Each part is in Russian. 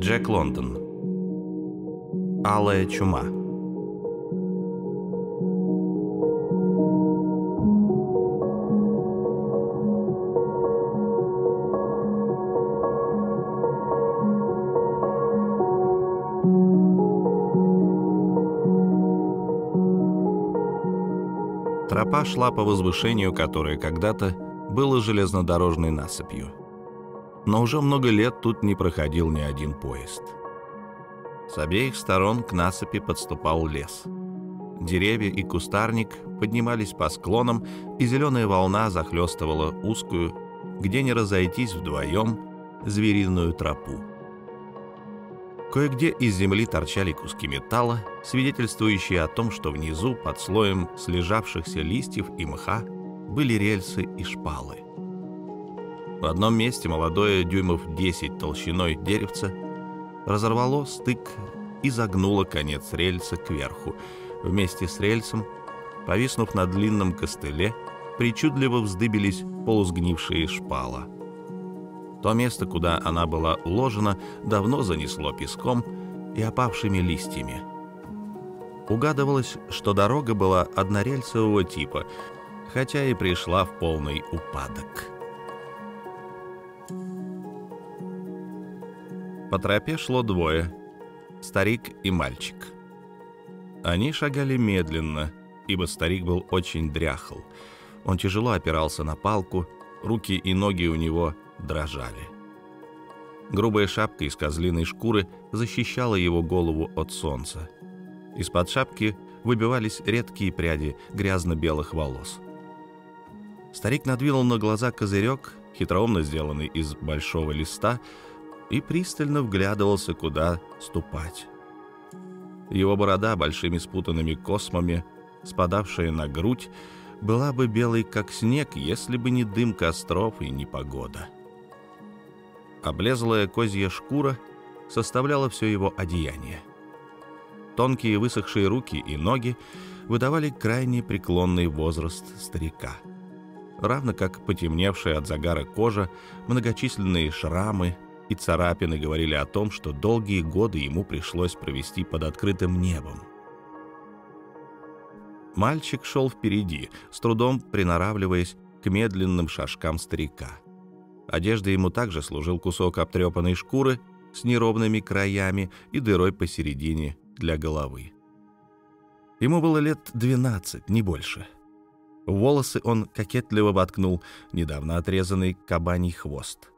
Джек Лондон. Алая чума. Тропа шла по возвышению, которое когда-то было железнодорожной насыпью. Но уже много лет тут не проходил ни один поезд. С обеих сторон к насыпи подступал лес. Деревья и кустарник поднимались по склонам, и зеленая волна захлестывала узкую, где не разойтись вдвоем, звериную тропу. Кое-где из земли торчали куски металла, свидетельствующие о том, что внизу, под слоем слежавшихся листьев и мха, были рельсы и шпалы. В одном месте молодое дюймов 10 толщиной деревца разорвало стык и загнуло конец рельса кверху. Вместе с рельсом, повиснув на длинном костыле, причудливо вздыбились полусгнившие шпала — то место, куда она была уложена, давно занесло песком и опавшими листьями. Угадывалось, что дорога была однорельсового типа, хотя и пришла в полный упадок. По тропе шло двое — старик и мальчик. Они шагали медленно, ибо старик был очень дряхл. Он тяжело опирался на палку, руки и ноги у него — дрожали. Грубая шапка из козлиной шкуры защищала его голову от солнца. Из-под шапки выбивались редкие пряди грязно-белых волос. Старик надвинул на глаза козырек, хитроумно сделанный из большого листа, и пристально вглядывался, куда ступать. Его борода большими спутанными космами, спадавшая на грудь, была бы белой, как снег, если бы не дым костров и не погода. — Облезлая козья шкура составляла все его одеяние. Тонкие высохшие руки и ноги выдавали крайне преклонный возраст старика. Равно как потемневшая от загара кожа, многочисленные шрамы и царапины говорили о том, что долгие годы ему пришлось провести под открытым небом. Мальчик шел впереди, с трудом приноравливаясь к медленным шажкам старика. Одежда ему также служил кусок обтрепанной шкуры с неровными краями и дырой посередине для головы. Ему было лет 12, не больше. Волосы он кокетливо воткнул недавно отрезанный кабаний хвост.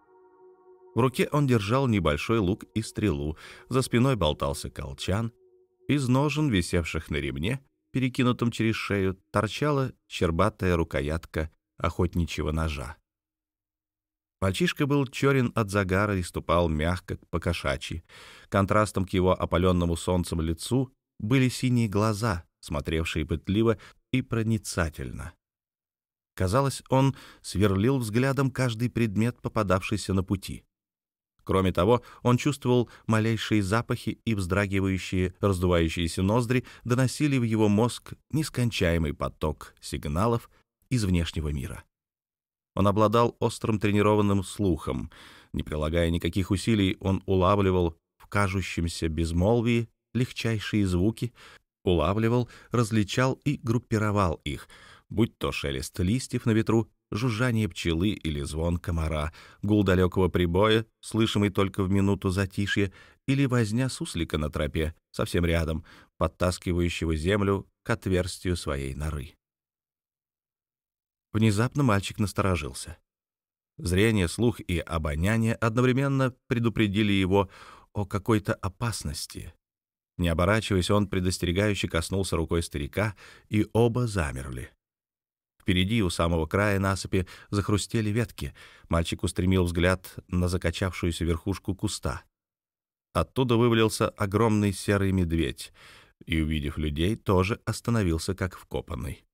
В руке он держал небольшой лук и стрелу, за спиной болтался колчан, из ножен, висевших на ремне, перекинутом через шею, торчала щербатая рукоятка охотничьего ножа. Мальчишка был черен от загара и ступал мягко по-кошачьи. Контрастом к его опаленному солнцем лицу были синие глаза, смотревшие пытливо и проницательно. Казалось, он сверлил взглядом каждый предмет, попадавшийся на пути. Кроме того, он чувствовал малейшие запахи и вздрагивающие, раздувающиеся ноздри доносили в его мозг нескончаемый поток сигналов из внешнего мира. Он обладал острым тренированным слухом. Не прилагая никаких усилий, он улавливал в кажущемся безмолвии легчайшие звуки, улавливал, различал и группировал их, будь то шелест листьев на ветру, жужжание пчелы или звон комара, гул далекого прибоя, слышимый только в минуту затишья, или возня суслика на тропе, совсем рядом, подтаскивающего землю к отверстию своей норы. Внезапно мальчик насторожился. Зрение, слух и обоняние одновременно предупредили его о какой-то опасности. Не оборачиваясь, он предостерегающе коснулся рукой старика, и оба замерли. Впереди, у самого края насыпи, захрустели ветки. Мальчик устремил взгляд на закачавшуюся верхушку куста. Оттуда вывалился огромный серый медведь, и, увидев людей, тоже остановился как вкопанный.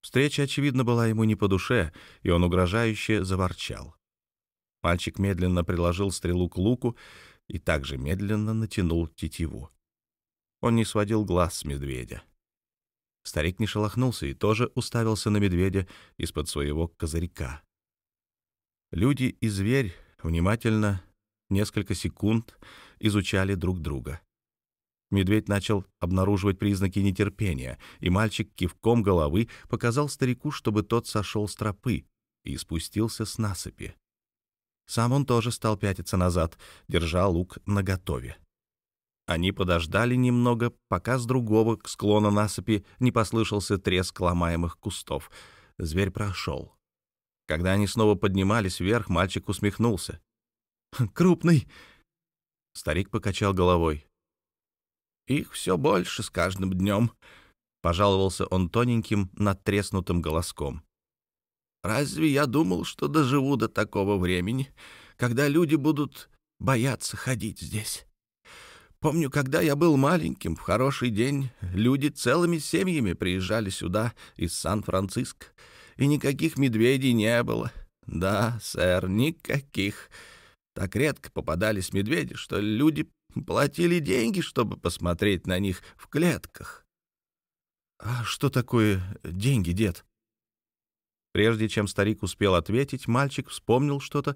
Встреча, очевидно, была ему не по душе, и он угрожающе заворчал. Мальчик медленно приложил стрелу к луку и также медленно натянул тетиву. Он не сводил глаз с медведя. Старик не шелохнулся и тоже уставился на медведя из-под своего козырька. Люди и зверь внимательно, несколько секунд, изучали друг друга. Медведь начал обнаруживать признаки нетерпения, и мальчик кивком головы показал старику, чтобы тот сошел с тропы и спустился с насыпи. Сам он тоже стал пятиться назад, держа лук наготове. Они подождали немного, пока с другого склона насыпи не послышался треск ломаемых кустов. Зверь прошел. Когда они снова поднимались вверх, мальчик усмехнулся. «Крупный!» Старик покачал головой. «Их все больше с каждым днем», — пожаловался он тоненьким, надтреснутым голоском. «Разве я думал, что доживу до такого времени, когда люди будут бояться ходить здесь?» Помню, когда я был маленьким, в хороший день люди целыми семьями приезжали сюда из Сан-Франциско, и никаких медведей не было. Да, сэр, никаких. Так редко попадались медведи, что люди платили деньги, чтобы посмотреть на них в клетках. «А что такое деньги, дед?» Прежде чем старик успел ответить, мальчик вспомнил что-то,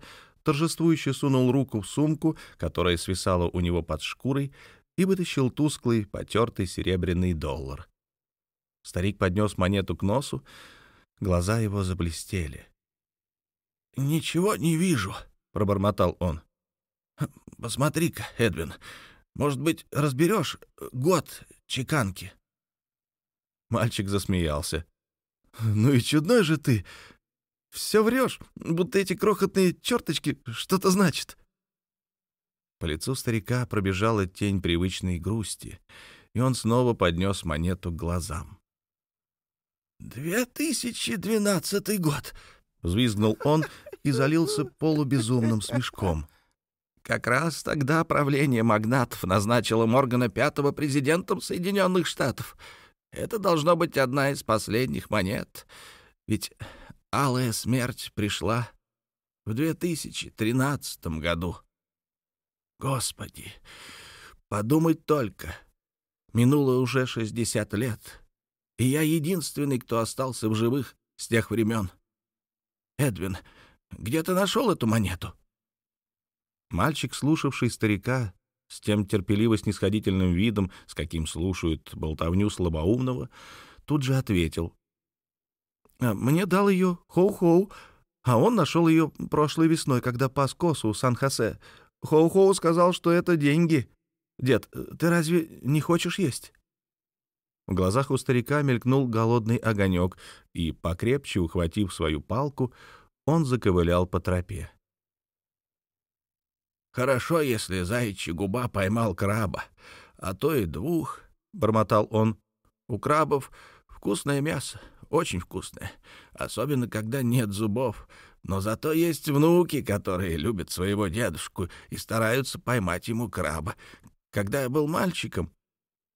торжествующе сунул руку в сумку, которая свисала у него под шкурой, и вытащил тусклый, потертый серебряный доллар. Старик поднес монету к носу, глаза его заблестели. «Ничего не вижу», — пробормотал он. «Посмотри-ка, Эдвин, может быть, разберешь год чеканки?» Мальчик засмеялся. «Ну и чудной же ты! Все врешь, будто эти крохотные черточки что-то значат. По лицу старика пробежала тень привычной грусти, и он снова поднес монету к глазам. «Две тысячи двенадцатый год!» — взвизгнул он и залился полубезумным смешком. Как раз тогда правление магнатов назначило Моргана пятого президентом Соединенных Штатов. Это должно быть одна из последних монет. Ведь Алая смерть пришла в 2013 году. Господи, подумать только. Минуло уже 60 лет, и я единственный, кто остался в живых с тех времен. Эдвин, где ты нашел эту монету? Мальчик, слушавший старика с тем терпеливо-снисходительным видом, с каким слушают болтовню слабоумного, тут же ответил. А, мне дал ее Хоу-Хоу, а он нашел ее прошлой весной, когда пас косу у Сан-Хосе. Хоу-Хоу сказал, что это деньги. Дед, ты разве не хочешь есть?» В глазах у старика мелькнул голодный огонек, и, покрепче ухватив свою палку, он заковылял по тропе. «Хорошо, если заячья губа поймал краба, а то и двух», — бормотал он. «У крабов вкусное мясо, очень вкусное, особенно когда нет зубов. Но зато есть внуки, которые любят своего дедушку и стараются поймать ему краба. Когда я был мальчиком,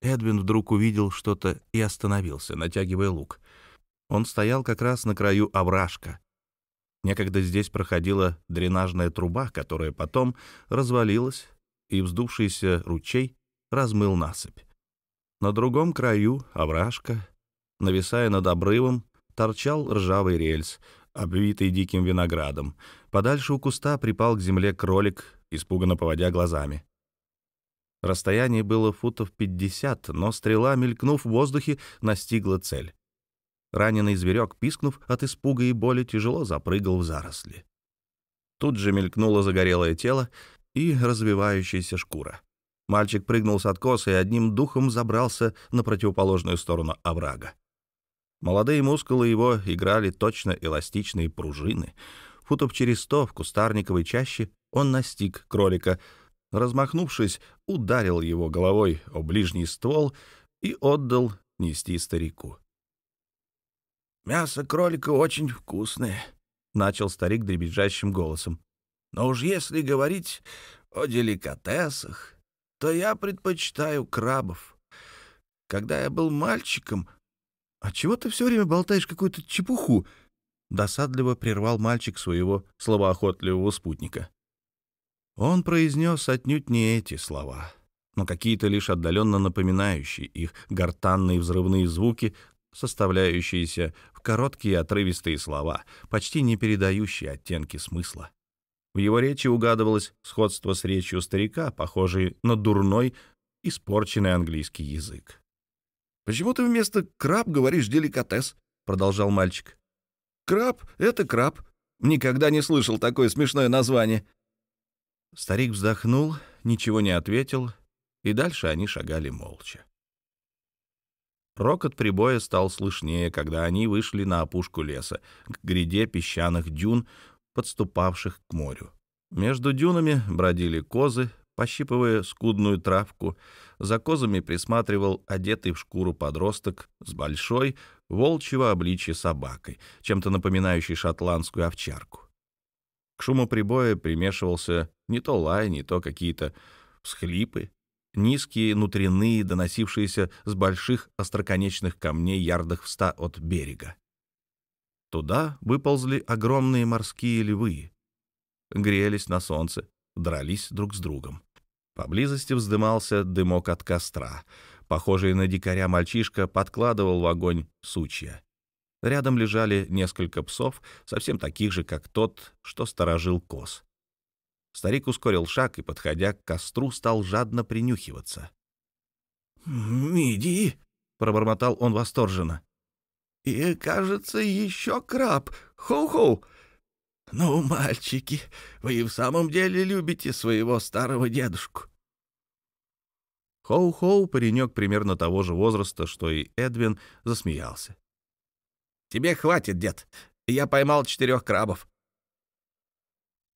Эдвин вдруг увидел что-то и остановился, натягивая лук. Он стоял как раз на краю овражка. Некогда здесь проходила дренажная труба, которая потом развалилась, и вздувшийся ручей размыл насыпь. На другом краю овражка нависая над обрывом, торчал ржавый рельс, обвитый диким виноградом. Подальше у куста припал к земле кролик, испуганно поводя глазами. Расстояние было футов пятьдесят, но стрела, мелькнув в воздухе, настигла цель. Раненый зверек, пискнув от испуга и боли, тяжело запрыгал в заросли. Тут же мелькнуло загорелое тело и развивающаяся шкура. Мальчик прыгнул с откоса и одним духом забрался на противоположную сторону оврага. Молодые мускулы его играли точно эластичные пружины. Футов через сто в кустарниковой чаще он настиг кролика, размахнувшись, ударил его головой о ближний ствол и отдал нести старику. «Мясо кролика очень вкусное», — начал старик дребезжащим голосом. «Но уж если говорить о деликатесах, то я предпочитаю крабов. Когда я был мальчиком, «А чего ты все время болтаешь какую-то чепуху?» Досадливо прервал мальчик своего словоохотливого спутника. Он произнес отнюдь не эти слова, но какие-то лишь отдаленно напоминающие их гортанные взрывные звуки, составляющиеся в короткие отрывистые слова, почти не передающие оттенки смысла. В его речи угадывалось сходство с речью старика, похожей на дурной, испорченный английский язык. «Почему ты вместо краб говоришь деликатес?» — продолжал мальчик. «Краб — это краб. Никогда не слышал такое смешное название». Старик вздохнул, ничего не ответил, и дальше они шагали молча. Рокот прибоя стал слышнее, когда они вышли на опушку леса, к гряде песчаных дюн, подступавших к морю. Между дюнами бродили козы, пощипывая скудную травку. За козами присматривал одетый в шкуру подросток с большой, волчьего обличья собакой, чем-то напоминающей шотландскую овчарку. К шуму прибоя примешивался не то лай, не то какие-то всхлипы, низкие внутренние, доносившиеся с больших остроконечных камней ярдах в ста от берега. Туда выползли огромные морские львы, грелись на солнце, дрались друг с другом. Поблизости вздымался дымок от костра. Похожий на дикаря мальчишка подкладывал в огонь сучья. Рядом лежали несколько псов, совсем таких же, как тот, что сторожил коз. Старик ускорил шаг и, подходя к костру, стал жадно принюхиваться. «Иди!» — пробормотал он восторженно. «И, кажется, еще краб. Хоу-хоу! Ну, мальчики, вы и в самом деле любите своего старого дедушку». Хоу-хоу, паренек примерно того же возраста, что и Эдвин, засмеялся. «Тебе хватит, дед. Я поймал четырех крабов.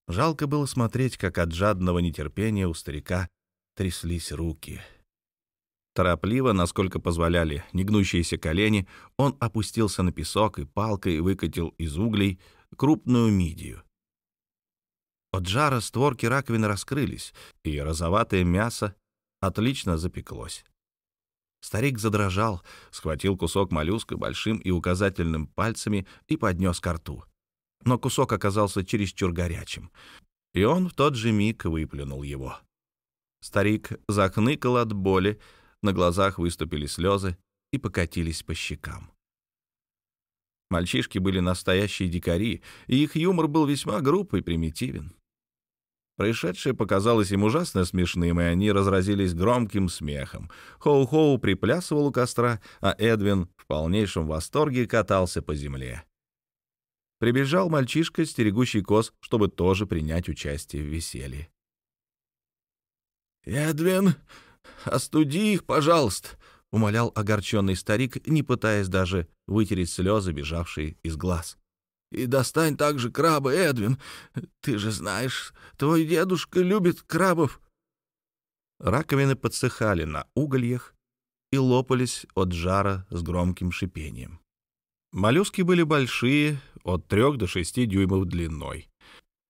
Жалко было смотреть, как от жадного нетерпения у старика тряслись руки. Торопливо, насколько позволяли негнущиеся колени, он опустился на песок и палкой выкатил из углей крупную мидию. От жара створки раковины раскрылись, и розоватое мясо отлично запеклось. Старик задрожал, схватил кусок моллюска большим и указательным пальцами и поднес ко рту но кусок оказался чересчур горячим, и он в тот же миг выплюнул его. Старик захныкал от боли, на глазах выступили слезы и покатились по щекам. Мальчишки были настоящие дикари, и их юмор был весьма груб и примитивен. Происшедшее показалось им ужасно смешным, и они разразились громким смехом. Хоу-Хоу приплясывал у костра, а Эдвин в полнейшем восторге катался по земле. Прибежал мальчишка, стерегущий коз, чтобы тоже принять участие в веселье. «Эдвин, остуди их, пожалуйста», — умолял огорченный старик, не пытаясь даже вытереть слезы, бежавшие из глаз. «И достань также краба, Эдвин. Ты же знаешь, твой дедушка любит крабов». Раковины подсыхали на угольях и лопались от жара с громким шипением. Моллюски были большие, от трех до шести дюймов длиной.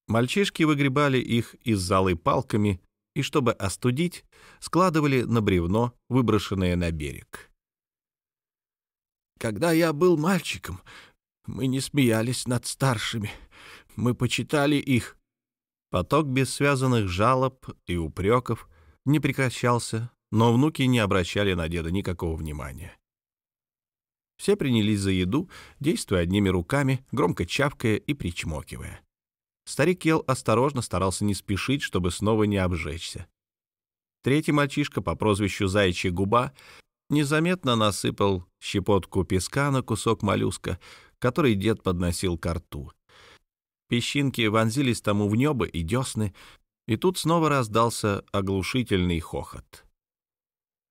Мальчишки выгребали их из залы палками и, чтобы остудить, складывали на бревно, выброшенное на берег. «Когда я был мальчиком, мы не смеялись над старшими, мы почитали их». Поток бессвязанных жалоб и упреков не прекращался, но внуки не обращали на деда никакого внимания. Все принялись за еду, действуя одними руками, громко чавкая и причмокивая. Старик ел осторожно, старался не спешить, чтобы снова не обжечься. Третий мальчишка по прозвищу «Заячья губа» незаметно насыпал щепотку песка на кусок моллюска, который дед подносил к рту. Песчинки вонзились тому в небо и десны, и тут снова раздался оглушительный хохот.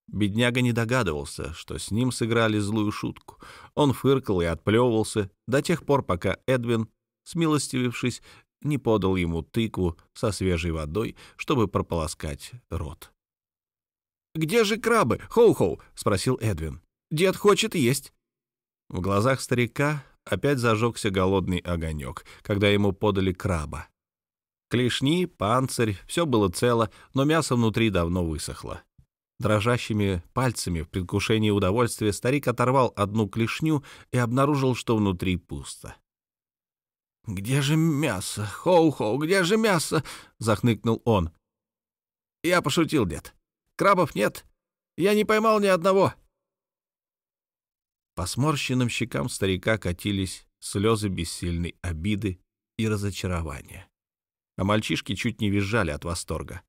Бедняга не догадывался, что с ним сыграли злую шутку. Он фыркал и отплевывался до тех пор, пока Эдвин, смилостивившись, не подал ему тыкву со свежей водой, чтобы прополоскать рот. «Где же крабы? Хоу-хоу!» — спросил Эдвин. «Дед хочет есть». В глазах старика опять зажегся голодный огонек, когда ему подали краба. Клешни, панцирь — все было цело, но мясо внутри давно высохло. Дрожащими пальцами в предвкушении удовольствия старик оторвал одну клешню и обнаружил, что внутри пусто. «Где же мясо? Хоу-хоу, где же мясо?» — захныкнул он. «Я пошутил, дед. Крабов нет. Я не поймал ни одного». По сморщенным щекам старика катились слезы бессильной обиды и разочарования. а мальчишки чуть не визжали от восторга.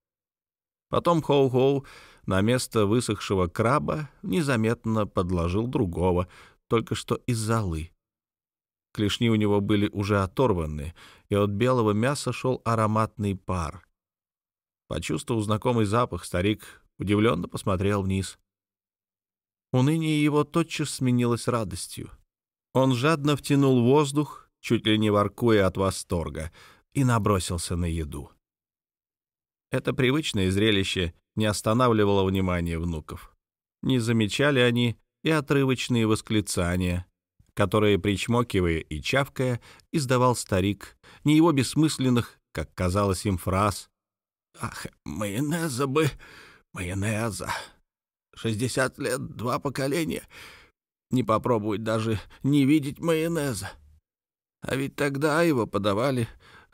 Потом Хоу-Хоу на место высохшего краба незаметно подложил другого, только что из золы. Клешни у него были уже оторваны, и от белого мяса шел ароматный пар. Почувствовав знакомый запах, старик удивленно посмотрел вниз. Уныние его тотчас сменилось радостью. Он жадно втянул воздух, чуть ли не воркуя от восторга, и набросился на еду. Это привычное зрелище не останавливало внимания внуков. Не замечали они и отрывочные восклицания, которые, причмокивая и чавкая, издавал старик, не его бессмысленных, как казалось им, фраз. «Ах, майонеза бы, майонеза! Шестьдесят лет, два поколения. Не попробовать даже не видеть майонеза. А ведь тогда его подавали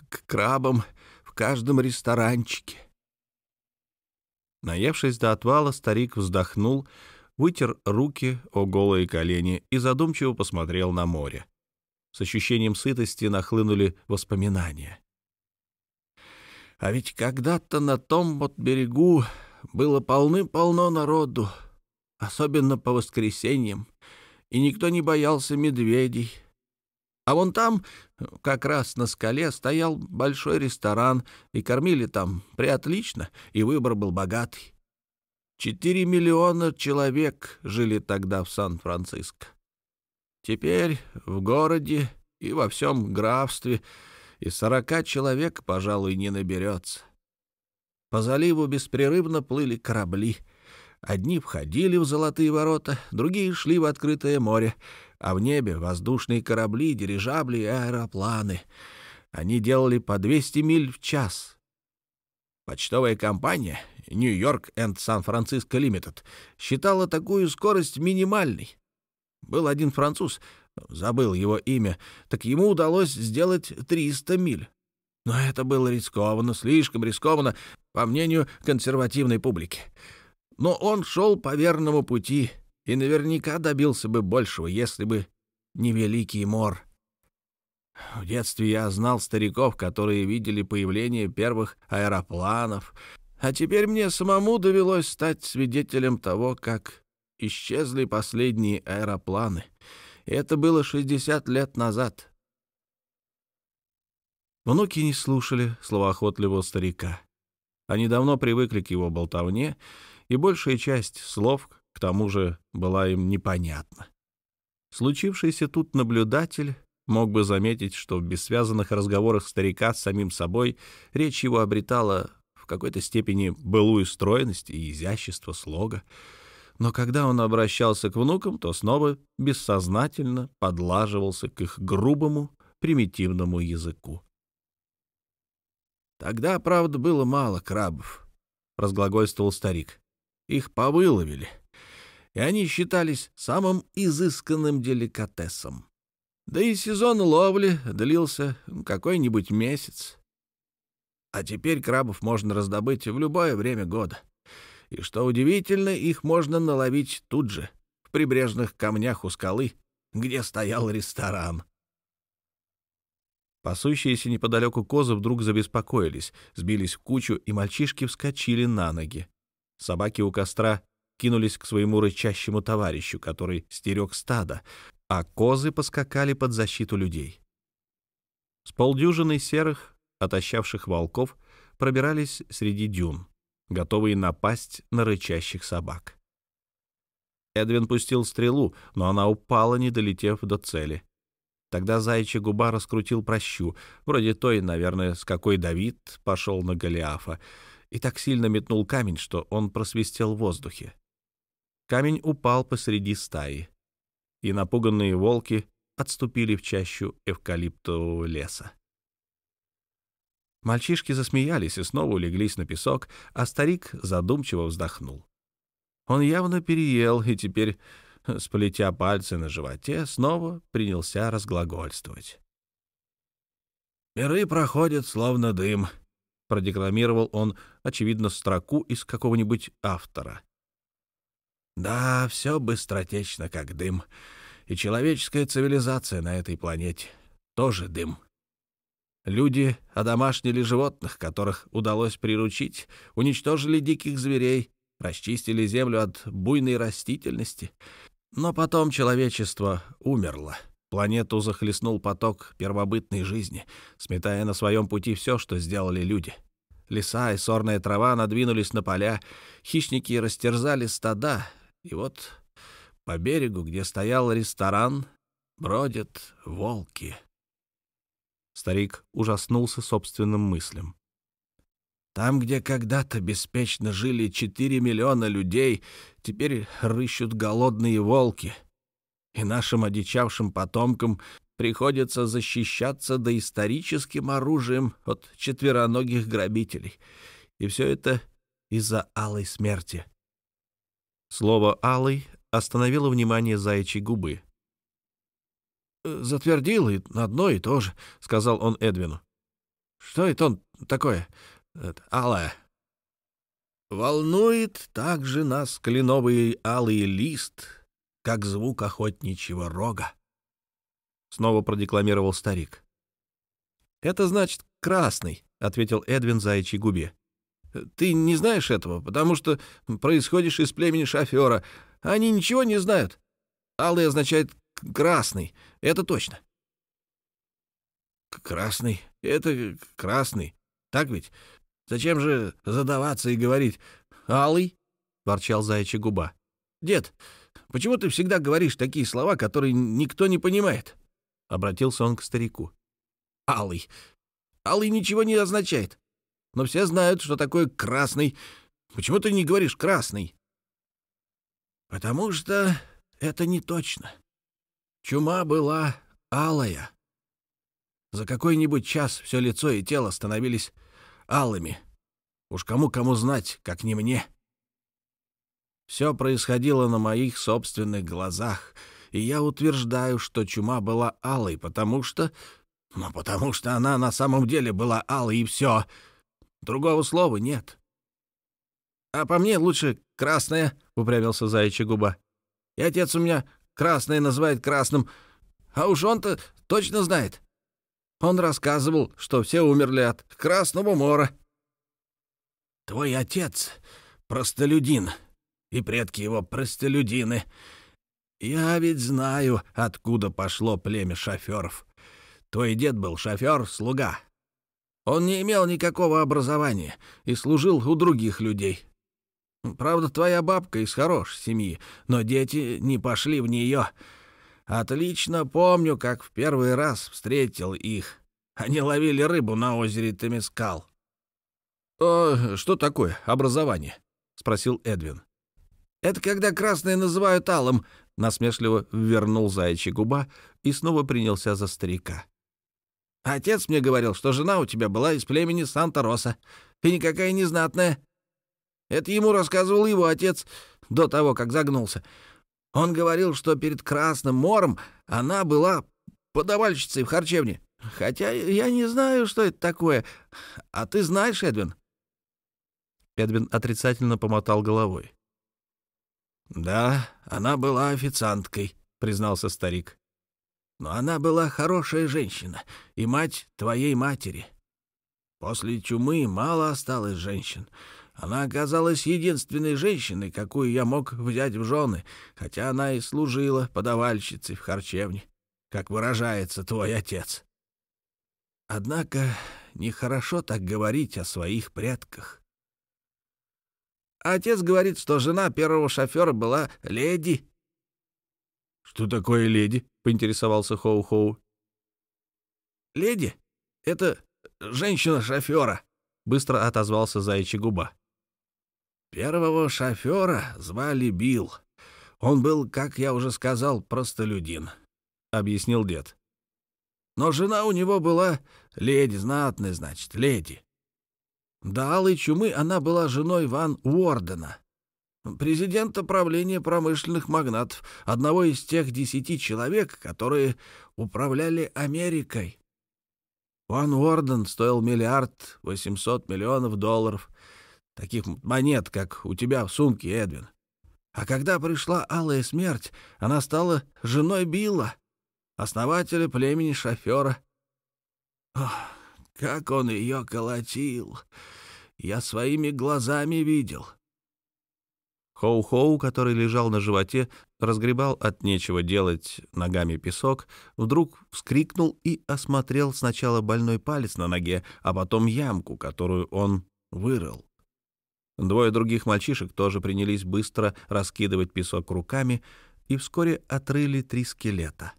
к крабам в каждом ресторанчике. Наевшись до отвала, старик вздохнул, вытер руки о голые колени и задумчиво посмотрел на море. С ощущением сытости нахлынули воспоминания. А ведь когда-то на том вот берегу было полны-полно народу, особенно по воскресеньям, и никто не боялся медведей, а вон там, как раз на скале, стоял большой ресторан, и кормили там приотлично, и выбор был богатый. Четыре миллиона человек жили тогда в Сан-Франциско. Теперь в городе и во всем графстве и сорока человек, пожалуй, не наберется. По заливу беспрерывно плыли корабли. Одни входили в золотые ворота, другие шли в открытое море, а в небе воздушные корабли, дирижабли и аэропланы. Они делали по 200 миль в час. Почтовая компания «Нью-Йорк энд Сан-Франциско Лимитед» считала такую скорость минимальной. Был один француз, забыл его имя, так ему удалось сделать 300 миль. Но это было рискованно, слишком рискованно, по мнению консервативной публики. Но он шел по верному пути — и наверняка добился бы большего, если бы не Великий Мор. В детстве я знал стариков, которые видели появление первых аэропланов, а теперь мне самому довелось стать свидетелем того, как исчезли последние аэропланы. Это было 60 лет назад. Внуки не слушали словоохотливого старика. Они давно привыкли к его болтовне, и большая часть слов, к тому же была им непонятна. Случившийся тут наблюдатель мог бы заметить, что в бессвязанных разговорах старика с самим собой речь его обретала в какой-то степени былую стройность и изящество слога, но когда он обращался к внукам, то снова бессознательно подлаживался к их грубому, примитивному языку. «Тогда, правда, было мало крабов», — разглагольствовал старик. «Их повыловили и они считались самым изысканным деликатесом. Да и сезон ловли длился какой-нибудь месяц. А теперь крабов можно раздобыть в любое время года. И что удивительно, их можно наловить тут же, в прибрежных камнях у скалы, где стоял ресторан. Пасущиеся неподалеку козы вдруг забеспокоились, сбились в кучу, и мальчишки вскочили на ноги. Собаки у костра кинулись к своему рычащему товарищу, который стерег стадо, а козы поскакали под защиту людей. С полдюжины серых, отощавших волков, пробирались среди дюн, готовые напасть на рычащих собак. Эдвин пустил стрелу, но она упала, не долетев до цели. Тогда заячья губа раскрутил прощу, вроде той, наверное, с какой Давид пошел на Голиафа, и так сильно метнул камень, что он просвистел в воздухе. Камень упал посреди стаи, и напуганные волки отступили в чащу эвкалиптового леса. Мальчишки засмеялись и снова улеглись на песок, а старик задумчиво вздохнул. Он явно переел и теперь, сплетя пальцы на животе, снова принялся разглагольствовать. «Миры проходят, словно дым», — продекламировал он, очевидно, строку из какого-нибудь автора. Да, все быстротечно, как дым. И человеческая цивилизация на этой планете тоже дым. Люди одомашнили животных, которых удалось приручить, уничтожили диких зверей, расчистили землю от буйной растительности. Но потом человечество умерло. Планету захлестнул поток первобытной жизни, сметая на своем пути все, что сделали люди. Леса и сорная трава надвинулись на поля, хищники растерзали стада, и вот по берегу, где стоял ресторан, бродят волки. Старик ужаснулся собственным мыслям. Там, где когда-то беспечно жили четыре миллиона людей, теперь рыщут голодные волки. И нашим одичавшим потомкам приходится защищаться доисторическим оружием от четвероногих грабителей. И все это из-за алой смерти. Слово «алый» остановило внимание заячьей губы. «Затвердил и одно и то же», — сказал он Эдвину. «Что это он такое? Это, алое?» «Волнует также нас кленовый алый лист, как звук охотничьего рога», — снова продекламировал старик. «Это значит красный», — ответил Эдвин заячьей губе. «Ты не знаешь этого, потому что происходишь из племени шофера. Они ничего не знают. Алый означает красный, это точно. Красный, это красный, так ведь? Зачем же задаваться и говорить «алый»? — ворчал заячья губа. «Дед, почему ты всегда говоришь такие слова, которые никто не понимает?» — обратился он к старику. «Алый. Алый ничего не означает. Но все знают, что такое красный. Почему ты не говоришь красный?» «Потому что это не точно. Чума была алая. За какой-нибудь час все лицо и тело становились алыми. Уж кому-кому знать, как не мне. Все происходило на моих собственных глазах, и я утверждаю, что чума была алой, потому что... Ну, потому что она на самом деле была алой, и все. Другого слова нет. А по мне лучше красная, — упрямился заячья губа. И отец у меня красное называет красным, а уж он-то точно знает. Он рассказывал, что все умерли от Красного мора. Твой отец — простолюдин, и предки его простолюдины. Я ведь знаю, откуда пошло племя шоферов. Твой дед был шофер-слуга. Он не имел никакого образования и служил у других людей. Правда, твоя бабка из хорошей семьи, но дети не пошли в нее. Отлично помню, как в первый раз встретил их. Они ловили рыбу на озере Темескал. «Э, «Что такое образование?» — спросил Эдвин. «Это когда красное называют алым», — насмешливо вернул заячья губа и снова принялся за старика. «Отец мне говорил, что жена у тебя была из племени Санта-Роса, и никакая не знатная. Это ему рассказывал его отец до того, как загнулся. Он говорил, что перед Красным морем она была подавальщицей в харчевне. Хотя я не знаю, что это такое. А ты знаешь, Эдвин?» Эдвин отрицательно помотал головой. «Да, она была официанткой», — признался старик. «Но она была хорошая женщина и мать твоей матери. После чумы мало осталось женщин. Она оказалась единственной женщиной, какую я мог взять в жены, хотя она и служила подавальщицей в харчевне, как выражается твой отец. Однако нехорошо так говорить о своих предках. Отец говорит, что жена первого шофера была леди. — Что такое леди? — поинтересовался Хоу-Хоу. — Леди — это женщина-шофера, — быстро отозвался заячья губа. Первого шофера звали Билл. Он был, как я уже сказал, простолюдин, — объяснил дед. Но жена у него была леди, знатная, значит, леди. До алой чумы она была женой Ван Уордена, президента правления промышленных магнатов, одного из тех десяти человек, которые управляли Америкой. Ван Уорден стоил миллиард восемьсот миллионов долларов, Таких монет, как у тебя в сумке, Эдвин. А когда пришла Алая Смерть, она стала женой Билла, основателя племени шофера. Ох, как он ее колотил! Я своими глазами видел. Хоу-Хоу, который лежал на животе, разгребал от нечего делать ногами песок, вдруг вскрикнул и осмотрел сначала больной палец на ноге, а потом ямку, которую он вырыл. Двое других мальчишек тоже принялись быстро раскидывать песок руками и вскоре отрыли три скелета.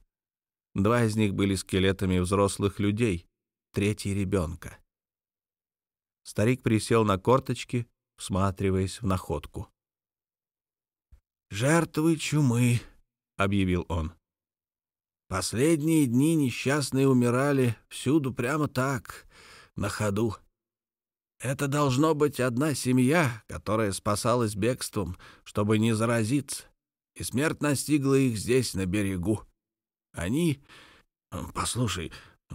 Два из них были скелетами взрослых людей, третий — ребенка. Старик присел на корточки, всматриваясь в находку. «Жертвы чумы», — объявил он. «Последние дни несчастные умирали всюду прямо так, на ходу. Это должно быть одна семья, которая спасалась бегством, чтобы не заразиться, и смерть настигла их здесь, на берегу. Они... Послушай,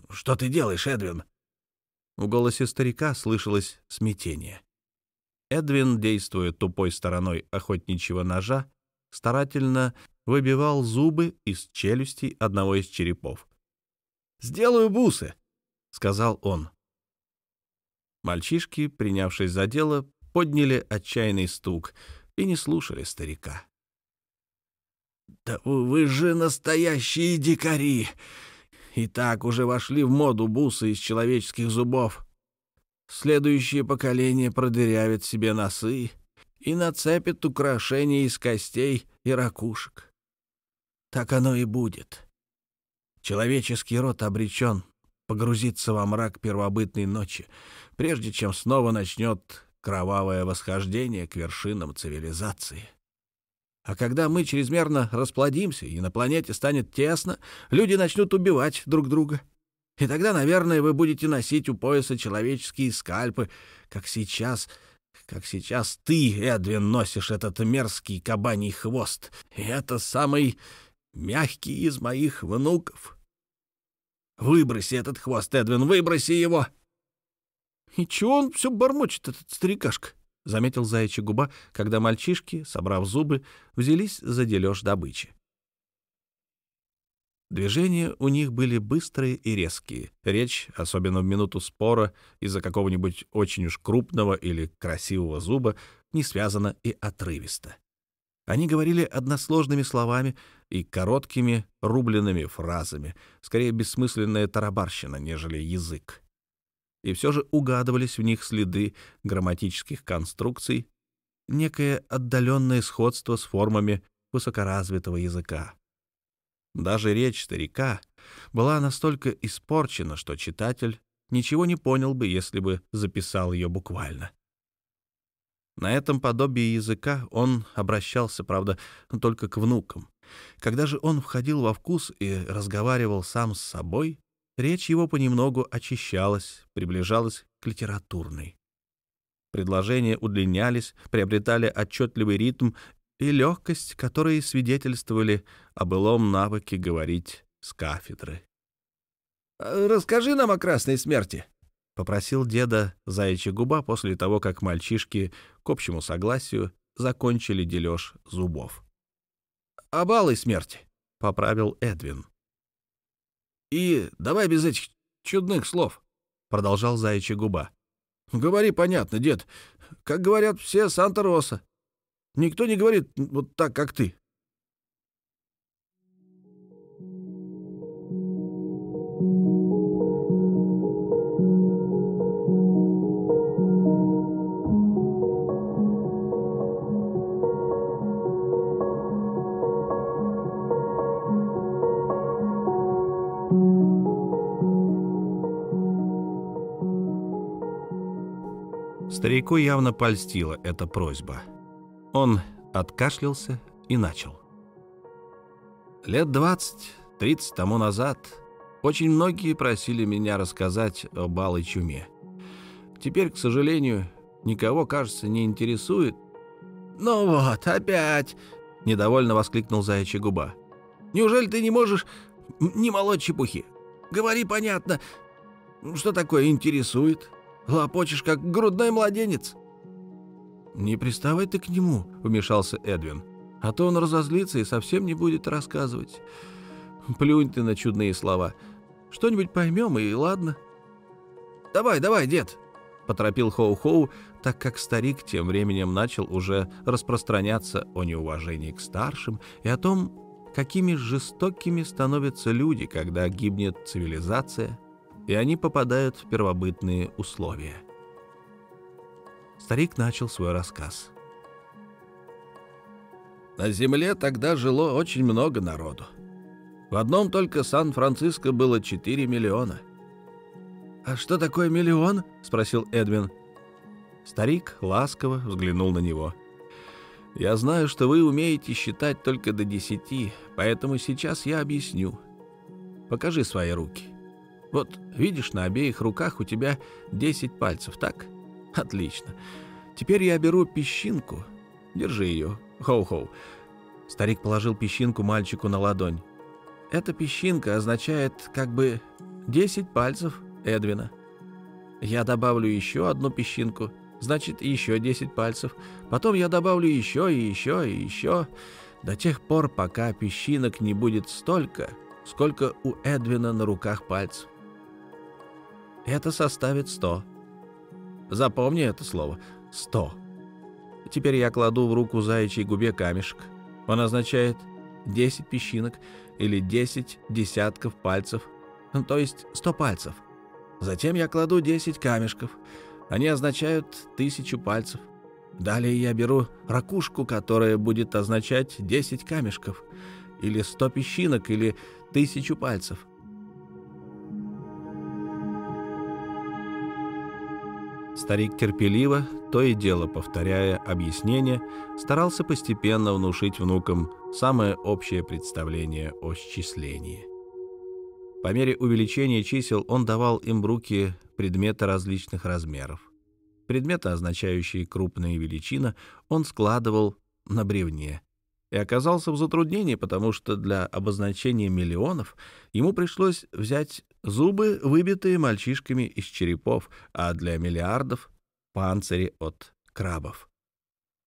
что ты делаешь, Эдвин?» В голосе старика слышалось смятение. Эдвин, действуя тупой стороной охотничьего ножа, старательно выбивал зубы из челюстей одного из черепов. «Сделаю бусы», — сказал он. Мальчишки, принявшись за дело, подняли отчаянный стук и не слушали старика. «Да вы же настоящие дикари! И так уже вошли в моду бусы из человеческих зубов. Следующее поколение продырявит себе носы и нацепит украшения из костей и ракушек. Так оно и будет. Человеческий род обречен погрузиться во мрак первобытной ночи, прежде чем снова начнет кровавое восхождение к вершинам цивилизации. А когда мы чрезмерно расплодимся и на планете станет тесно, люди начнут убивать друг друга. И тогда, наверное, вы будете носить у пояса человеческие скальпы, как сейчас — как сейчас ты, Эдвин, носишь этот мерзкий кабаний хвост. И это самый мягкий из моих внуков. Выброси этот хвост, Эдвин, выброси его!» «И чего он все бормочет, этот старикашка?» — заметил заячья губа, когда мальчишки, собрав зубы, взялись за дележ добычи. Движения у них были быстрые и резкие. Речь, особенно в минуту спора из-за какого-нибудь очень уж крупного или красивого зуба, не связана и отрывисто. Они говорили односложными словами и короткими рубленными фразами, скорее бессмысленная тарабарщина, нежели язык. И все же угадывались в них следы грамматических конструкций, некое отдаленное сходство с формами высокоразвитого языка. Даже речь старика была настолько испорчена, что читатель ничего не понял бы, если бы записал ее буквально. На этом подобии языка он обращался, правда, только к внукам. Когда же он входил во вкус и разговаривал сам с собой, речь его понемногу очищалась, приближалась к литературной. Предложения удлинялись, приобретали отчетливый ритм и легкость, которые свидетельствовали о былом навыке говорить с кафедры. «Расскажи нам о красной смерти», — попросил деда заячья губа после того, как мальчишки, к общему согласию, закончили дележ зубов. «О балой смерти», — поправил Эдвин. «И давай без этих чудных слов», — продолжал заячья губа. «Говори понятно, дед. Как говорят все Санта-Роса. Никто не говорит вот так, как ты. Старику явно польстила эта просьба. Он откашлялся и начал. Лет двадцать-тридцать тому назад очень многие просили меня рассказать о балой чуме. Теперь, к сожалению, никого, кажется, не интересует. «Ну вот, опять!» — недовольно воскликнул заячья губа. «Неужели ты не можешь не молоть чепухи? Говори понятно, что такое интересует? Лопочешь, как грудной младенец». «Не приставай ты к нему», — вмешался Эдвин. «А то он разозлится и совсем не будет рассказывать. Плюнь ты на чудные слова. Что-нибудь поймем, и ладно». Давай, давай, дед!» — поторопил Хоу-Хоу, так как старик тем временем начал уже распространяться о неуважении к старшим и о том, какими жестокими становятся люди, когда гибнет цивилизация, и они попадают в первобытные условия. Старик начал свой рассказ. На земле тогда жило очень много народу. В одном только Сан-Франциско было 4 миллиона. «А что такое миллион?» — спросил Эдвин. Старик ласково взглянул на него. «Я знаю, что вы умеете считать только до десяти, поэтому сейчас я объясню. Покажи свои руки. Вот, видишь, на обеих руках у тебя десять пальцев, так? Отлично. Теперь я беру песчинку. Держи ее. Хоу-хоу». Старик положил песчинку мальчику на ладонь. Эта песчинка означает как бы десять пальцев Эдвина. Я добавлю еще одну песчинку, значит, еще 10 пальцев. Потом я добавлю еще и еще и еще, до тех пор, пока песчинок не будет столько, сколько у Эдвина на руках пальцев. Это составит 100. Запомни это слово. 100. Теперь я кладу в руку заячьей губе камешек. Он означает 10 песчинок или 10 десятков пальцев, то есть 100 пальцев. Затем я кладу 10 камешков. Они означают тысячу пальцев. Далее я беру ракушку, которая будет означать 10 камешков, или 100 песчинок, или тысячу пальцев. Старик терпеливо, то и дело повторяя объяснение, старался постепенно внушить внукам самое общее представление о счислении. По мере увеличения чисел он давал им в руки предметы различных размеров. Предметы, означающие крупные величины, он складывал на бревне и оказался в затруднении, потому что для обозначения миллионов ему пришлось взять зубы, выбитые мальчишками из черепов, а для миллиардов — панцири от крабов.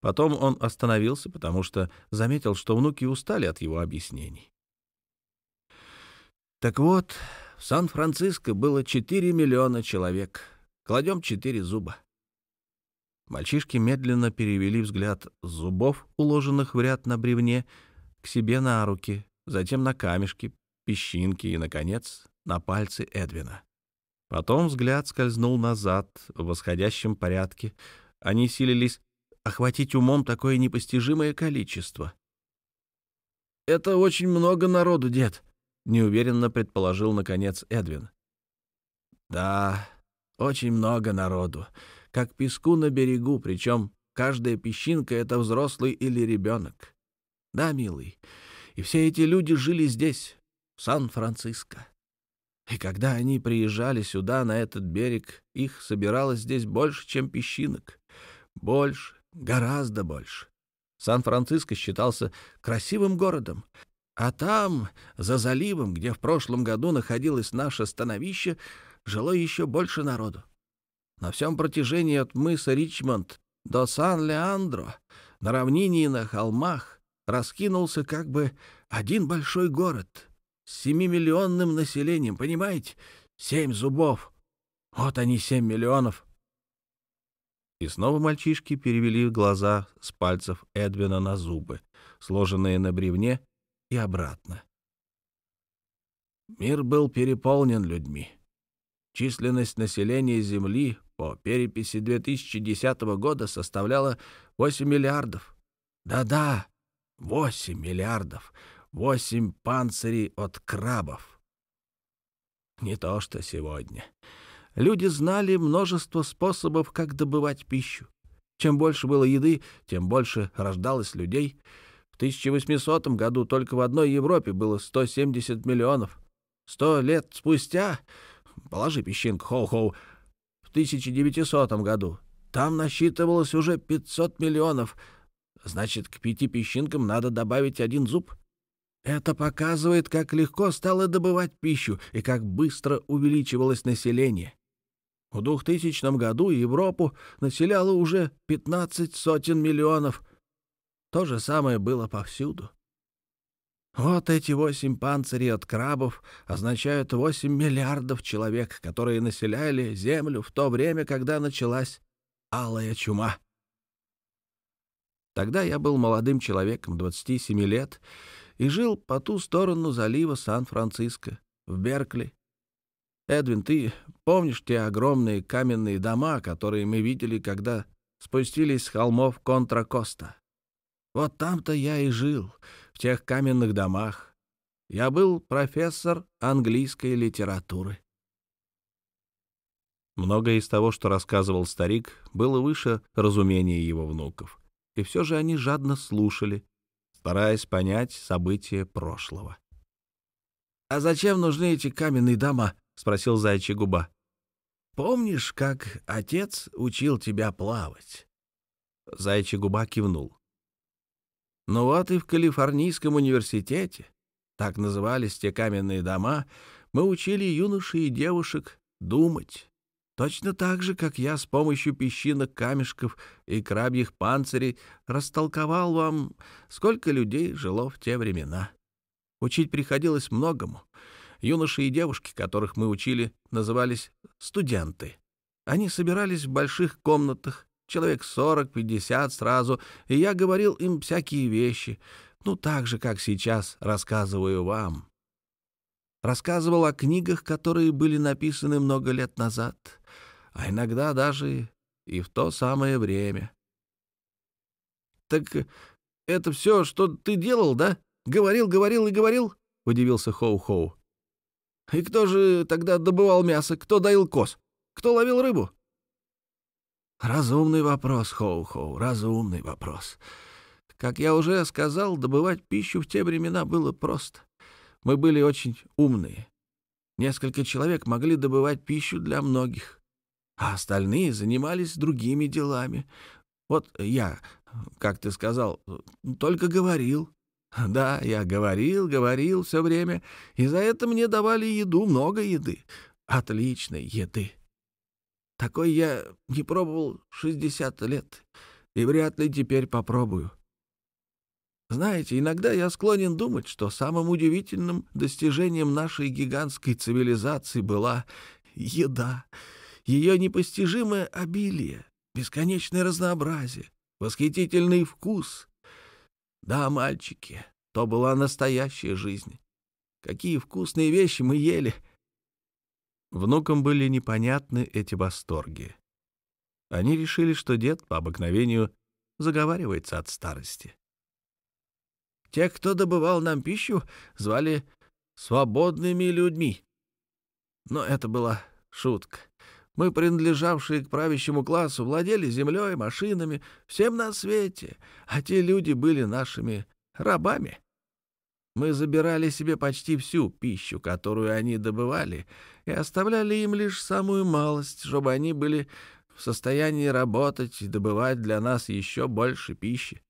Потом он остановился, потому что заметил, что внуки устали от его объяснений. Так вот, в Сан-Франциско было 4 миллиона человек. Кладем 4 зуба. Мальчишки медленно перевели взгляд с зубов, уложенных в ряд на бревне, к себе на руки, затем на камешки, песчинки и, наконец, на пальцы Эдвина. Потом взгляд скользнул назад в восходящем порядке. Они силились охватить умом такое непостижимое количество. «Это очень много народу, дед», — неуверенно предположил, наконец, Эдвин. «Да, очень много народу, как песку на берегу, причем каждая песчинка — это взрослый или ребенок. Да, милый, и все эти люди жили здесь, в Сан-Франциско. И когда они приезжали сюда, на этот берег, их собиралось здесь больше, чем песчинок. Больше, гораздо больше. Сан-Франциско считался красивым городом, а там, за заливом, где в прошлом году находилось наше становище, жило еще больше народу. На всем протяжении от мыса Ричмонд до Сан-Леандро, на равнине и на холмах, раскинулся как бы один большой город с семимиллионным населением, понимаете? Семь зубов. Вот они, семь миллионов. И снова мальчишки перевели глаза с пальцев Эдвина на зубы, сложенные на бревне и обратно. Мир был переполнен людьми. Численность населения Земли по переписи 2010 года составляла 8 миллиардов. Да-да, 8 миллиардов. 8 панцирей от крабов. Не то что сегодня. Люди знали множество способов, как добывать пищу. Чем больше было еды, тем больше рождалось людей — в 1800 году только в одной Европе было 170 миллионов. Сто лет спустя, положи песчинку, хоу-хоу, 1900 году там насчитывалось уже 500 миллионов. Значит, к пяти песчинкам надо добавить один зуб. Это показывает, как легко стало добывать пищу и как быстро увеличивалось население. В 2000 году Европу населяло уже 15 сотен миллионов — то же самое было повсюду. Вот эти восемь панцирей от крабов означают восемь миллиардов человек, которые населяли Землю в то время, когда началась алая чума. Тогда я был молодым человеком, 27 лет, и жил по ту сторону залива Сан-Франциско, в Беркли. Эдвин, ты помнишь те огромные каменные дома, которые мы видели, когда спустились с холмов Контра-Коста? Вот там-то я и жил, тех каменных домах. Я был профессор английской литературы. Многое из того, что рассказывал старик, было выше разумения его внуков, и все же они жадно слушали, стараясь понять события прошлого. «А зачем нужны эти каменные дома?» — спросил Зайчий губа. «Помнишь, как отец учил тебя плавать?» Зайчий губа кивнул. Ну вот и в Калифорнийском университете, так назывались те каменные дома, мы учили юношей и девушек думать. Точно так же, как я с помощью песчинок, камешков и крабьих панцирей растолковал вам, сколько людей жило в те времена. Учить приходилось многому. Юноши и девушки, которых мы учили, назывались студенты. Они собирались в больших комнатах, человек сорок-пятьдесят сразу, и я говорил им всякие вещи, ну, так же, как сейчас рассказываю вам. Рассказывал о книгах, которые были написаны много лет назад, а иногда даже и в то самое время. «Так это все, что ты делал, да? Говорил, говорил и говорил?» — удивился Хоу-Хоу. «И кто же тогда добывал мясо? Кто доил коз? Кто ловил рыбу?» Разумный вопрос, Хоу-Хоу, разумный вопрос. Как я уже сказал, добывать пищу в те времена было просто. Мы были очень умные. Несколько человек могли добывать пищу для многих, а остальные занимались другими делами. Вот я, как ты сказал, только говорил. Да, я говорил, говорил все время, и за это мне давали еду, много еды, отличной еды. Такой я не пробовал 60 лет и вряд ли теперь попробую. Знаете, иногда я склонен думать, что самым удивительным достижением нашей гигантской цивилизации была еда, ее непостижимое обилие, бесконечное разнообразие, восхитительный вкус. Да, мальчики, то была настоящая жизнь. Какие вкусные вещи мы ели — Внукам были непонятны эти восторги. Они решили, что дед по обыкновению заговаривается от старости. Тех, кто добывал нам пищу, звали свободными людьми. Но это была шутка. Мы, принадлежавшие к правящему классу, владели землей, машинами, всем на свете, а те люди были нашими рабами. Мы забирали себе почти всю пищу, которую они добывали, и оставляли им лишь самую малость, чтобы они были в состоянии работать и добывать для нас еще больше пищи.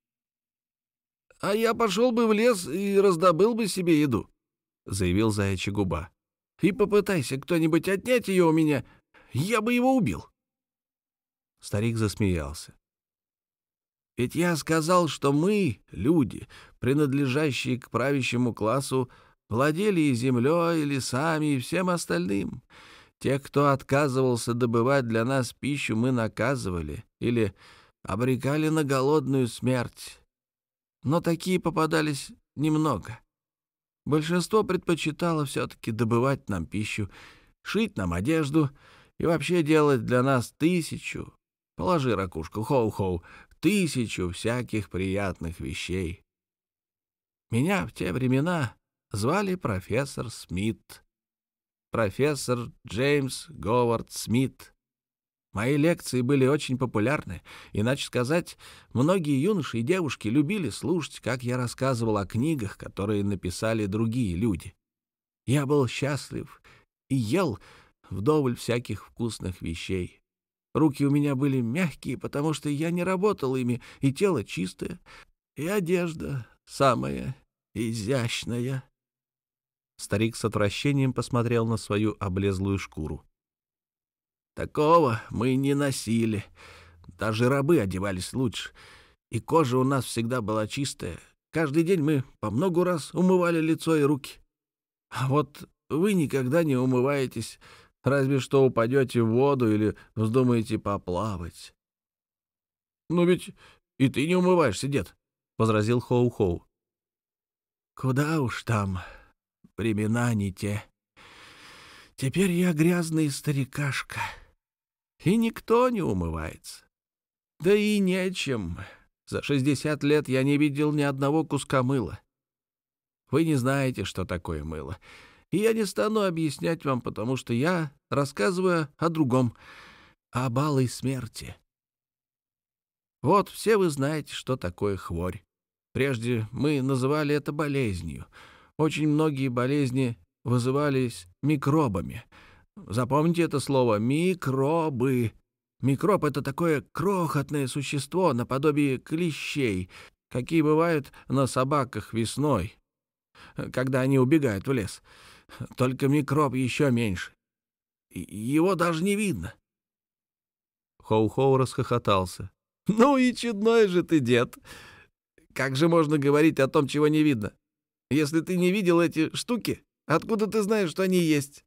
— А я пошел бы в лес и раздобыл бы себе еду, — заявил заячья губа. — И попытайся кто-нибудь отнять ее у меня, я бы его убил. Старик засмеялся. Ведь я сказал, что мы, люди, принадлежащие к правящему классу, владели и землей, и лесами, и всем остальным. Тех, кто отказывался добывать для нас пищу, мы наказывали или обрекали на голодную смерть. Но такие попадались немного. Большинство предпочитало все-таки добывать нам пищу, шить нам одежду и вообще делать для нас тысячу, положи ракушку, хоу-хоу, тысячу всяких приятных вещей. Меня в те времена звали профессор Смит. Профессор Джеймс Говард Смит. Мои лекции были очень популярны, иначе сказать, многие юноши и девушки любили слушать, как я рассказывал о книгах, которые написали другие люди. Я был счастлив и ел вдоволь всяких вкусных вещей. Руки у меня были мягкие, потому что я не работал ими, и тело чистое, и одежда самая изящная. Старик с отвращением посмотрел на свою облезлую шкуру. Такого мы не носили. Даже рабы одевались лучше, и кожа у нас всегда была чистая, Каждый день мы по много раз умывали лицо и руки. А вот вы никогда не умываетесь, разве что упадете в воду или вздумаете поплавать. — Ну ведь и ты не умываешься, дед, — возразил Хоу-Хоу. — Куда уж там, времена не те. Теперь я грязный старикашка, и никто не умывается. Да и нечем. За шестьдесят лет я не видел ни одного куска мыла. Вы не знаете, что такое мыло. И я не стану объяснять вам, потому что я рассказываю о другом, о балой смерти. Вот все вы знаете, что такое хворь. Прежде мы называли это болезнью. Очень многие болезни вызывались микробами. Запомните это слово «микробы». Микроб — это такое крохотное существо наподобие клещей, какие бывают на собаках весной, когда они убегают в лес. Только микроб еще меньше. Его даже не видно. Хоу-Хоу расхохотался. «Ну и чудной же ты, дед! Как же можно говорить о том, чего не видно? Если ты не видел эти штуки, откуда ты знаешь, что они есть?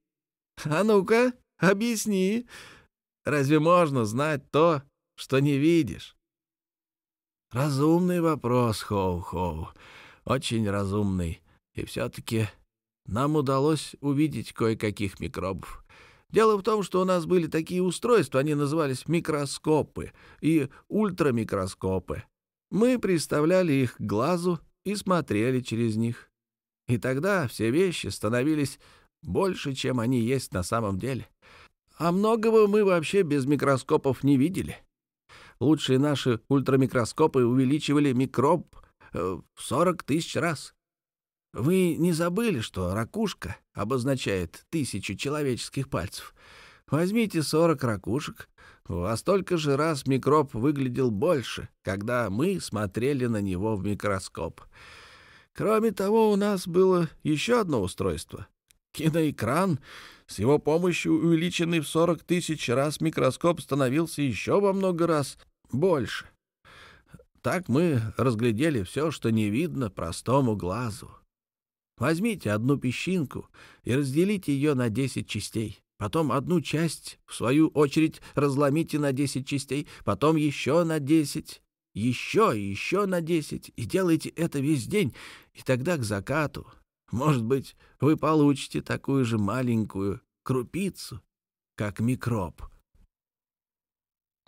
А ну-ка, объясни. Разве можно знать то, что не видишь?» «Разумный вопрос, Хоу-Хоу, очень разумный. И все-таки нам удалось увидеть кое-каких микробов. Дело в том, что у нас были такие устройства, они назывались микроскопы и ультрамикроскопы. Мы представляли их к глазу и смотрели через них. И тогда все вещи становились больше, чем они есть на самом деле. А многого мы вообще без микроскопов не видели. Лучшие наши ультрамикроскопы увеличивали микроб э, в 40 тысяч раз. Вы не забыли, что ракушка обозначает тысячу человеческих пальцев? Возьмите сорок ракушек. Во столько же раз микроб выглядел больше, когда мы смотрели на него в микроскоп. Кроме того, у нас было еще одно устройство — киноэкран. С его помощью увеличенный в сорок тысяч раз микроскоп становился еще во много раз больше. Так мы разглядели все, что не видно простому глазу. Возьмите одну песчинку и разделите ее на 10 частей. Потом одну часть, в свою очередь, разломите на 10 частей, потом еще на 10, еще и еще на 10, и делайте это весь день, и тогда к закату, может быть, вы получите такую же маленькую крупицу, как микроб.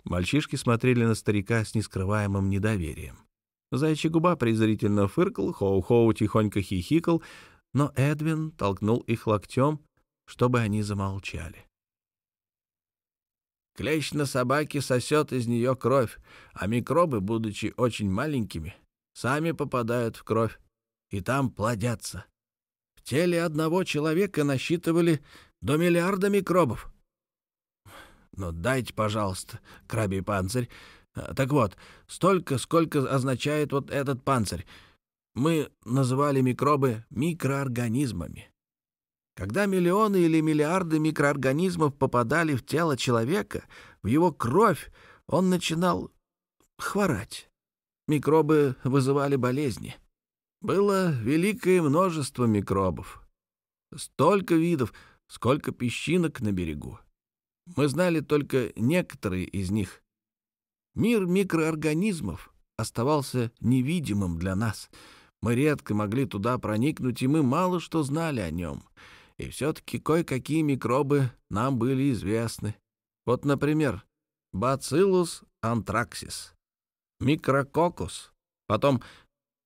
Мальчишки смотрели на старика с нескрываемым недоверием. Зайчья губа презрительно фыркал, Хоу-Хоу тихонько хихикал, но Эдвин толкнул их локтем, чтобы они замолчали. Клещ на собаке сосет из нее кровь, а микробы, будучи очень маленькими, сами попадают в кровь и там плодятся. В теле одного человека насчитывали до миллиарда микробов. Но ну, дайте, пожалуйста, крабий панцирь, а, так вот, столько, сколько означает вот этот панцирь. Мы называли микробы микроорганизмами. Когда миллионы или миллиарды микроорганизмов попадали в тело человека, в его кровь, он начинал хворать. Микробы вызывали болезни. Было великое множество микробов. Столько видов, сколько песчинок на берегу. Мы знали только некоторые из них. Мир микроорганизмов оставался невидимым для нас. Мы редко могли туда проникнуть, и мы мало что знали о нем. И все-таки кое-какие микробы нам были известны. Вот, например, бациллус антраксис, микрококус, потом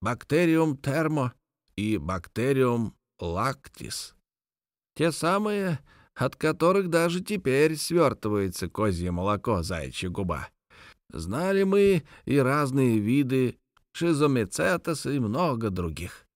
бактериум термо и бактериум лактис. Те самые, от которых даже теперь свертывается козье молоко, заячья губа. Знали мы и разные виды шизомицетоса и много других.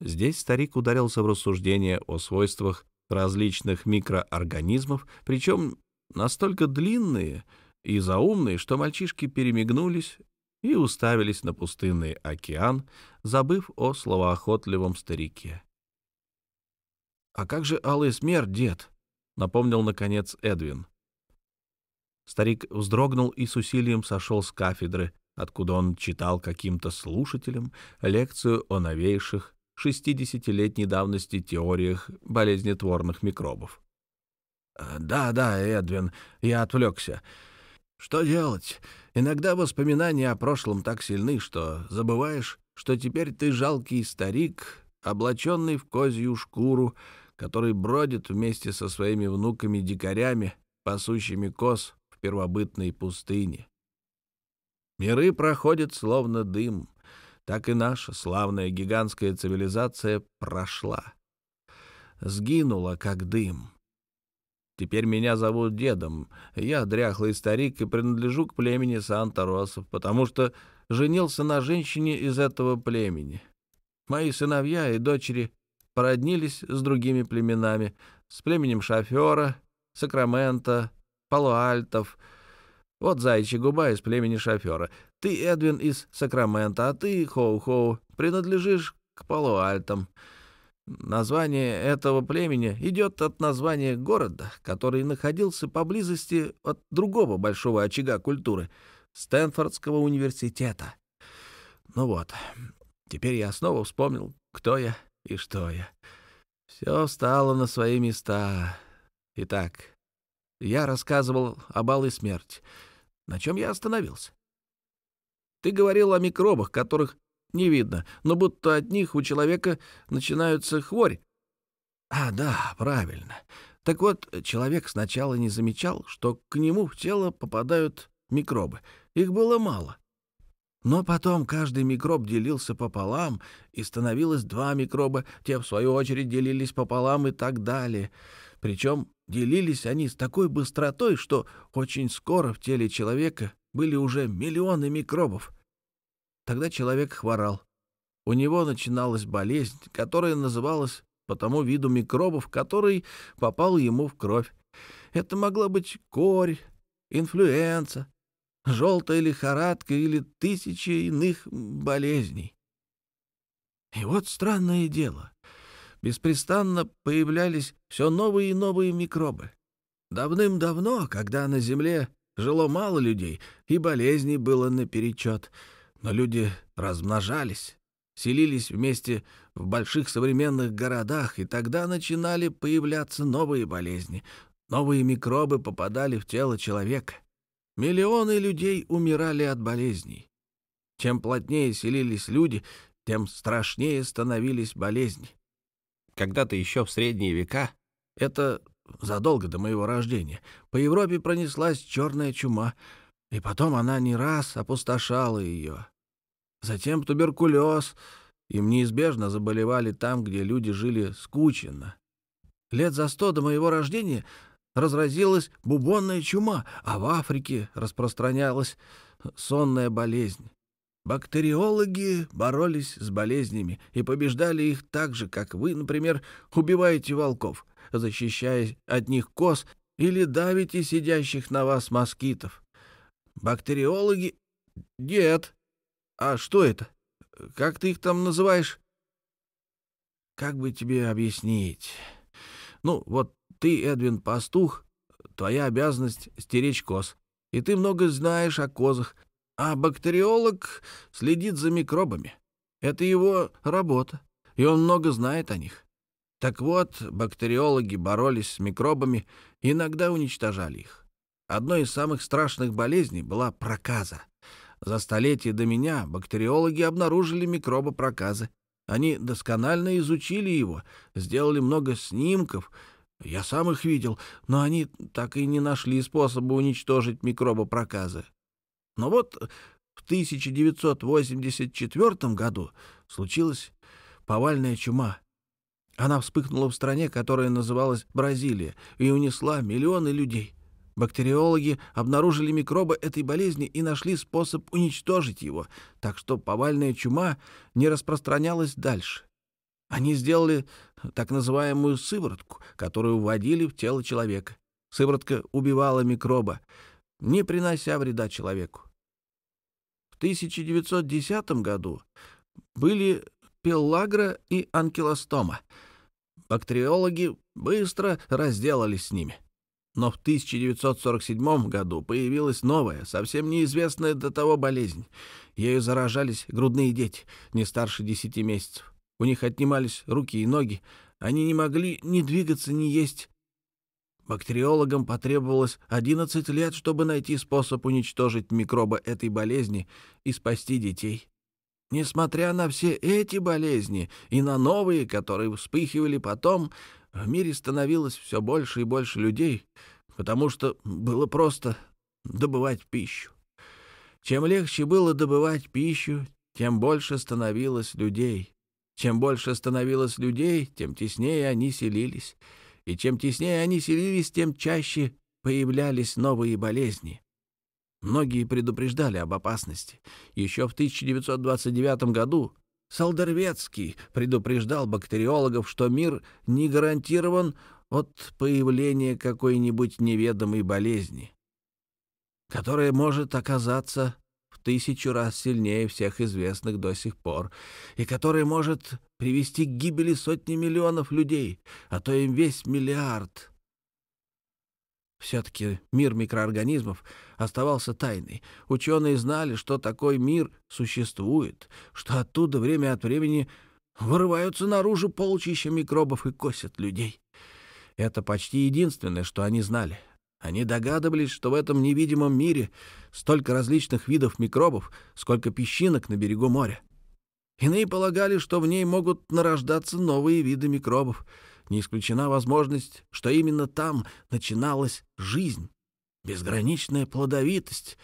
Здесь старик ударился в рассуждение о свойствах различных микроорганизмов, причем настолько длинные и заумные, что мальчишки перемигнулись и уставились на пустынный океан, забыв о словоохотливом старике. «А как же алый смерть, дед?» — напомнил, наконец, Эдвин. Старик вздрогнул и с усилием сошел с кафедры, откуда он читал каким-то слушателям лекцию о новейших 60-летней давности теориях болезнетворных микробов. «Да, да, Эдвин, я отвлекся. Что делать? Иногда воспоминания о прошлом так сильны, что забываешь, что теперь ты жалкий старик, облаченный в козью шкуру, который бродит вместе со своими внуками-дикарями, пасущими коз в первобытной пустыне. Миры проходят словно дым, так и наша славная гигантская цивилизация прошла. Сгинула, как дым. Теперь меня зовут дедом. Я дряхлый старик и принадлежу к племени Санта-Росов, потому что женился на женщине из этого племени. Мои сыновья и дочери породнились с другими племенами, с племенем шофера, Сакрамента, Палуальтов. Вот зайчья губа из племени шофера. Ты, Эдвин, из Сакрамента, а ты, Хоу-Хоу, принадлежишь к Палуальтам. Название этого племени идет от названия города, который находился поблизости от другого большого очага культуры — Стэнфордского университета. Ну вот, теперь я снова вспомнил, кто я и что я. Все встало на свои места. Итак, я рассказывал о балой смерти. На чем я остановился? Ты говорил о микробах, которых не видно, но будто от них у человека начинаются хворь. А, да, правильно. Так вот, человек сначала не замечал, что к нему в тело попадают микробы. Их было мало. Но потом каждый микроб делился пополам, и становилось два микроба, те, в свою очередь, делились пополам и так далее. Причем делились они с такой быстротой, что очень скоро в теле человека были уже миллионы микробов. Тогда человек хворал. У него начиналась болезнь, которая называлась по тому виду микробов, который попал ему в кровь. Это могла быть корь, инфлюенса, желтая лихорадка или тысячи иных болезней. И вот странное дело. Беспрестанно появлялись все новые и новые микробы. Давным-давно, когда на Земле жило мало людей, и болезней было наперечет, но люди размножались, селились вместе в больших современных городах, и тогда начинали появляться новые болезни, новые микробы попадали в тело человека. Миллионы людей умирали от болезней. Чем плотнее селились люди, тем страшнее становились болезни. Когда-то еще в средние века, это задолго до моего рождения, по Европе пронеслась черная чума, и потом она не раз опустошала ее. Затем туберкулез, им неизбежно заболевали там, где люди жили скученно. Лет за сто до моего рождения разразилась бубонная чума, а в Африке распространялась сонная болезнь. Бактериологи боролись с болезнями и побеждали их так же, как вы, например, убиваете волков, защищая от них коз или давите сидящих на вас москитов. Бактериологи... Дед, а что это? Как ты их там называешь? Как бы тебе объяснить? Ну, вот ты, Эдвин, пастух, твоя обязанность — стеречь коз, и ты много знаешь о козах, а бактериолог следит за микробами. Это его работа, и он много знает о них. Так вот, бактериологи боролись с микробами иногда уничтожали их. Одной из самых страшных болезней была проказа. За столетия до меня бактериологи обнаружили микроба проказы. Они досконально изучили его, сделали много снимков — я сам их видел, но они так и не нашли способа уничтожить микробы проказа. Но вот в 1984 году случилась повальная чума. Она вспыхнула в стране, которая называлась Бразилия, и унесла миллионы людей. Бактериологи обнаружили микробы этой болезни и нашли способ уничтожить его, так что повальная чума не распространялась дальше. Они сделали так называемую сыворотку, которую вводили в тело человека. Сыворотка убивала микроба, не принося вреда человеку. В 1910 году были пеллагра и анкилостома. Бактериологи быстро разделались с ними. Но в 1947 году появилась новая, совсем неизвестная до того болезнь. Ею заражались грудные дети, не старше 10 месяцев. У них отнимались руки и ноги. Они не могли ни двигаться, ни есть. Бактериологам потребовалось 11 лет, чтобы найти способ уничтожить микробы этой болезни и спасти детей. Несмотря на все эти болезни и на новые, которые вспыхивали потом, в мире становилось все больше и больше людей, потому что было просто добывать пищу. Чем легче было добывать пищу, тем больше становилось людей. Чем больше становилось людей, тем теснее они селились. И чем теснее они селились, тем чаще появлялись новые болезни. Многие предупреждали об опасности. Еще в 1929 году Солдервецкий предупреждал бактериологов, что мир не гарантирован от появления какой-нибудь неведомой болезни, которая может оказаться в тысячу раз сильнее всех известных до сих пор, и которая может привести к гибели сотни миллионов людей, а то и весь миллиард. Все-таки мир микроорганизмов оставался тайной. Ученые знали, что такой мир существует, что оттуда время от времени вырываются наружу полчища микробов и косят людей. Это почти единственное, что они знали. Они догадывались, что в этом невидимом мире столько различных видов микробов, сколько песчинок на берегу моря. Иные полагали, что в ней могут нарождаться новые виды микробов — не исключена возможность, что именно там начиналась жизнь, безграничная плодовитость,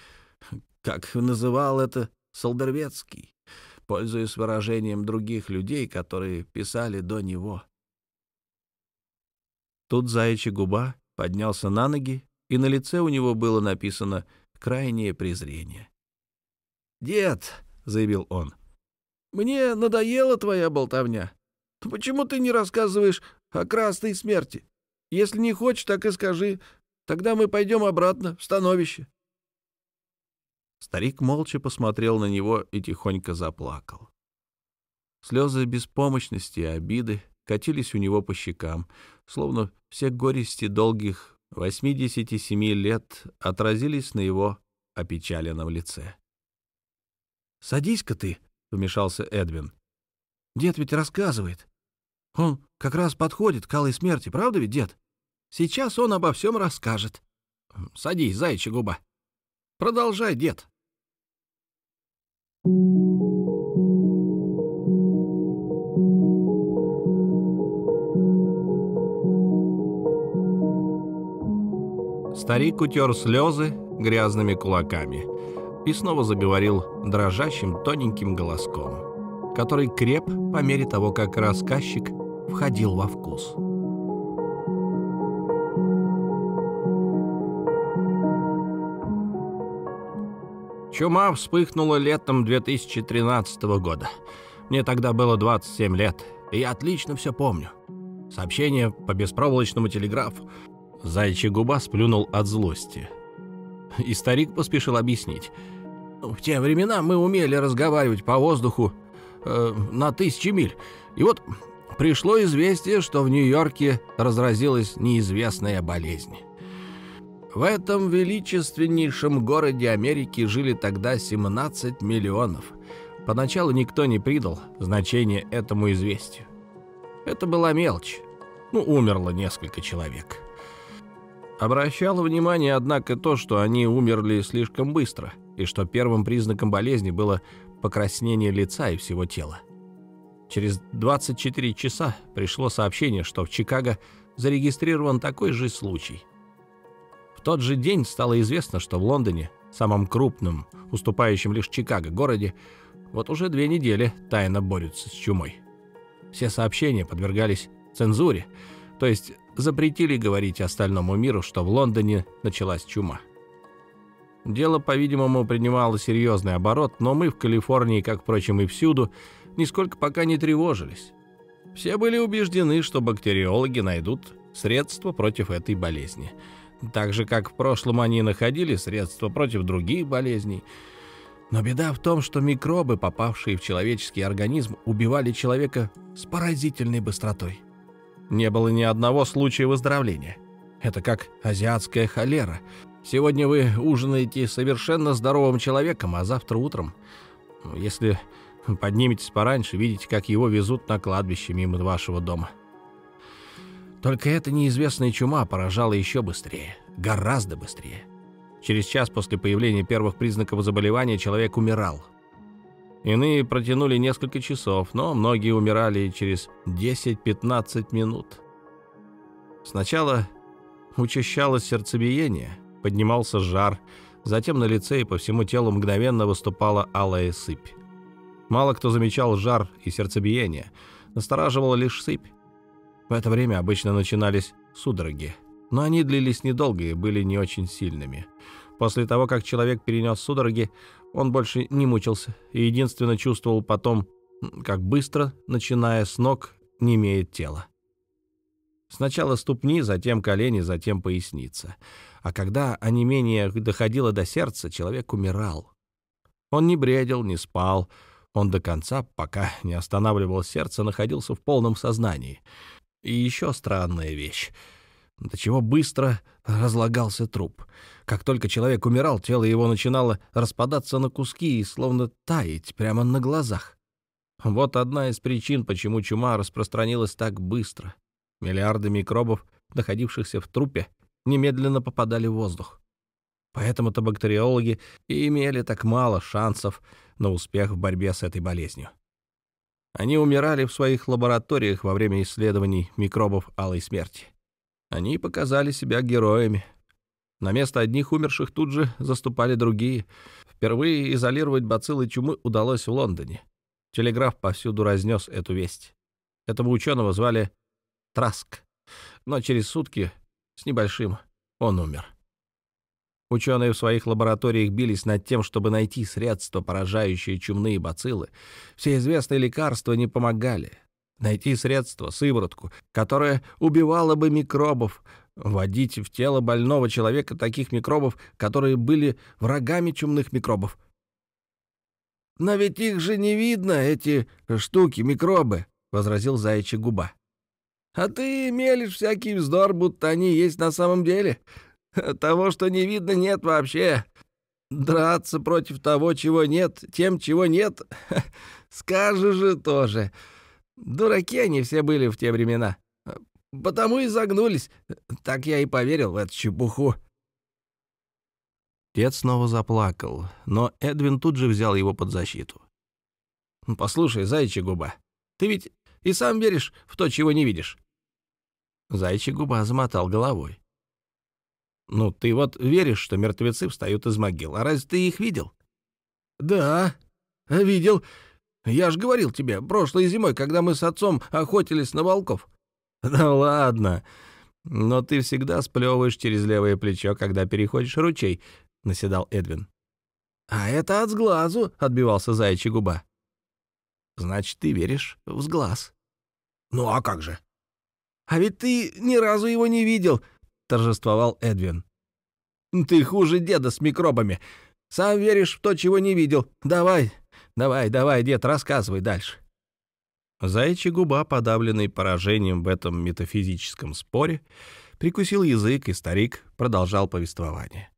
как называл это Солдервецкий, пользуясь выражением других людей, которые писали до него. Тут заячья губа поднялся на ноги, и на лице у него было написано крайнее презрение. «Дед», — заявил он, — «мне надоела твоя болтовня. Почему ты не рассказываешь о красной смерти. Если не хочешь, так и скажи. Тогда мы пойдем обратно в становище». Старик молча посмотрел на него и тихонько заплакал. Слезы беспомощности и обиды катились у него по щекам, словно все горести долгих 87 лет отразились на его опечаленном лице. «Садись-ка ты», — вмешался Эдвин. «Дед ведь рассказывает. Он как раз подходит к алой смерти, правда ведь, дед? Сейчас он обо всем расскажет. Садись, зайчья губа. Продолжай, дед. Старик утер слезы грязными кулаками и снова заговорил дрожащим тоненьким голоском, который креп по мере того, как рассказчик входил во вкус. Чума вспыхнула летом 2013 года. Мне тогда было 27 лет, и я отлично все помню. Сообщение по беспроволочному телеграфу. Зайчья губа сплюнул от злости. И старик поспешил объяснить. В те времена мы умели разговаривать по воздуху э, на тысячи миль. И вот пришло известие, что в Нью-Йорке разразилась неизвестная болезнь. В этом величественнейшем городе Америки жили тогда 17 миллионов. Поначалу никто не придал значения этому известию. Это была мелочь. Ну, умерло несколько человек. Обращало внимание, однако, то, что они умерли слишком быстро, и что первым признаком болезни было покраснение лица и всего тела. Через 24 часа пришло сообщение, что в Чикаго зарегистрирован такой же случай. В тот же день стало известно, что в Лондоне, самом крупном, уступающем лишь Чикаго городе, вот уже две недели тайно борются с чумой. Все сообщения подвергались цензуре, то есть запретили говорить остальному миру, что в Лондоне началась чума. Дело, по-видимому, принимало серьезный оборот, но мы в Калифорнии, как, впрочем, и всюду, нисколько пока не тревожились. Все были убеждены, что бактериологи найдут средства против этой болезни. Так же, как в прошлом они находили средства против других болезней. Но беда в том, что микробы, попавшие в человеческий организм, убивали человека с поразительной быстротой. Не было ни одного случая выздоровления. Это как азиатская холера. Сегодня вы ужинаете совершенно здоровым человеком, а завтра утром, если подниметесь пораньше, видите, как его везут на кладбище мимо вашего дома. Только эта неизвестная чума поражала еще быстрее, гораздо быстрее. Через час после появления первых признаков заболевания человек умирал. Иные протянули несколько часов, но многие умирали через 10-15 минут. Сначала учащалось сердцебиение, поднимался жар, затем на лице и по всему телу мгновенно выступала алая сыпь. Мало кто замечал жар и сердцебиение, настораживала лишь сыпь. В это время обычно начинались судороги, но они длились недолго и были не очень сильными. После того, как человек перенес судороги, он больше не мучился и единственно чувствовал потом, как быстро, начиная с ног, не имеет тела. Сначала ступни, затем колени, затем поясница. А когда онемение доходило до сердца, человек умирал. Он не бредил, не спал. Он до конца, пока не останавливал сердце, находился в полном сознании. И еще странная вещь. До чего быстро разлагался труп. Как только человек умирал, тело его начинало распадаться на куски и словно таять прямо на глазах. Вот одна из причин, почему чума распространилась так быстро. Миллиарды микробов, находившихся в трупе, немедленно попадали в воздух. Поэтому-то бактериологи и имели так мало шансов на успех в борьбе с этой болезнью. Они умирали в своих лабораториях во время исследований микробов алой смерти. Они показали себя героями. На место одних умерших тут же заступали другие. Впервые изолировать бациллы чумы удалось в Лондоне. Телеграф повсюду разнес эту весть. Этого ученого звали Траск, но через сутки с небольшим он умер. Ученые в своих лабораториях бились над тем, чтобы найти средства, поражающие чумные бациллы. Все известные лекарства не помогали. Найти средство, сыворотку, которая убивала бы микробов, вводить в тело больного человека таких микробов, которые были врагами чумных микробов. «Но ведь их же не видно, эти штуки, микробы», — возразил заячья губа. А ты мелешь всякий вздор, будто они есть на самом деле. Того, что не видно, нет вообще. Драться против того, чего нет, тем, чего нет, скажешь же тоже. Дураки они все были в те времена. Потому и загнулись. Так я и поверил в эту чепуху. Дед снова заплакал, но Эдвин тут же взял его под защиту. «Послушай, зайчья губа, ты ведь и сам веришь в то, чего не видишь». Зайчий губа замотал головой. «Ну, ты вот веришь, что мертвецы встают из могил, а разве ты их видел?» «Да, видел. Я ж говорил тебе, прошлой зимой, когда мы с отцом охотились на волков». «Да ладно. Но ты всегда сплевываешь через левое плечо, когда переходишь ручей», — наседал Эдвин. «А это от сглазу», — отбивался заячья губа. Значит, ты веришь в сглаз. Ну а как же? А ведь ты ни разу его не видел, торжествовал Эдвин. Ты хуже деда с микробами. Сам веришь в то, чего не видел. Давай, давай, давай, дед, рассказывай дальше. Заячья губа, подавленный поражением в этом метафизическом споре, прикусил язык, и старик продолжал повествование.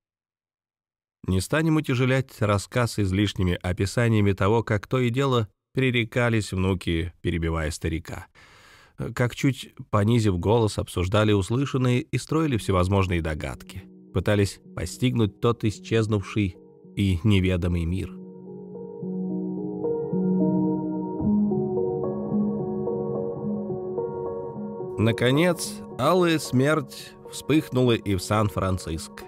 Не станем утяжелять рассказ излишними описаниями того, как то и дело Перерекались внуки, перебивая старика. Как чуть понизив голос, обсуждали услышанные и строили всевозможные догадки. Пытались постигнуть тот исчезнувший и неведомый мир. Наконец, алая смерть вспыхнула и в Сан-Франциско.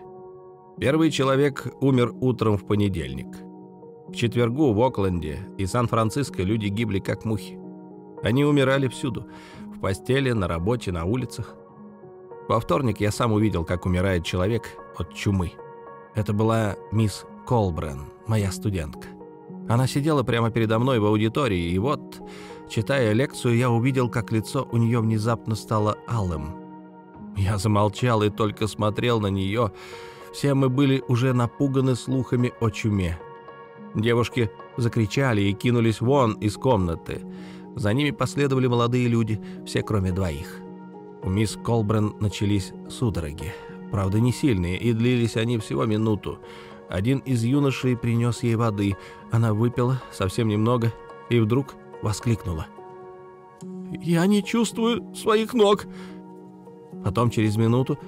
Первый человек умер утром в понедельник — к четвергу в Окленде и Сан-Франциско люди гибли как мухи. Они умирали всюду — в постели, на работе, на улицах. Во вторник я сам увидел, как умирает человек от чумы. Это была мисс Колбрен, моя студентка. Она сидела прямо передо мной в аудитории, и вот, читая лекцию, я увидел, как лицо у нее внезапно стало алым. Я замолчал и только смотрел на нее. Все мы были уже напуганы слухами о чуме. Девушки закричали и кинулись вон из комнаты. За ними последовали молодые люди, все кроме двоих. У мисс Колбрен начались судороги. Правда, не сильные, и длились они всего минуту. Один из юношей принес ей воды. Она выпила совсем немного и вдруг воскликнула. «Я не чувствую своих ног!» Потом через минуту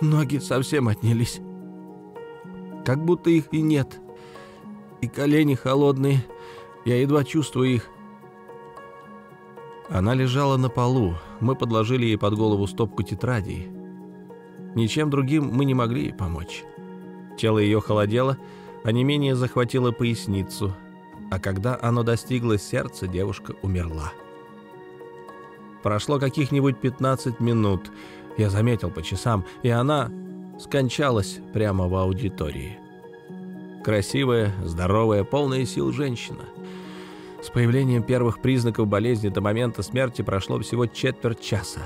ноги совсем отнялись. Как будто их и нет. И колени холодные. Я едва чувствую их. Она лежала на полу. Мы подложили ей под голову стопку тетрадей. Ничем другим мы не могли ей помочь. Тело ее холодело, а не менее захватило поясницу. А когда оно достигло сердца, девушка умерла. Прошло каких-нибудь 15 минут. Я заметил по часам, и она скончалась прямо в аудитории. Красивая, здоровая, полная сил женщина. С появлением первых признаков болезни до момента смерти прошло всего четверть часа.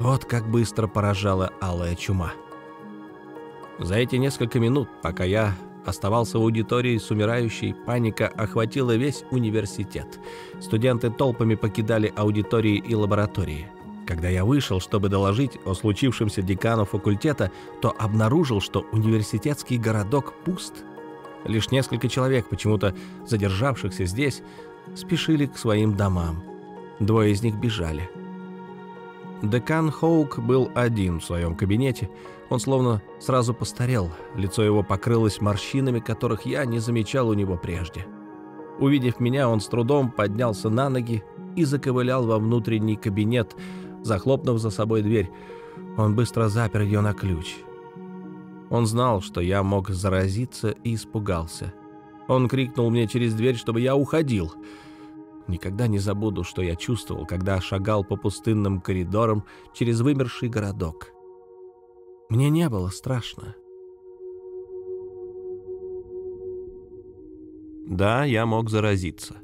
Вот как быстро поражала алая чума. За эти несколько минут, пока я оставался в аудитории с умирающей, паника охватила весь университет. Студенты толпами покидали аудитории и лаборатории. Когда я вышел, чтобы доложить о случившемся декану факультета, то обнаружил, что университетский городок пуст. Лишь несколько человек, почему-то задержавшихся здесь, спешили к своим домам. Двое из них бежали. Декан Хоук был один в своем кабинете. Он словно сразу постарел, лицо его покрылось морщинами, которых я не замечал у него прежде. Увидев меня, он с трудом поднялся на ноги и заковылял во внутренний кабинет, захлопнув за собой дверь. Он быстро запер ее на ключ. Он знал, что я мог заразиться и испугался. Он крикнул мне через дверь, чтобы я уходил — Никогда не забуду, что я чувствовал, когда шагал по пустынным коридорам через вымерший городок. Мне не было страшно. Да, я мог заразиться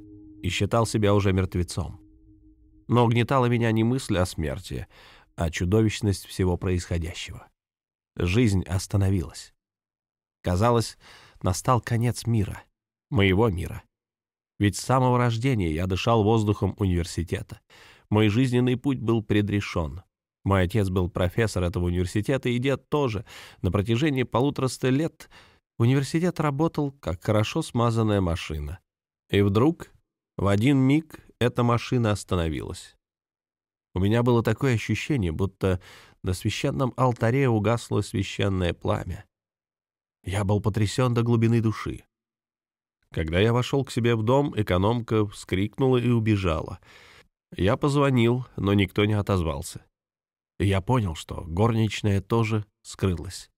и считал себя уже мертвецом. Но угнетала меня не мысль о смерти, а чудовищность всего происходящего. Жизнь остановилась. Казалось, настал конец мира, моего мира. Ведь с самого рождения я дышал воздухом университета. Мой жизненный путь был предрешен. Мой отец был профессор этого университета, и дед тоже. На протяжении полутораста лет университет работал, как хорошо смазанная машина. И вдруг, в один миг, эта машина остановилась. У меня было такое ощущение, будто на священном алтаре угасло священное пламя. Я был потрясен до глубины души. Когда я вошел к себе в дом, экономка вскрикнула и убежала. Я позвонил, но никто не отозвался. Я понял, что горничная тоже скрылась.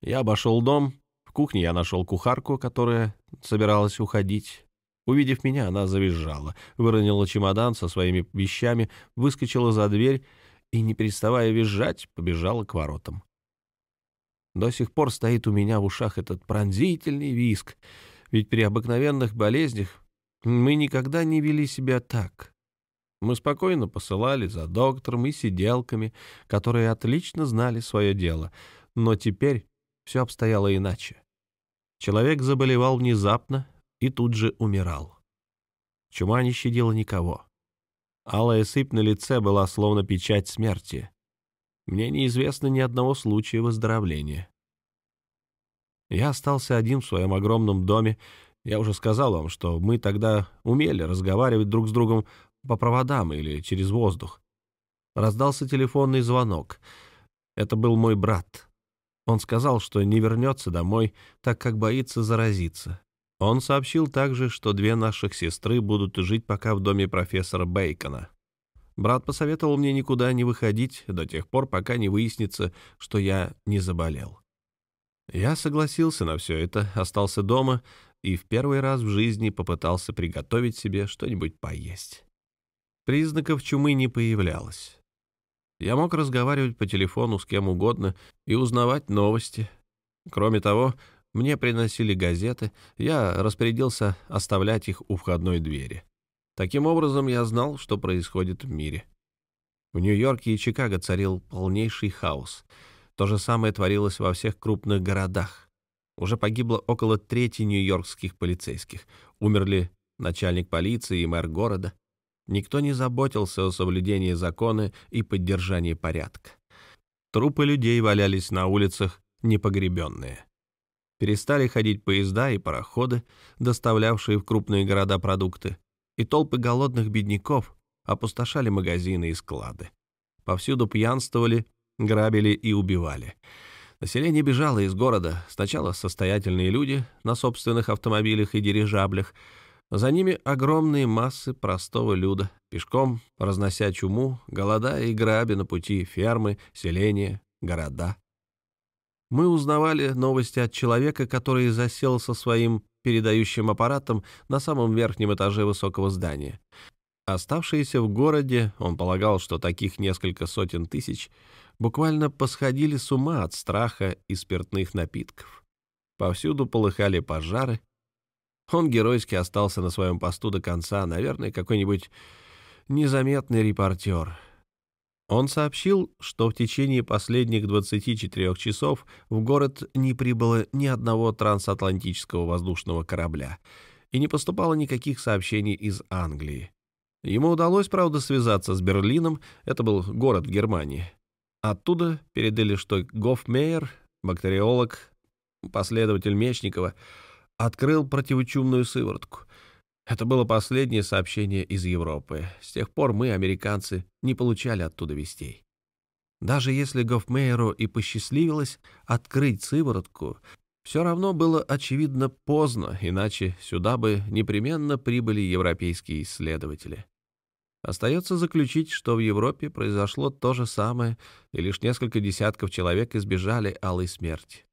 Я обошел дом. В кухне я нашел кухарку, которая собиралась уходить. Увидев меня, она завизжала, выронила чемодан со своими вещами, выскочила за дверь и, не переставая визжать, побежала к воротам. До сих пор стоит у меня в ушах этот пронзительный виск — ведь при обыкновенных болезнях мы никогда не вели себя так. Мы спокойно посылали за доктором и сиделками, которые отлично знали свое дело. Но теперь все обстояло иначе. Человек заболевал внезапно и тут же умирал. Чума не щадила никого. Алая сыпь на лице была словно печать смерти. Мне неизвестно ни одного случая выздоровления. Я остался один в своем огромном доме. Я уже сказал вам, что мы тогда умели разговаривать друг с другом по проводам или через воздух. Раздался телефонный звонок. Это был мой брат. Он сказал, что не вернется домой, так как боится заразиться. Он сообщил также, что две наших сестры будут жить пока в доме профессора Бейкона. Брат посоветовал мне никуда не выходить до тех пор, пока не выяснится, что я не заболел. Я согласился на все это, остался дома и в первый раз в жизни попытался приготовить себе что-нибудь поесть. Признаков чумы не появлялось. Я мог разговаривать по телефону с кем угодно и узнавать новости. Кроме того, мне приносили газеты, я распорядился оставлять их у входной двери. Таким образом, я знал, что происходит в мире. В Нью-Йорке и Чикаго царил полнейший хаос — то же самое творилось во всех крупных городах. Уже погибло около трети нью-йоркских полицейских. Умерли начальник полиции и мэр города. Никто не заботился о соблюдении закона и поддержании порядка. Трупы людей валялись на улицах непогребенные. Перестали ходить поезда и пароходы, доставлявшие в крупные города продукты, и толпы голодных бедняков опустошали магазины и склады. Повсюду пьянствовали, грабили и убивали. Население бежало из города. Сначала состоятельные люди на собственных автомобилях и дирижаблях, за ними огромные массы простого люда, пешком разнося чуму, голода и граби на пути фермы, селения, города. Мы узнавали новости от человека, который засел со своим передающим аппаратом на самом верхнем этаже высокого здания. Оставшиеся в городе, он полагал, что таких несколько сотен тысяч, буквально посходили с ума от страха и спиртных напитков. Повсюду полыхали пожары. Он геройски остался на своем посту до конца, наверное, какой-нибудь незаметный репортер. Он сообщил, что в течение последних 24 часов в город не прибыло ни одного трансатлантического воздушного корабля и не поступало никаких сообщений из Англии. Ему удалось, правда, связаться с Берлином, это был город в Германии. Оттуда передали, что Гофмейер, бактериолог, последователь Мечникова, открыл противочумную сыворотку. Это было последнее сообщение из Европы. С тех пор мы, американцы, не получали оттуда вестей. Даже если Гофмейеру и посчастливилось открыть сыворотку, все равно было очевидно поздно, иначе сюда бы непременно прибыли европейские исследователи. Остается заключить, что в Европе произошло то же самое, и лишь несколько десятков человек избежали алой смерти.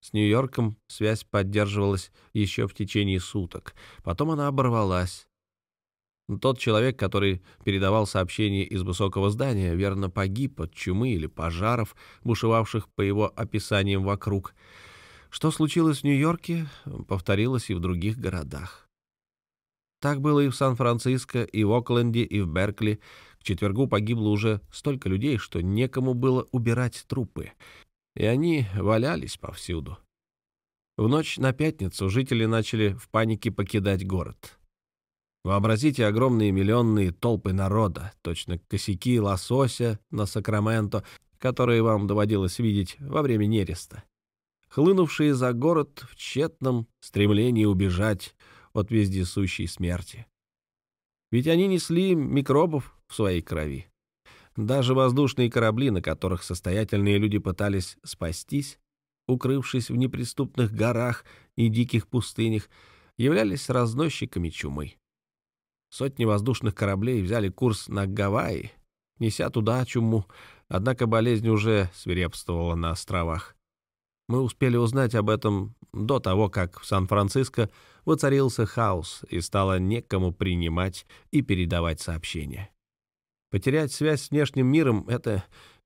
С Нью-Йорком связь поддерживалась еще в течение суток, потом она оборвалась. Тот человек, который передавал сообщение из высокого здания, верно погиб от чумы или пожаров, бушевавших по его описаниям вокруг — что случилось в Нью-Йорке, повторилось и в других городах. Так было и в Сан-Франциско, и в Окленде, и в Беркли. К четвергу погибло уже столько людей, что некому было убирать трупы, и они валялись повсюду. В ночь на пятницу жители начали в панике покидать город. Вообразите огромные миллионные толпы народа, точно косяки лосося на Сакраменто, которые вам доводилось видеть во время нереста хлынувшие за город в тщетном стремлении убежать от вездесущей смерти. Ведь они несли микробов в своей крови. Даже воздушные корабли, на которых состоятельные люди пытались спастись, укрывшись в неприступных горах и диких пустынях, являлись разносчиками чумы. Сотни воздушных кораблей взяли курс на Гавайи, неся туда чуму, однако болезнь уже свирепствовала на островах. Мы успели узнать об этом до того, как в Сан-Франциско воцарился хаос и стало некому принимать и передавать сообщения. Потерять связь с внешним миром — это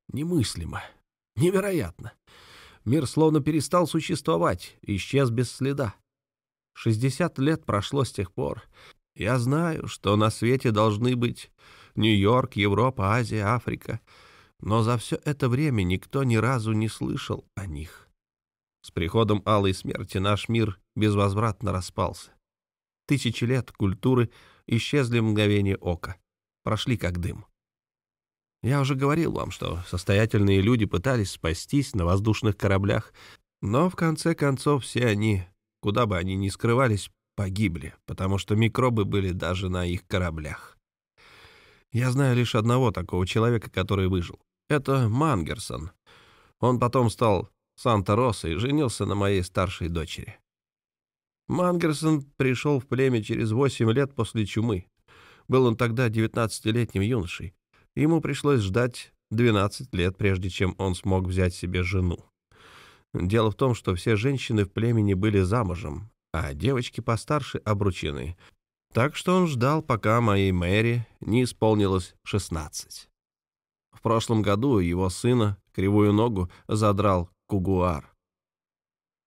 немыслимо, невероятно. Мир словно перестал существовать, исчез без следа. 60 лет прошло с тех пор. Я знаю, что на свете должны быть Нью-Йорк, Европа, Азия, Африка. Но за все это время никто ни разу не слышал о них. С приходом алой смерти наш мир безвозвратно распался. Тысячи лет культуры исчезли в мгновение ока, прошли как дым. Я уже говорил вам, что состоятельные люди пытались спастись на воздушных кораблях, но в конце концов все они, куда бы они ни скрывались, погибли, потому что микробы были даже на их кораблях. Я знаю лишь одного такого человека, который выжил. Это Мангерсон. Он потом стал Санта-Роса и женился на моей старшей дочери. Мангерсон пришел в племя через восемь лет после чумы. Был он тогда девятнадцатилетним юношей. Ему пришлось ждать двенадцать лет, прежде чем он смог взять себе жену. Дело в том, что все женщины в племени были замужем, а девочки постарше обручены. Так что он ждал, пока моей Мэри не исполнилось шестнадцать. В прошлом году его сына, кривую ногу, задрал Кугуар.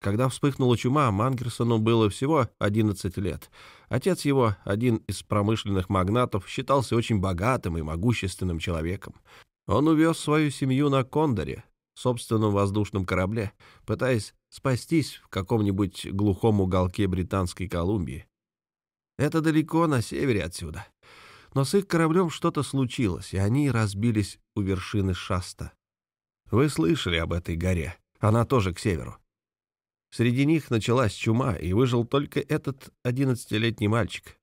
Когда вспыхнула чума, Мангерсону было всего 11 лет. Отец его, один из промышленных магнатов, считался очень богатым и могущественным человеком. Он увез свою семью на Кондоре, собственном воздушном корабле, пытаясь спастись в каком-нибудь глухом уголке Британской Колумбии. Это далеко на севере отсюда. Но с их кораблем что-то случилось, и они разбились у вершины Шаста. Вы слышали об этой горе. Она тоже к северу. Среди них началась чума, и выжил только этот одиннадцатилетний мальчик.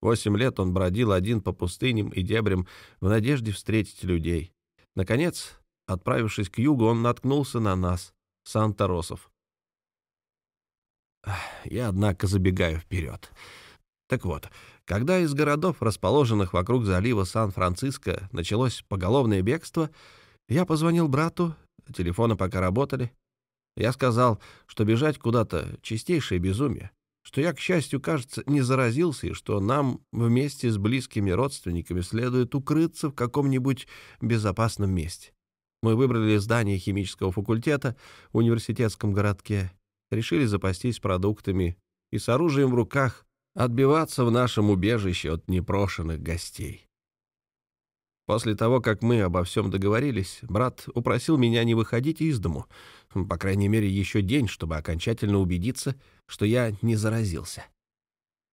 Восемь лет он бродил один по пустыням и дебрям в надежде встретить людей. Наконец, отправившись к югу, он наткнулся на нас, Санта-Росов. Я, однако, забегаю вперед. Так вот, когда из городов, расположенных вокруг залива Сан-Франциско, началось поголовное бегство, я позвонил брату, телефоны пока работали. Я сказал, что бежать куда-то — чистейшее безумие, что я, к счастью, кажется, не заразился, и что нам вместе с близкими родственниками следует укрыться в каком-нибудь безопасном месте. Мы выбрали здание химического факультета в университетском городке, решили запастись продуктами и с оружием в руках отбиваться в нашем убежище от непрошенных гостей. После того, как мы обо всем договорились, брат упросил меня не выходить из дому, по крайней мере, еще день, чтобы окончательно убедиться, что я не заразился.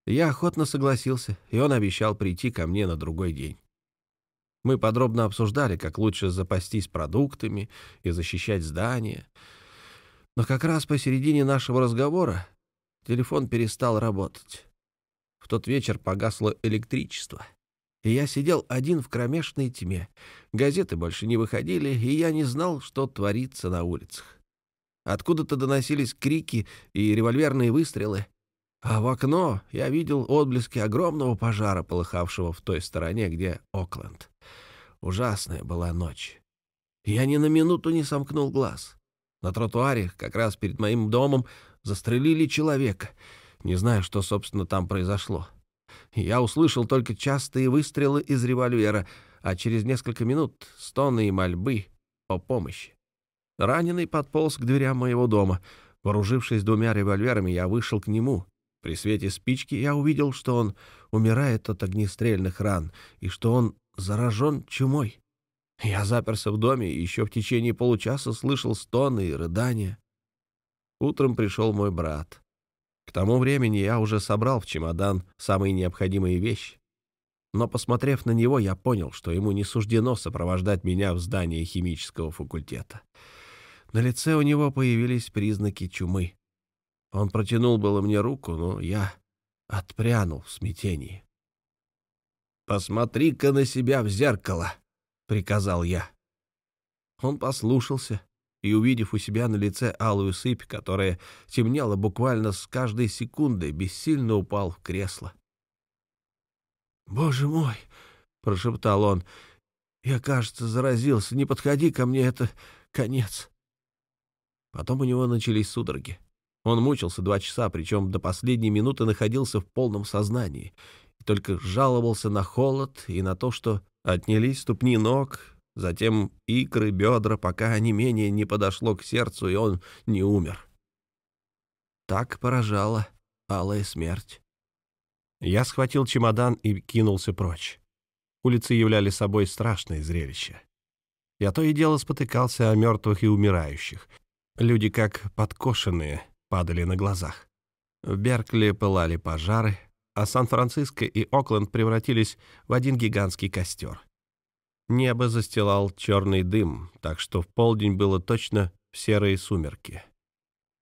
Я охотно согласился, и он обещал прийти ко мне на другой день. Мы подробно обсуждали, как лучше запастись продуктами и защищать здание. Но как раз посередине нашего разговора телефон перестал работать. В тот вечер погасло электричество — и я сидел один в кромешной тьме. Газеты больше не выходили, и я не знал, что творится на улицах. Откуда-то доносились крики и револьверные выстрелы, а в окно я видел отблески огромного пожара, полыхавшего в той стороне, где Окленд. Ужасная была ночь. Я ни на минуту не сомкнул глаз. На тротуаре, как раз перед моим домом, застрелили человека. Не знаю, что, собственно, там произошло. Я услышал только частые выстрелы из револьвера, а через несколько минут — стоны и мольбы о помощи. Раненый подполз к дверям моего дома. Вооружившись двумя револьверами, я вышел к нему. При свете спички я увидел, что он умирает от огнестрельных ран и что он заражен чумой. Я заперся в доме и еще в течение получаса слышал стоны и рыдания. Утром пришел мой брат. Тому времени я уже собрал в чемодан самые необходимые вещи. Но, посмотрев на него, я понял, что ему не суждено сопровождать меня в здание химического факультета. На лице у него появились признаки чумы. Он протянул было мне руку, но я отпрянул в смятении. «Посмотри-ка на себя в зеркало!» — приказал я. Он послушался и, увидев у себя на лице алую сыпь, которая темнела буквально с каждой секундой, бессильно упал в кресло. «Боже мой!» — прошептал он. «Я, кажется, заразился. Не подходи ко мне, это конец». Потом у него начались судороги. Он мучился два часа, причем до последней минуты находился в полном сознании, и только жаловался на холод и на то, что отнялись ступни ног, затем икры, бедра, пока менее не подошло к сердцу, и он не умер. Так поражала алая смерть. Я схватил чемодан и кинулся прочь. Улицы являли собой страшное зрелище. Я то и дело спотыкался о мертвых и умирающих. Люди, как подкошенные, падали на глазах. В Беркли пылали пожары, а Сан-Франциско и Окленд превратились в один гигантский костер. Небо застилал черный дым, так что в полдень было точно в серые сумерки.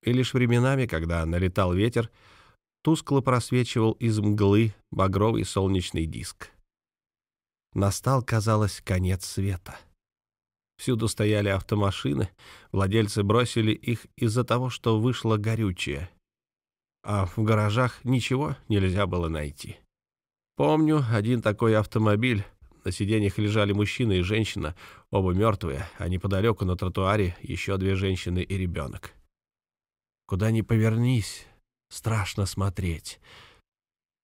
И лишь временами, когда налетал ветер, тускло просвечивал из мглы багровый солнечный диск. Настал, казалось, конец света. Всюду стояли автомашины, владельцы бросили их из-за того, что вышло горючее. А в гаражах ничего нельзя было найти. Помню один такой автомобиль, на сиденьях лежали мужчина и женщина, оба мертвые, а неподалеку на тротуаре еще две женщины и ребенок. Куда ни повернись, страшно смотреть.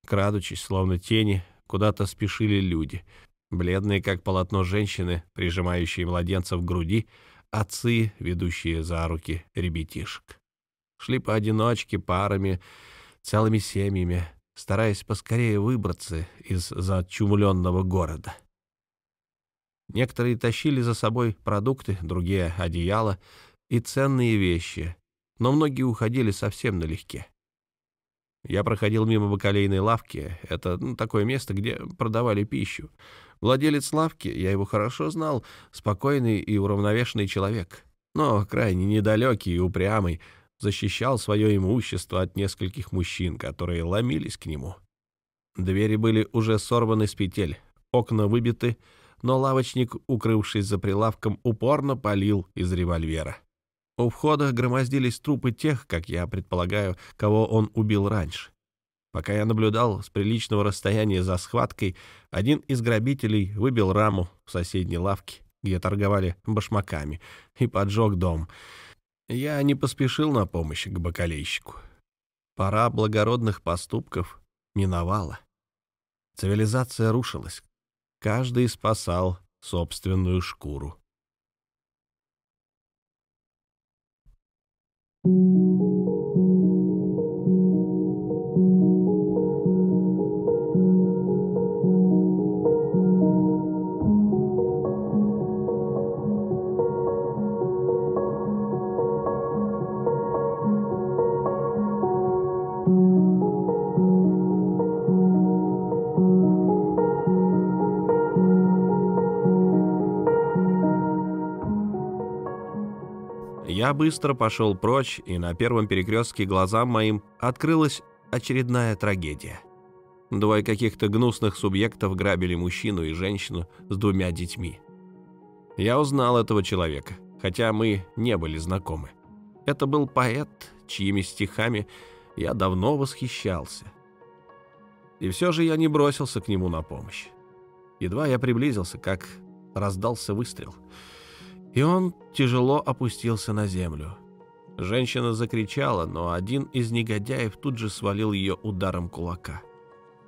Крадучись, словно тени, куда-то спешили люди. Бледные, как полотно женщины, прижимающие младенцев к груди, отцы, ведущие за руки ребятишек. Шли поодиночке, парами, целыми семьями, стараясь поскорее выбраться из зачумленного города. Некоторые тащили за собой продукты, другие — одеяла и ценные вещи, но многие уходили совсем налегке. Я проходил мимо бакалейной лавки. Это ну, такое место, где продавали пищу. Владелец лавки, я его хорошо знал, спокойный и уравновешенный человек, но крайне недалекий и упрямый, защищал свое имущество от нескольких мужчин, которые ломились к нему. Двери были уже сорваны с петель, окна выбиты, но лавочник, укрывшись за прилавком, упорно палил из револьвера. У входа громоздились трупы тех, как я предполагаю, кого он убил раньше. Пока я наблюдал с приличного расстояния за схваткой, один из грабителей выбил раму в соседней лавке, где торговали башмаками, и поджег дом. Я не поспешил на помощь к бакалейщику. Пора благородных поступков миновала. Цивилизация рушилась. Каждый спасал собственную шкуру. Я быстро пошел прочь, и на первом перекрестке глазам моим открылась очередная трагедия. Двое каких-то гнусных субъектов грабили мужчину и женщину с двумя детьми. Я узнал этого человека, хотя мы не были знакомы. Это был поэт, чьими стихами я давно восхищался. И все же я не бросился к нему на помощь. Едва я приблизился, как раздался выстрел — и он тяжело опустился на землю. Женщина закричала, но один из негодяев тут же свалил ее ударом кулака.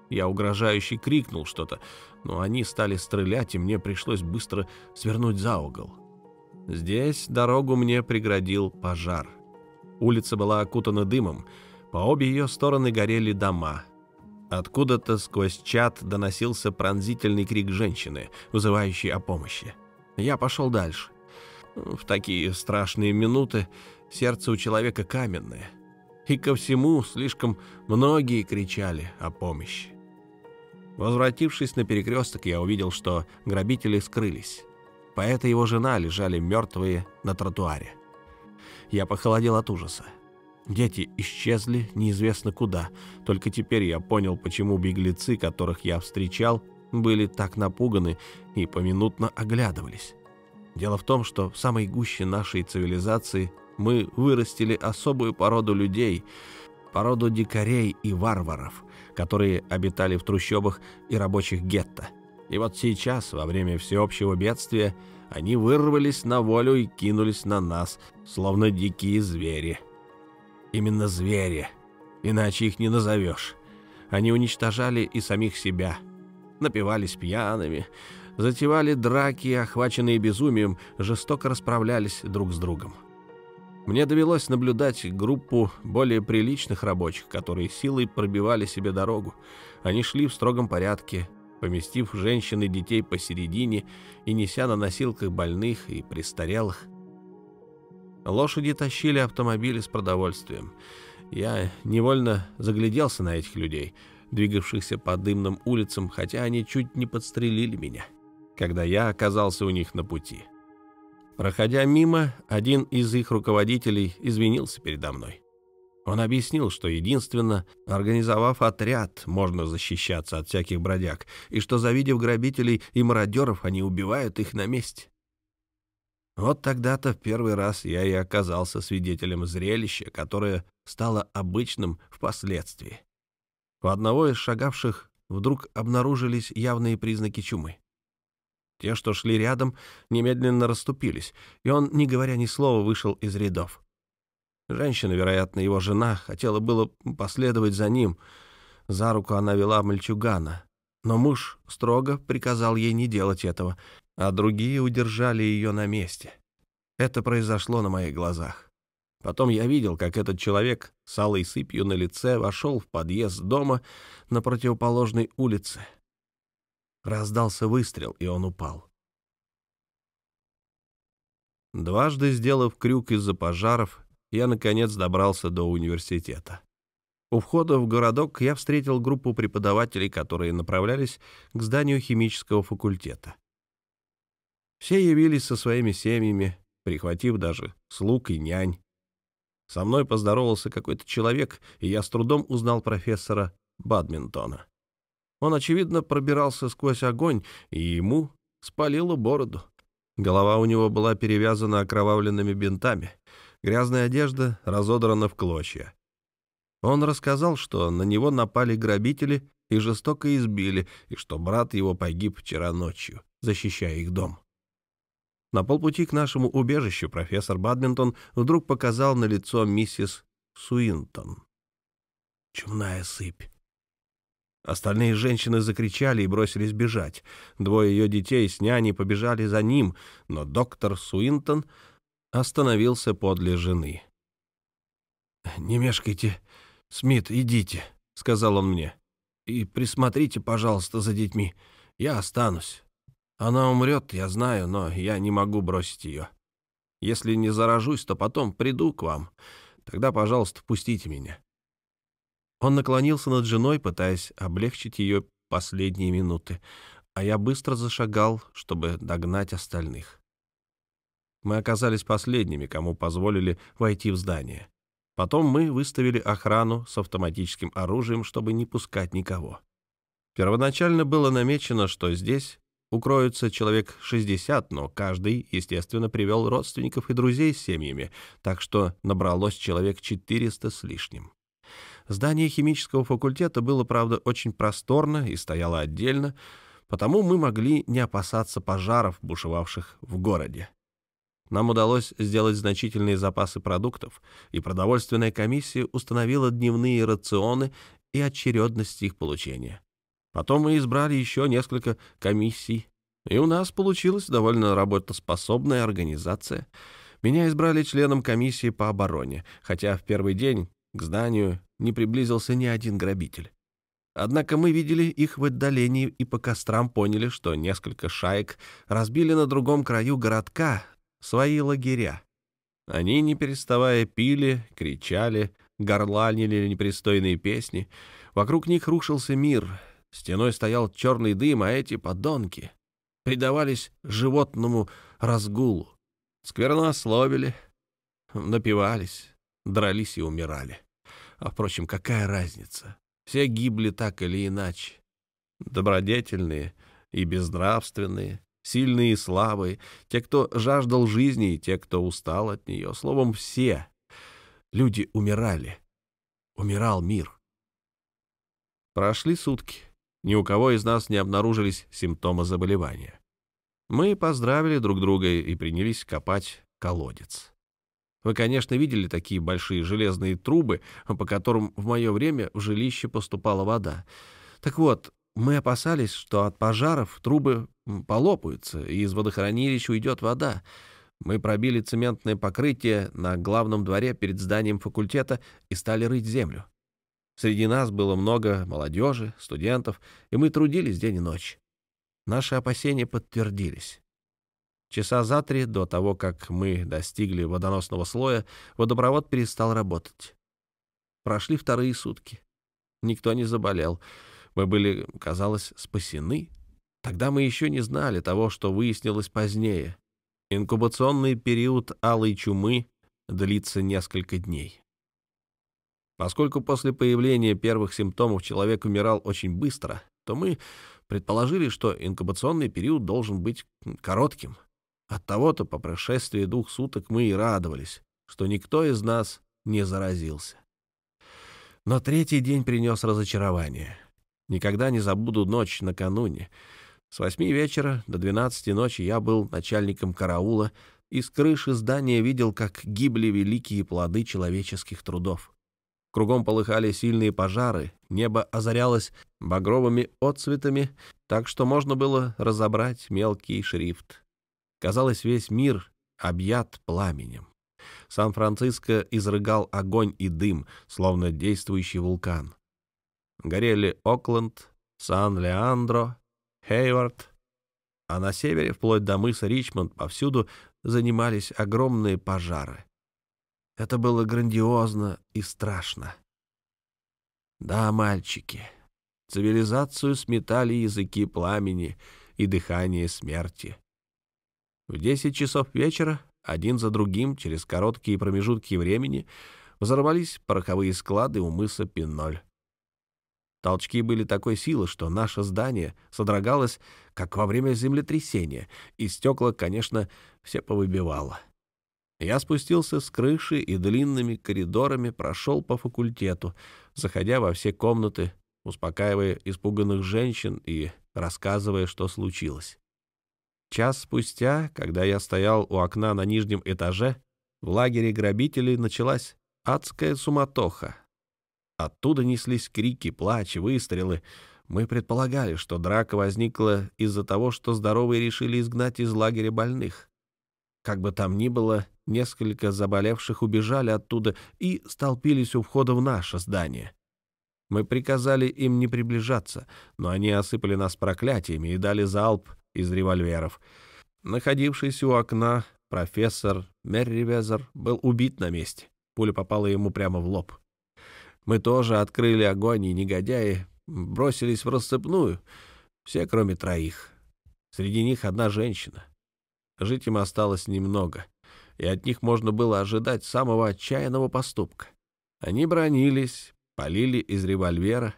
Я угрожающе крикнул что-то, но они стали стрелять, и мне пришлось быстро свернуть за угол. Здесь дорогу мне преградил пожар. Улица была окутана дымом, по обе ее стороны горели дома. Откуда-то сквозь чат доносился пронзительный крик женщины, вызывающий о помощи. Я пошел дальше. В такие страшные минуты сердце у человека каменное. И ко всему слишком многие кричали о помощи. Возвратившись на перекресток, я увидел, что грабители скрылись. Поэт и его жена лежали мертвые на тротуаре. Я похолодел от ужаса. Дети исчезли неизвестно куда. Только теперь я понял, почему беглецы, которых я встречал, были так напуганы и поминутно оглядывались. Дело в том, что в самой гуще нашей цивилизации мы вырастили особую породу людей, породу дикарей и варваров, которые обитали в трущобах и рабочих гетто. И вот сейчас, во время всеобщего бедствия, они вырвались на волю и кинулись на нас, словно дикие звери. Именно звери, иначе их не назовешь. Они уничтожали и самих себя, напивались пьяными, затевали драки охваченные безумием, жестоко расправлялись друг с другом. Мне довелось наблюдать группу более приличных рабочих, которые силой пробивали себе дорогу. Они шли в строгом порядке, поместив женщин и детей посередине и неся на носилках больных и престарелых. Лошади тащили автомобили с продовольствием. Я невольно загляделся на этих людей, двигавшихся по дымным улицам, хотя они чуть не подстрелили меня когда я оказался у них на пути. Проходя мимо, один из их руководителей извинился передо мной. Он объяснил, что единственно, организовав отряд, можно защищаться от всяких бродяг, и что, завидев грабителей и мародеров, они убивают их на месте. Вот тогда-то в первый раз я и оказался свидетелем зрелища, которое стало обычным впоследствии. У одного из шагавших вдруг обнаружились явные признаки чумы. Те, что шли рядом, немедленно расступились, и он, не говоря ни слова, вышел из рядов. Женщина, вероятно, его жена, хотела было последовать за ним. За руку она вела мальчугана, но муж строго приказал ей не делать этого, а другие удержали ее на месте. Это произошло на моих глазах. Потом я видел, как этот человек с алой сыпью на лице вошел в подъезд дома на противоположной улице, Раздался выстрел, и он упал. Дважды сделав крюк из-за пожаров, я, наконец, добрался до университета. У входа в городок я встретил группу преподавателей, которые направлялись к зданию химического факультета. Все явились со своими семьями, прихватив даже слуг и нянь. Со мной поздоровался какой-то человек, и я с трудом узнал профессора Бадминтона. Он, очевидно, пробирался сквозь огонь, и ему спалило бороду. Голова у него была перевязана окровавленными бинтами, грязная одежда разодрана в клочья. Он рассказал, что на него напали грабители и жестоко избили, и что брат его погиб вчера ночью, защищая их дом. На полпути к нашему убежищу профессор Бадминтон вдруг показал на лицо миссис Суинтон. Чумная сыпь. Остальные женщины закричали и бросились бежать. Двое ее детей с няней побежали за ним, но доктор Суинтон остановился подле жены. «Не мешкайте, Смит, идите», — сказал он мне, — «и присмотрите, пожалуйста, за детьми. Я останусь. Она умрет, я знаю, но я не могу бросить ее. Если не заражусь, то потом приду к вам. Тогда, пожалуйста, пустите меня». Он наклонился над женой, пытаясь облегчить ее последние минуты, а я быстро зашагал, чтобы догнать остальных. Мы оказались последними, кому позволили войти в здание. Потом мы выставили охрану с автоматическим оружием, чтобы не пускать никого. Первоначально было намечено, что здесь укроются человек 60, но каждый, естественно, привел родственников и друзей с семьями, так что набралось человек 400 с лишним. Здание химического факультета было, правда, очень просторно и стояло отдельно, потому мы могли не опасаться пожаров, бушевавших в городе. Нам удалось сделать значительные запасы продуктов, и продовольственная комиссия установила дневные рационы и очередность их получения. Потом мы избрали еще несколько комиссий, и у нас получилась довольно работоспособная организация. Меня избрали членом комиссии по обороне, хотя в первый день к зданию не приблизился ни один грабитель. Однако мы видели их в отдалении и по кострам поняли, что несколько шаек разбили на другом краю городка свои лагеря. Они, не переставая, пили, кричали, горланили непристойные песни. Вокруг них рушился мир. Стеной стоял черный дым, а эти подонки предавались животному разгулу. Сквернословили, напивались, дрались и умирали. А, впрочем, какая разница? Все гибли так или иначе. Добродетельные и безнравственные, сильные и слабые, те, кто жаждал жизни, и те, кто устал от нее. Словом, все люди умирали. Умирал мир. Прошли сутки. Ни у кого из нас не обнаружились симптомы заболевания. Мы поздравили друг друга и принялись копать колодец. Вы, конечно, видели такие большие железные трубы, по которым в мое время в жилище поступала вода. Так вот, мы опасались, что от пожаров трубы полопаются, и из водохранилищ уйдет вода. Мы пробили цементное покрытие на главном дворе перед зданием факультета и стали рыть землю. Среди нас было много молодежи, студентов, и мы трудились день и ночь. Наши опасения подтвердились. Часа за три до того, как мы достигли водоносного слоя, водопровод перестал работать. Прошли вторые сутки. Никто не заболел. Мы были, казалось, спасены. Тогда мы еще не знали того, что выяснилось позднее. Инкубационный период алой чумы длится несколько дней. Поскольку после появления первых симптомов человек умирал очень быстро, то мы предположили, что инкубационный период должен быть коротким — от того-то по прошествии двух суток мы и радовались, что никто из нас не заразился. Но третий день принес разочарование. Никогда не забуду ночь накануне. С восьми вечера до двенадцати ночи я был начальником караула и с крыши здания видел, как гибли великие плоды человеческих трудов. Кругом полыхали сильные пожары, небо озарялось багровыми отцветами, так что можно было разобрать мелкий шрифт. Казалось, весь мир объят пламенем. Сан-Франциско изрыгал огонь и дым, словно действующий вулкан. Горели Окленд, Сан-Леандро, Хейвард, а на севере, вплоть до мыса Ричмонд, повсюду занимались огромные пожары. Это было грандиозно и страшно. Да, мальчики, цивилизацию сметали языки пламени и дыхание смерти. В десять часов вечера один за другим, через короткие промежутки времени, взорвались пороховые склады у мыса Пиноль. Толчки были такой силы, что наше здание содрогалось, как во время землетрясения, и стекла, конечно, все повыбивало. Я спустился с крыши и длинными коридорами прошел по факультету, заходя во все комнаты, успокаивая испуганных женщин и рассказывая, что случилось. Час спустя, когда я стоял у окна на нижнем этаже, в лагере грабителей началась адская суматоха. Оттуда неслись крики, плач, выстрелы. Мы предполагали, что драка возникла из-за того, что здоровые решили изгнать из лагеря больных. Как бы там ни было, несколько заболевших убежали оттуда и столпились у входа в наше здание. Мы приказали им не приближаться, но они осыпали нас проклятиями и дали залп из револьверов. Находившийся у окна профессор Мерривезер был убит на месте. Пуля попала ему прямо в лоб. Мы тоже открыли огонь, и негодяи бросились в рассыпную, все кроме троих. Среди них одна женщина. Жить им осталось немного, и от них можно было ожидать самого отчаянного поступка. Они бронились, полили из револьвера,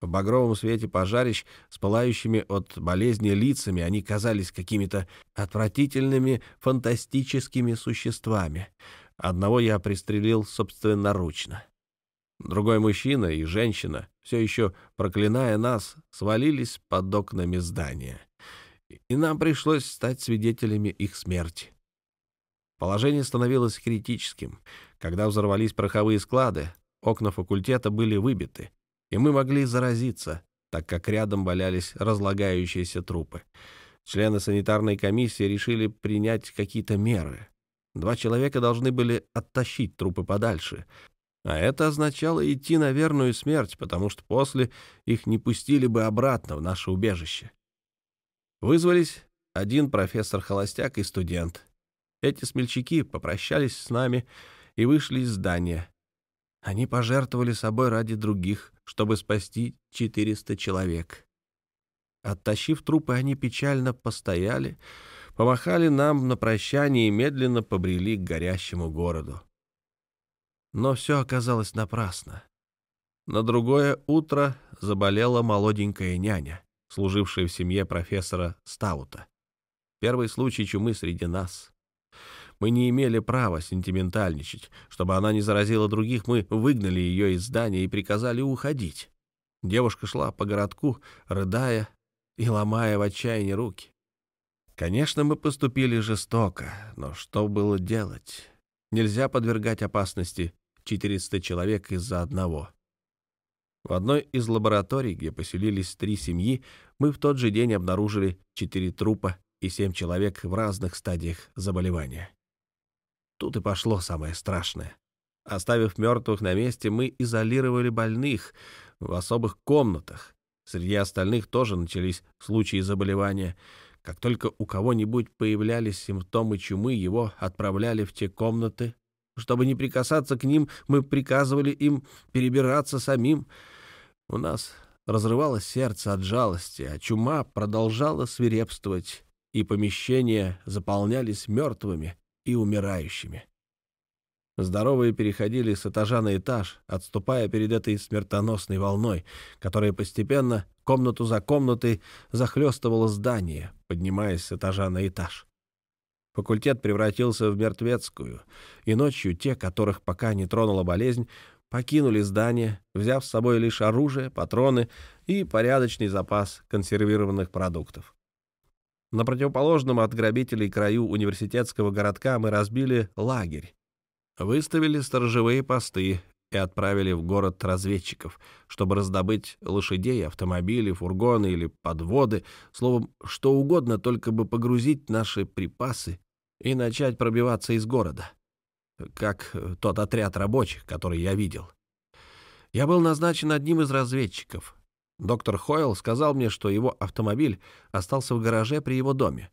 в багровом свете пожарищ с пылающими от болезни лицами они казались какими-то отвратительными фантастическими существами. Одного я пристрелил собственноручно. Другой мужчина и женщина, все еще проклиная нас, свалились под окнами здания. И нам пришлось стать свидетелями их смерти. Положение становилось критическим. Когда взорвались пороховые склады, окна факультета были выбиты, и мы могли заразиться, так как рядом валялись разлагающиеся трупы. Члены санитарной комиссии решили принять какие-то меры. Два человека должны были оттащить трупы подальше, а это означало идти на верную смерть, потому что после их не пустили бы обратно в наше убежище. Вызвались один профессор-холостяк и студент. Эти смельчаки попрощались с нами и вышли из здания. Они пожертвовали собой ради других, чтобы спасти 400 человек. Оттащив трупы, они печально постояли, помахали нам на прощание и медленно побрели к горящему городу. Но все оказалось напрасно. На другое утро заболела молоденькая няня, служившая в семье профессора Стаута. Первый случай чумы среди нас. Мы не имели права сентиментальничать. Чтобы она не заразила других, мы выгнали ее из здания и приказали уходить. Девушка шла по городку, рыдая и ломая в отчаянии руки. Конечно, мы поступили жестоко, но что было делать? Нельзя подвергать опасности 400 человек из-за одного. В одной из лабораторий, где поселились три семьи, мы в тот же день обнаружили четыре трупа и семь человек в разных стадиях заболевания. Тут и пошло самое страшное. Оставив мертвых на месте, мы изолировали больных в особых комнатах. Среди остальных тоже начались случаи заболевания. Как только у кого-нибудь появлялись симптомы чумы, его отправляли в те комнаты, чтобы не прикасаться к ним, мы приказывали им перебираться самим. У нас разрывалось сердце от жалости, а чума продолжала свирепствовать, и помещения заполнялись мертвыми и умирающими. Здоровые переходили с этажа на этаж, отступая перед этой смертоносной волной, которая постепенно, комнату за комнатой, захлестывала здание, поднимаясь с этажа на этаж. Факультет превратился в мертвецкую, и ночью те, которых пока не тронула болезнь, покинули здание, взяв с собой лишь оружие, патроны и порядочный запас консервированных продуктов. На противоположном от грабителей краю университетского городка мы разбили лагерь, выставили сторожевые посты и отправили в город разведчиков, чтобы раздобыть лошадей, автомобили, фургоны или подводы, словом, что угодно, только бы погрузить наши припасы и начать пробиваться из города, как тот отряд рабочих, который я видел. Я был назначен одним из разведчиков. Доктор Хойл сказал мне, что его автомобиль остался в гараже при его доме.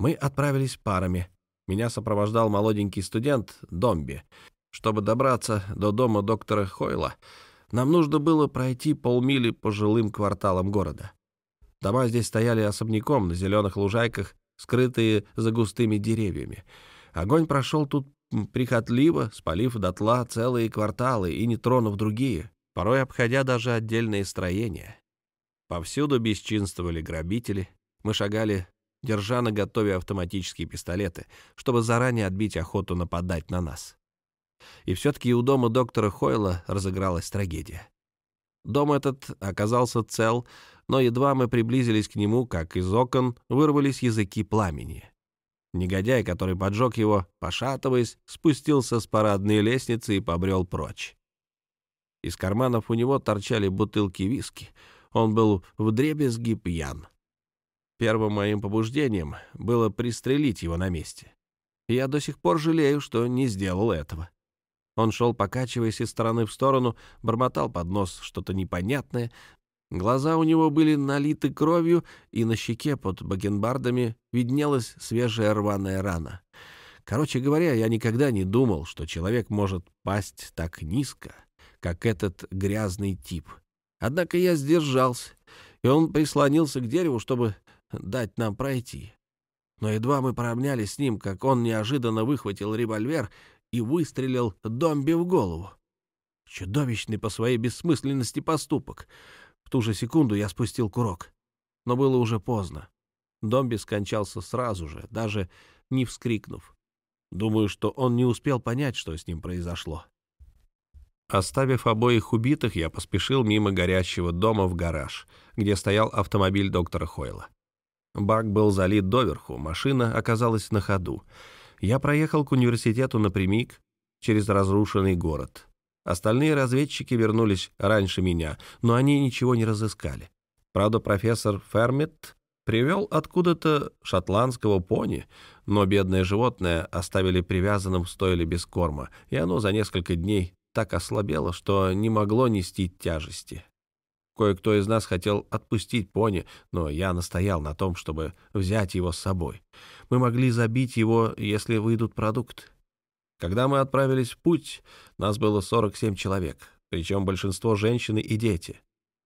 Мы отправились парами. Меня сопровождал молоденький студент Домби, чтобы добраться до дома доктора Хойла, Нам нужно было пройти полмили по жилым кварталам города. Дома здесь стояли особняком на зеленых лужайках, скрытые за густыми деревьями. Огонь прошел тут прихотливо, спалив дотла целые кварталы и не тронув другие, порой обходя даже отдельные строения. Повсюду бесчинствовали грабители. Мы шагали, держа на готове автоматические пистолеты, чтобы заранее отбить охоту нападать на нас. И все-таки у дома доктора Хойла разыгралась трагедия. Дом этот оказался цел, но едва мы приблизились к нему, как из окон вырвались языки пламени. Негодяй, который поджег его, пошатываясь, спустился с парадной лестницы и побрел прочь. Из карманов у него торчали бутылки виски. Он был вдребезги пьян. Первым моим побуждением было пристрелить его на месте. Я до сих пор жалею, что не сделал этого. Он шел, покачиваясь из стороны в сторону, бормотал под нос что-то непонятное. Глаза у него были налиты кровью, и на щеке под бакенбардами виднелась свежая рваная рана. Короче говоря, я никогда не думал, что человек может пасть так низко, как этот грязный тип. Однако я сдержался, и он прислонился к дереву, чтобы дать нам пройти. Но едва мы поравнялись с ним, как он неожиданно выхватил револьвер и выстрелил Домби в голову. Чудовищный по своей бессмысленности поступок. В ту же секунду я спустил курок. Но было уже поздно. Домби скончался сразу же, даже не вскрикнув. Думаю, что он не успел понять, что с ним произошло. Оставив обоих убитых, я поспешил мимо горящего дома в гараж, где стоял автомобиль доктора Хойла. Бак был залит доверху, машина оказалась на ходу я проехал к университету напрямик через разрушенный город. Остальные разведчики вернулись раньше меня, но они ничего не разыскали. Правда, профессор Фермит привел откуда-то шотландского пони, но бедное животное оставили привязанным в стойле без корма, и оно за несколько дней так ослабело, что не могло нести тяжести. Кое-кто из нас хотел отпустить пони, но я настоял на том, чтобы взять его с собой. Мы могли забить его, если выйдут продукты. Когда мы отправились в путь, нас было 47 человек, причем большинство женщины и дети.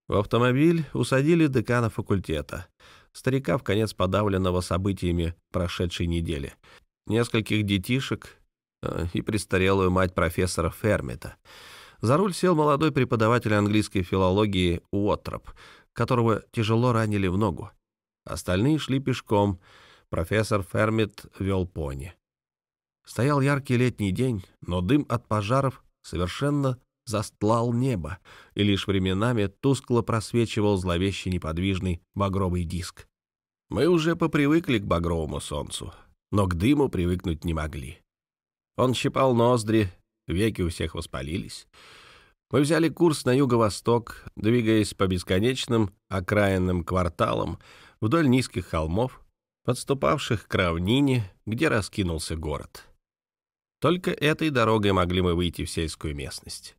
В автомобиль усадили декана факультета, старика в конец подавленного событиями прошедшей недели, нескольких детишек и престарелую мать профессора Фермета — за руль сел молодой преподаватель английской филологии Уоттроп, которого тяжело ранили в ногу. Остальные шли пешком. Профессор Фермит вел пони. Стоял яркий летний день, но дым от пожаров совершенно застлал небо, и лишь временами тускло просвечивал зловеще неподвижный багровый диск. Мы уже попривыкли к багровому солнцу, но к дыму привыкнуть не могли. Он щипал ноздри, Веки у всех воспалились. Мы взяли курс на юго-восток, двигаясь по бесконечным окраинным кварталам вдоль низких холмов, подступавших к равнине, где раскинулся город. Только этой дорогой могли мы выйти в сельскую местность.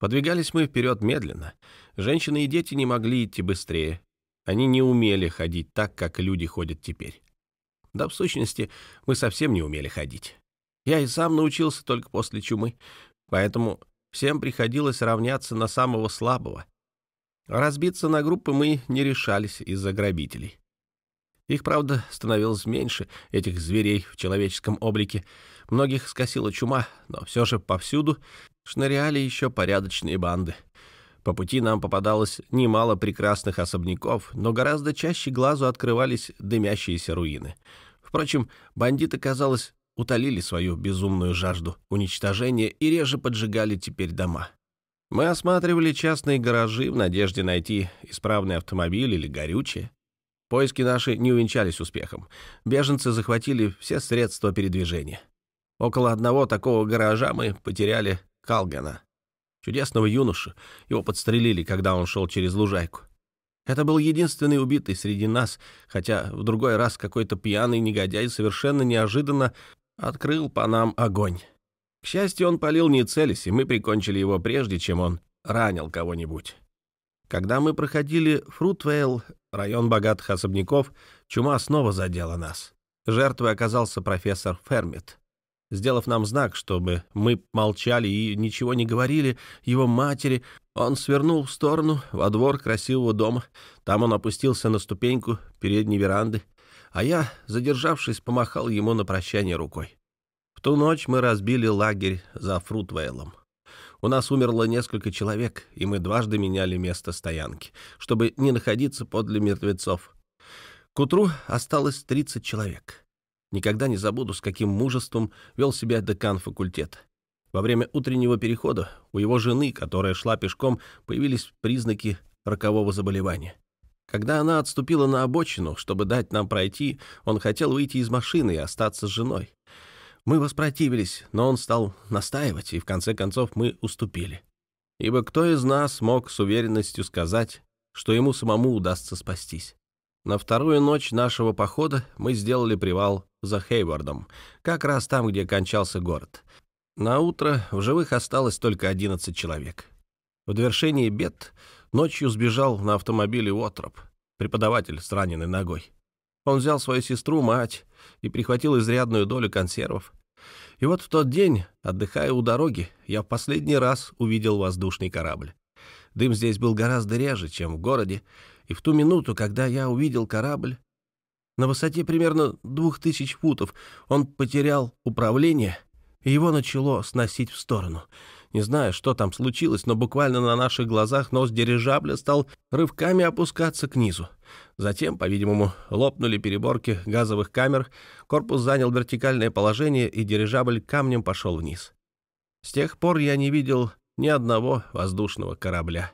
Подвигались мы вперед медленно. Женщины и дети не могли идти быстрее. Они не умели ходить так, как люди ходят теперь. Да, в сущности, мы совсем не умели ходить. Я и сам научился только после чумы, поэтому всем приходилось равняться на самого слабого. Разбиться на группы мы не решались из-за грабителей. Их, правда, становилось меньше, этих зверей в человеческом облике. Многих скосила чума, но все же повсюду шныряли еще порядочные банды. По пути нам попадалось немало прекрасных особняков, но гораздо чаще глазу открывались дымящиеся руины. Впрочем, бандиты, казалось, утолили свою безумную жажду уничтожения и реже поджигали теперь дома. Мы осматривали частные гаражи в надежде найти исправный автомобиль или горючее. Поиски наши не увенчались успехом. Беженцы захватили все средства передвижения. Около одного такого гаража мы потеряли Калгана, чудесного юношу. Его подстрелили, когда он шел через лужайку. Это был единственный убитый среди нас, хотя в другой раз какой-то пьяный негодяй совершенно неожиданно открыл по нам огонь. К счастью, он полил не целясь, и мы прикончили его прежде, чем он ранил кого-нибудь. Когда мы проходили Фрутвейл, район богатых особняков, чума снова задела нас. Жертвой оказался профессор Фермит. Сделав нам знак, чтобы мы молчали и ничего не говорили его матери, он свернул в сторону, во двор красивого дома. Там он опустился на ступеньку передней веранды, а я, задержавшись, помахал ему на прощание рукой. В ту ночь мы разбили лагерь за Фрутвейлом. У нас умерло несколько человек, и мы дважды меняли место стоянки, чтобы не находиться подле мертвецов. К утру осталось 30 человек. Никогда не забуду, с каким мужеством вел себя декан факультета. Во время утреннего перехода у его жены, которая шла пешком, появились признаки рокового заболевания. Когда она отступила на обочину, чтобы дать нам пройти, он хотел выйти из машины и остаться с женой. Мы воспротивились, но он стал настаивать, и в конце концов мы уступили. Ибо кто из нас мог с уверенностью сказать, что ему самому удастся спастись? На вторую ночь нашего похода мы сделали привал за Хейвардом, как раз там, где кончался город. На утро в живых осталось только 11 человек. В довершении бед ночью сбежал на автомобиле Уотроп, преподаватель с раненой ногой. Он взял свою сестру, мать, и прихватил изрядную долю консервов. И вот в тот день, отдыхая у дороги, я в последний раз увидел воздушный корабль. Дым здесь был гораздо реже, чем в городе, и в ту минуту, когда я увидел корабль, на высоте примерно двух тысяч футов, он потерял управление, и его начало сносить в сторону. Не знаю, что там случилось, но буквально на наших глазах нос дирижабля стал рывками опускаться к низу. Затем, по-видимому, лопнули переборки газовых камер, корпус занял вертикальное положение, и дирижабль камнем пошел вниз. С тех пор я не видел ни одного воздушного корабля.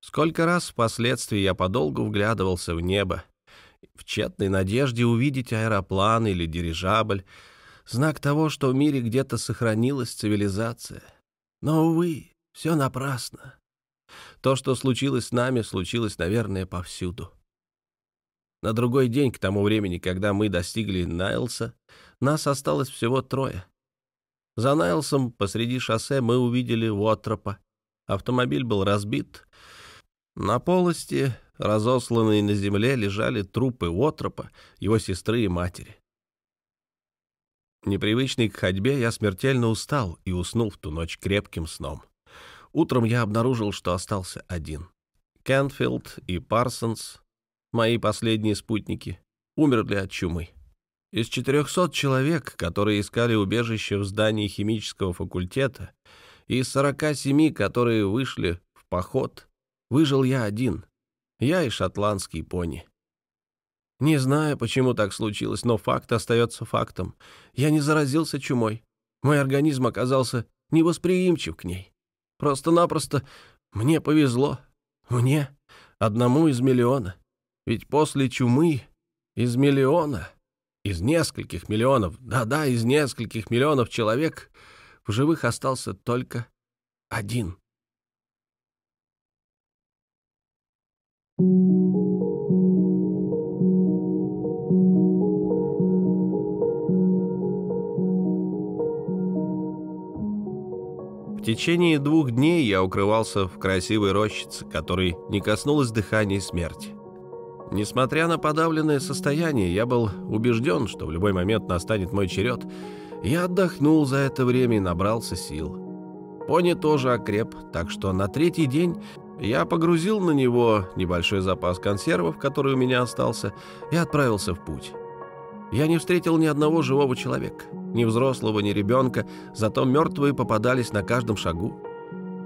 Сколько раз впоследствии я подолгу вглядывался в небо, в тщетной надежде увидеть аэроплан или дирижабль, знак того, что в мире где-то сохранилась цивилизация. Но, увы, все напрасно. То, что случилось с нами, случилось, наверное, повсюду. На другой день, к тому времени, когда мы достигли Найлса, нас осталось всего трое. За Найлсом посреди шоссе мы увидели Уотропа. Автомобиль был разбит, на полости, разосланные на земле, лежали трупы Отропа, его сестры и матери. Непривычный к ходьбе, я смертельно устал и уснул в ту ночь крепким сном. Утром я обнаружил, что остался один. Кенфилд и Парсонс, мои последние спутники, умерли от чумы. Из 400 человек, которые искали убежище в здании химического факультета, и из 47, которые вышли в поход, Выжил я один. Я и шотландский пони. Не знаю, почему так случилось, но факт остается фактом. Я не заразился чумой. Мой организм оказался невосприимчив к ней. Просто-напросто мне повезло. Мне, одному из миллиона. Ведь после чумы из миллиона, из нескольких миллионов, да-да, из нескольких миллионов человек в живых остался только один. В течение двух дней я укрывался в красивой рощице, которой не коснулось дыхания смерти. Несмотря на подавленное состояние, я был убежден, что в любой момент настанет мой черед. Я отдохнул за это время и набрался сил. Пони тоже окреп, так что на третий день я погрузил на него небольшой запас консервов, который у меня остался, и отправился в путь. Я не встретил ни одного живого человека, ни взрослого, ни ребенка, зато мертвые попадались на каждом шагу.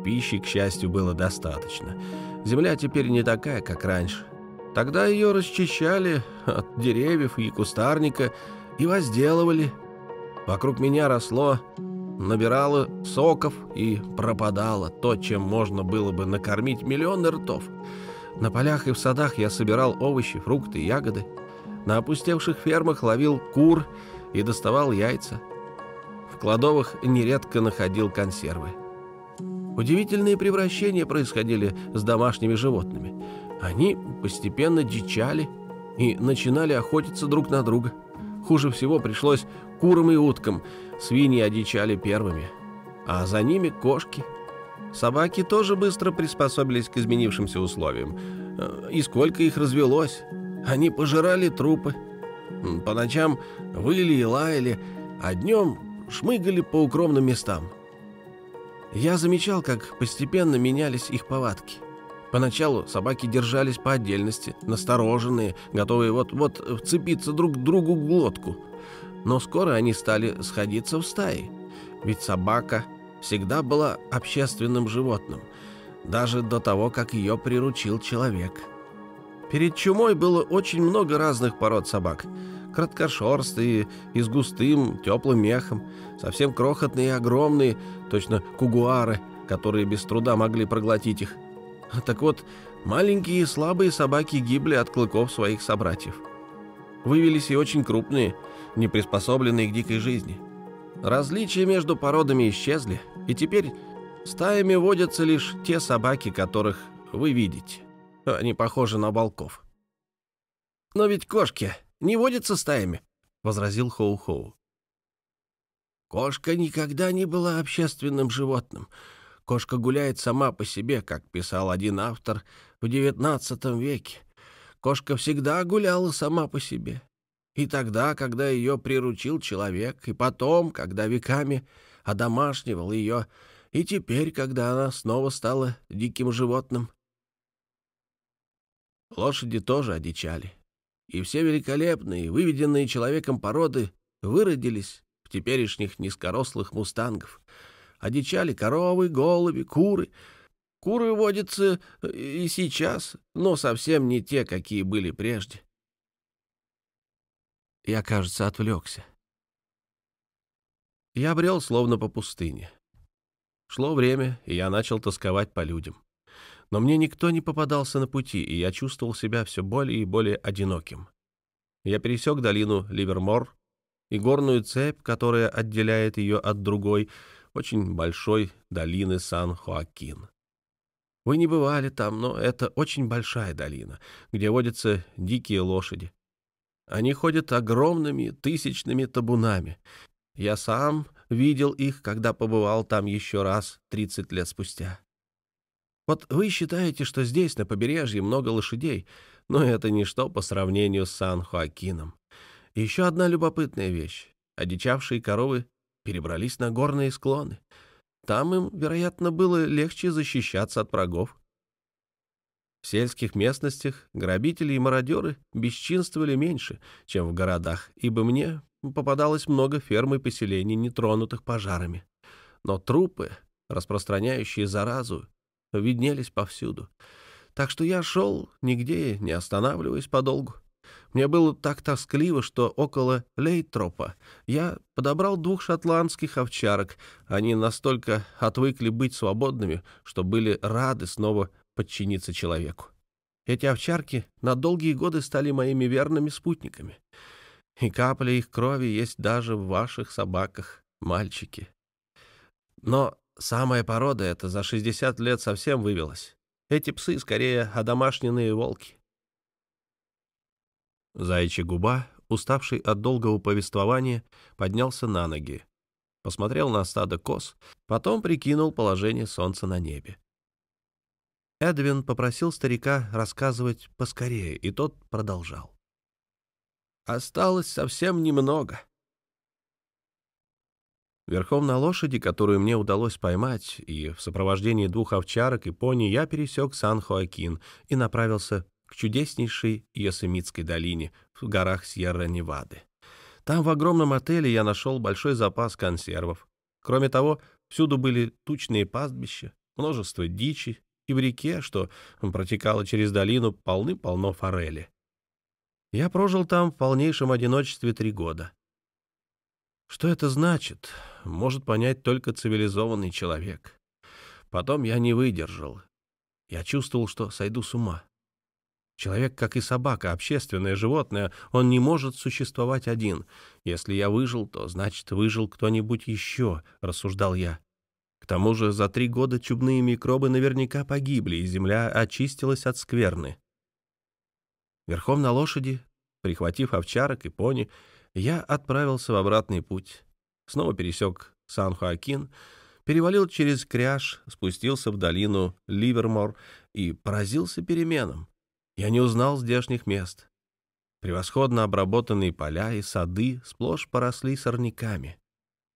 Пищи, к счастью, было достаточно. Земля теперь не такая, как раньше. Тогда ее расчищали от деревьев и кустарника и возделывали. Вокруг меня росло набирала соков и пропадала то, чем можно было бы накормить миллионы ртов. На полях и в садах я собирал овощи, фрукты, ягоды. На опустевших фермах ловил кур и доставал яйца. В кладовых нередко находил консервы. Удивительные превращения происходили с домашними животными. Они постепенно дичали и начинали охотиться друг на друга. Хуже всего пришлось курам и уткам – Свиньи одичали первыми, а за ними кошки. Собаки тоже быстро приспособились к изменившимся условиям. Э, и сколько их развелось. Они пожирали трупы. По ночам выли и лаяли, а днем шмыгали по укромным местам. Я замечал, как постепенно менялись их повадки. Поначалу собаки держались по отдельности, настороженные, готовые вот-вот вцепиться друг другу в глотку. Но скоро они стали сходиться в стаи. Ведь собака всегда была общественным животным, даже до того, как ее приручил человек. Перед чумой было очень много разных пород собак. Краткошерстые и с густым, теплым мехом, совсем крохотные и огромные, точно кугуары, которые без труда могли проглотить их. Так вот, маленькие и слабые собаки гибли от клыков своих собратьев. Вывелись и очень крупные, не приспособленные к дикой жизни. Различия между породами исчезли, и теперь стаями водятся лишь те собаки, которых вы видите. Они похожи на волков. «Но ведь кошки не водятся стаями», — возразил Хоу-Хоу. «Кошка никогда не была общественным животным. Кошка гуляет сама по себе, как писал один автор в XIX веке. Кошка всегда гуляла сама по себе. И тогда, когда ее приручил человек, и потом, когда веками одомашнивал ее, и теперь, когда она снова стала диким животным. Лошади тоже одичали. И все великолепные, выведенные человеком породы выродились в теперешних низкорослых мустангов. Одичали коровы, голуби, куры. Куры водятся и сейчас, но совсем не те, какие были прежде. Я, кажется, отвлекся. Я брел словно по пустыне. Шло время, и я начал тосковать по людям. Но мне никто не попадался на пути, и я чувствовал себя все более и более одиноким. Я пересек долину Ливермор и горную цепь, которая отделяет ее от другой, очень большой долины Сан-Хоакин. Вы не бывали там, но это очень большая долина, где водятся дикие лошади, они ходят огромными тысячными табунами. Я сам видел их, когда побывал там еще раз 30 лет спустя. Вот вы считаете, что здесь, на побережье, много лошадей, но это ничто по сравнению с Сан-Хоакином. Еще одна любопытная вещь. Одичавшие коровы перебрались на горные склоны. Там им, вероятно, было легче защищаться от врагов. В сельских местностях грабители и мародеры бесчинствовали меньше, чем в городах, ибо мне попадалось много ферм и поселений, нетронутых пожарами. Но трупы, распространяющие заразу, виднелись повсюду. Так что я шел, нигде не останавливаясь подолгу. Мне было так тоскливо, что около Лейтропа я подобрал двух шотландских овчарок. Они настолько отвыкли быть свободными, что были рады снова подчиниться человеку. Эти овчарки на долгие годы стали моими верными спутниками. И капля их крови есть даже в ваших собаках, мальчики. Но самая порода эта за 60 лет совсем вывелась. Эти псы скорее одомашненные волки. Заячья губа, уставший от долгого повествования, поднялся на ноги. Посмотрел на стадо коз, потом прикинул положение солнца на небе. Эдвин попросил старика рассказывать поскорее, и тот продолжал. «Осталось совсем немного». Верхом на лошади, которую мне удалось поймать, и в сопровождении двух овчарок и пони я пересек Сан-Хоакин и направился к чудеснейшей Йосемитской долине в горах Сьерра-Невады. Там в огромном отеле я нашел большой запас консервов. Кроме того, всюду были тучные пастбища, множество дичи и в реке, что протекала через долину, полны-полно форели. Я прожил там в полнейшем одиночестве три года. Что это значит, может понять только цивилизованный человек. Потом я не выдержал. Я чувствовал, что сойду с ума. Человек, как и собака, общественное животное, он не может существовать один. Если я выжил, то значит выжил кто-нибудь еще, рассуждал я. К тому же за три года чубные микробы наверняка погибли, и земля очистилась от скверны. Верхом на лошади, прихватив овчарок и пони, я отправился в обратный путь. Снова пересек Сан-Хоакин, перевалил через Кряж, спустился в долину Ливермор и поразился переменам. Я не узнал здешних мест. Превосходно обработанные поля и сады сплошь поросли сорняками.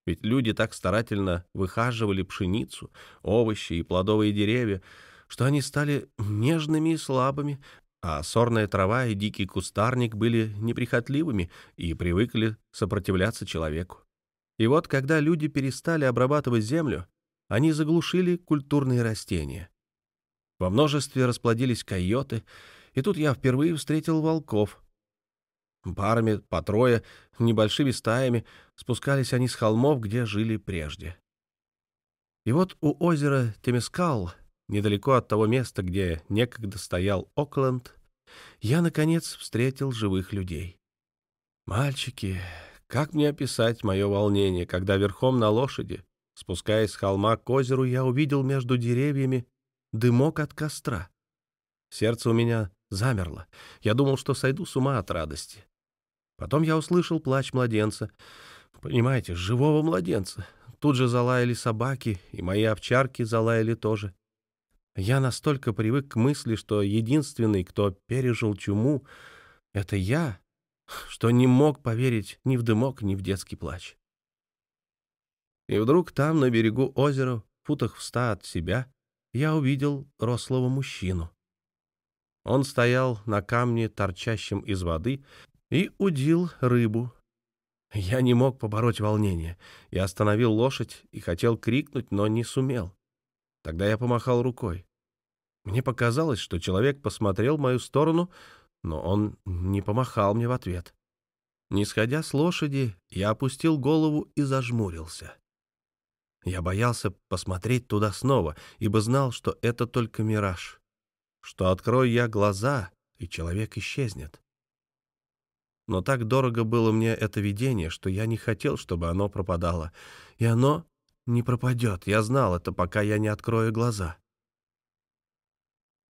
Ведь люди так старательно выхаживали пшеницу, овощи и плодовые деревья, что они стали нежными и слабыми, а сорная трава и дикий кустарник были неприхотливыми и привыкли сопротивляться человеку. И вот, когда люди перестали обрабатывать землю, они заглушили культурные растения. Во множестве расплодились койоты, и тут я впервые встретил волков. Парами, по трое, небольшими стаями спускались они с холмов, где жили прежде. И вот у озера Темескал недалеко от того места, где некогда стоял Окленд, я, наконец, встретил живых людей. Мальчики, как мне описать мое волнение, когда верхом на лошади, спускаясь с холма к озеру, я увидел между деревьями дымок от костра. Сердце у меня замерло. Я думал, что сойду с ума от радости. Потом я услышал плач младенца. Понимаете, живого младенца. Тут же залаяли собаки, и мои овчарки залаяли тоже. Я настолько привык к мысли, что единственный, кто пережил чуму, — это я, что не мог поверить ни в дымок, ни в детский плач. И вдруг там, на берегу озера, футах в ста от себя, я увидел рослого мужчину. Он стоял на камне, торчащем из воды, и удил рыбу. Я не мог побороть волнение. Я остановил лошадь и хотел крикнуть, но не сумел. Тогда я помахал рукой. Мне показалось, что человек посмотрел в мою сторону, но он не помахал мне в ответ. Не сходя с лошади, я опустил голову и зажмурился. Я боялся посмотреть туда снова, ибо знал, что это только мираж, что открою я глаза, и человек исчезнет. Но так дорого было мне это видение, что я не хотел, чтобы оно пропадало. И оно не пропадет. Я знал это, пока я не открою глаза.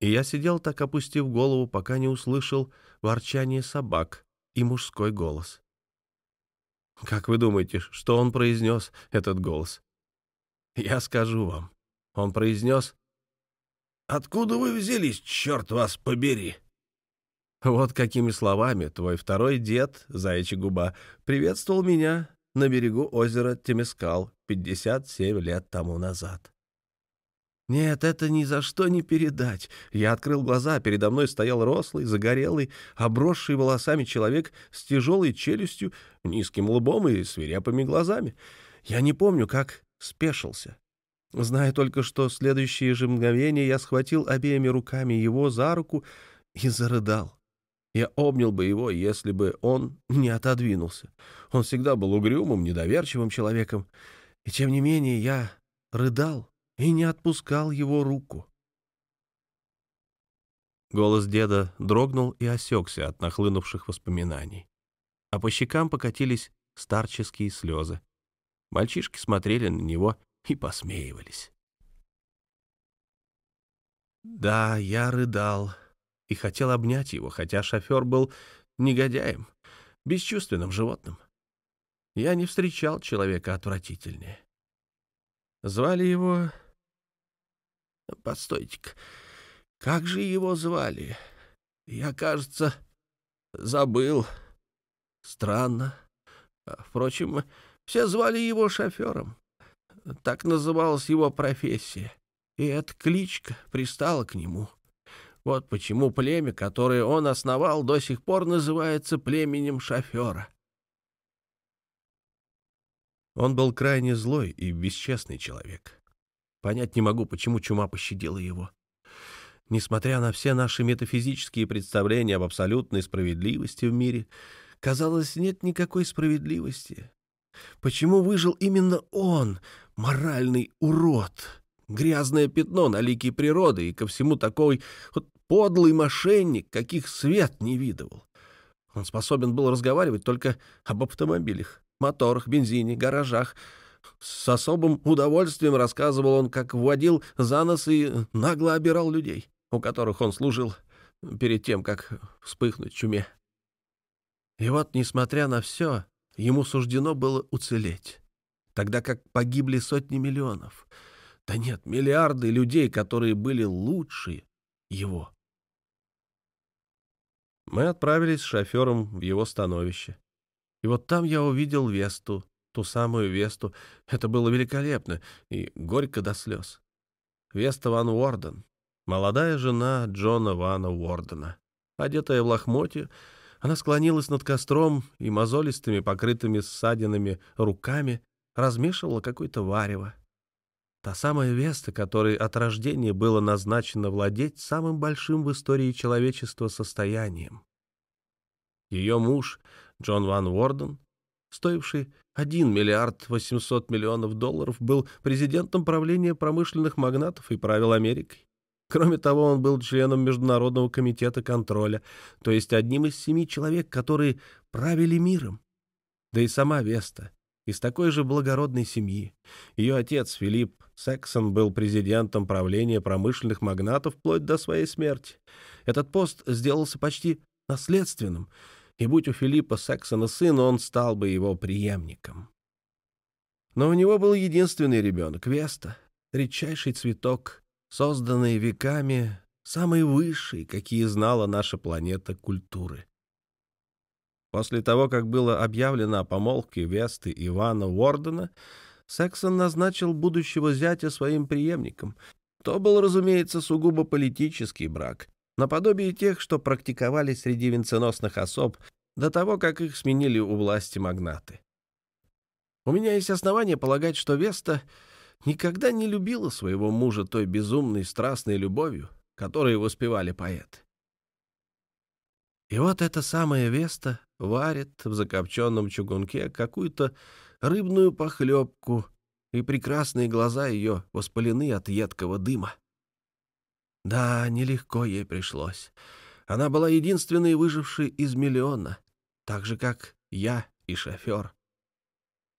И я сидел так, опустив голову, пока не услышал ворчание собак и мужской голос. Как вы думаете, что он произнес, этот голос? Я скажу вам. Он произнес «Откуда вы взялись, черт вас побери?» Вот какими словами твой второй дед, заячья губа, приветствовал меня на берегу озера Темескал 57 лет тому назад. Нет, это ни за что не передать. Я открыл глаза, передо мной стоял рослый, загорелый, обросший волосами человек с тяжелой челюстью, низким лбом и свирепыми глазами. Я не помню, как спешился. Знаю только, что следующее же мгновение я схватил обеими руками его за руку и зарыдал. Я обнял бы его, если бы он не отодвинулся. Он всегда был угрюмым, недоверчивым человеком. И тем не менее я рыдал и не отпускал его руку. Голос деда дрогнул и осекся от нахлынувших воспоминаний. А по щекам покатились старческие слезы. Мальчишки смотрели на него и посмеивались. Да, я рыдал, и хотел обнять его, хотя шофер был негодяем, бесчувственным животным. Я не встречал человека отвратительнее. Звали его... Постойте-ка, как же его звали? Я, кажется, забыл. Странно. Впрочем, все звали его шофером. Так называлась его профессия. И эта кличка пристала к нему. Вот почему племя, которое он основал, до сих пор называется племенем шофера. Он был крайне злой и бесчестный человек. Понять не могу, почему чума пощадила его. Несмотря на все наши метафизические представления об абсолютной справедливости в мире, казалось, нет никакой справедливости. Почему выжил именно он, моральный урод, грязное пятно на лике природы и ко всему такой вот Подлый мошенник, каких свет не видывал. Он способен был разговаривать только об автомобилях, моторах, бензине, гаражах. С особым удовольствием рассказывал он, как вводил за нос и нагло обирал людей, у которых он служил перед тем, как вспыхнуть чуме. И вот, несмотря на все, ему суждено было уцелеть, тогда как погибли сотни миллионов. Да нет, миллиарды людей, которые были лучше его. Мы отправились с шофером в его становище. И вот там я увидел Весту ту самую Весту. Это было великолепно и горько до слез. Веста Ван Уорден, молодая жена Джона Вана Уордена. Одетая в лохмотье, она склонилась над костром и мозолистыми, покрытыми ссадинами руками размешивала какое-то варево. Та самая Веста, которой от рождения было назначено владеть самым большим в истории человечества состоянием. Ее муж, Джон Ван Уорден, стоивший 1 миллиард 800 миллионов долларов, был президентом правления промышленных магнатов и правил Америкой. Кроме того, он был членом Международного комитета контроля, то есть одним из семи человек, которые правили миром. Да и сама Веста из такой же благородной семьи. Ее отец Филипп Сексон был президентом правления промышленных магнатов вплоть до своей смерти. Этот пост сделался почти наследственным, и будь у Филиппа Сексона сын, он стал бы его преемником. Но у него был единственный ребенок — Веста, редчайший цветок, созданный веками, самый высший, какие знала наша планета культуры. После того, как было объявлено о помолвке Весты Ивана Уордена, Сексон назначил будущего зятя своим преемником. То был, разумеется, сугубо политический брак, наподобие тех, что практиковали среди венценосных особ до того, как их сменили у власти магнаты. У меня есть основания полагать, что Веста никогда не любила своего мужа той безумной страстной любовью, которой воспевали поэты. И вот эта самая Веста варит в закопченном чугунке какую-то рыбную похлебку, и прекрасные глаза ее воспалены от едкого дыма. Да, нелегко ей пришлось. Она была единственной выжившей из миллиона, так же, как я и шофер.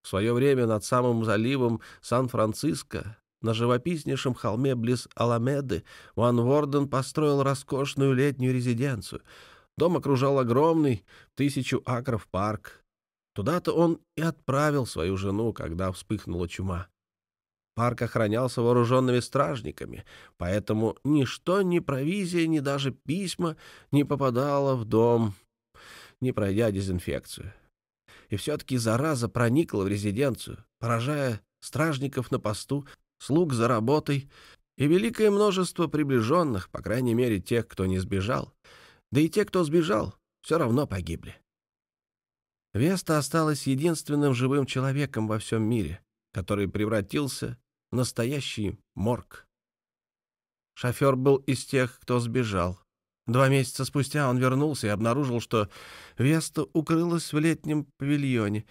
В свое время над самым заливом Сан-Франциско, на живописнейшем холме близ Аламеды, Ван Ворден построил роскошную летнюю резиденцию. Дом окружал огромный, тысячу акров парк. Туда-то он и отправил свою жену, когда вспыхнула чума. Парк охранялся вооруженными стражниками, поэтому ничто, ни провизия, ни даже письма не попадало в дом, не пройдя дезинфекцию. И все-таки зараза проникла в резиденцию, поражая стражников на посту, слуг за работой и великое множество приближенных, по крайней мере, тех, кто не сбежал. Да и те, кто сбежал, все равно погибли. Веста осталась единственным живым человеком во всем мире, который превратился настоящий морг. Шофер был из тех, кто сбежал. Два месяца спустя он вернулся и обнаружил, что Веста укрылась в летнем павильоне,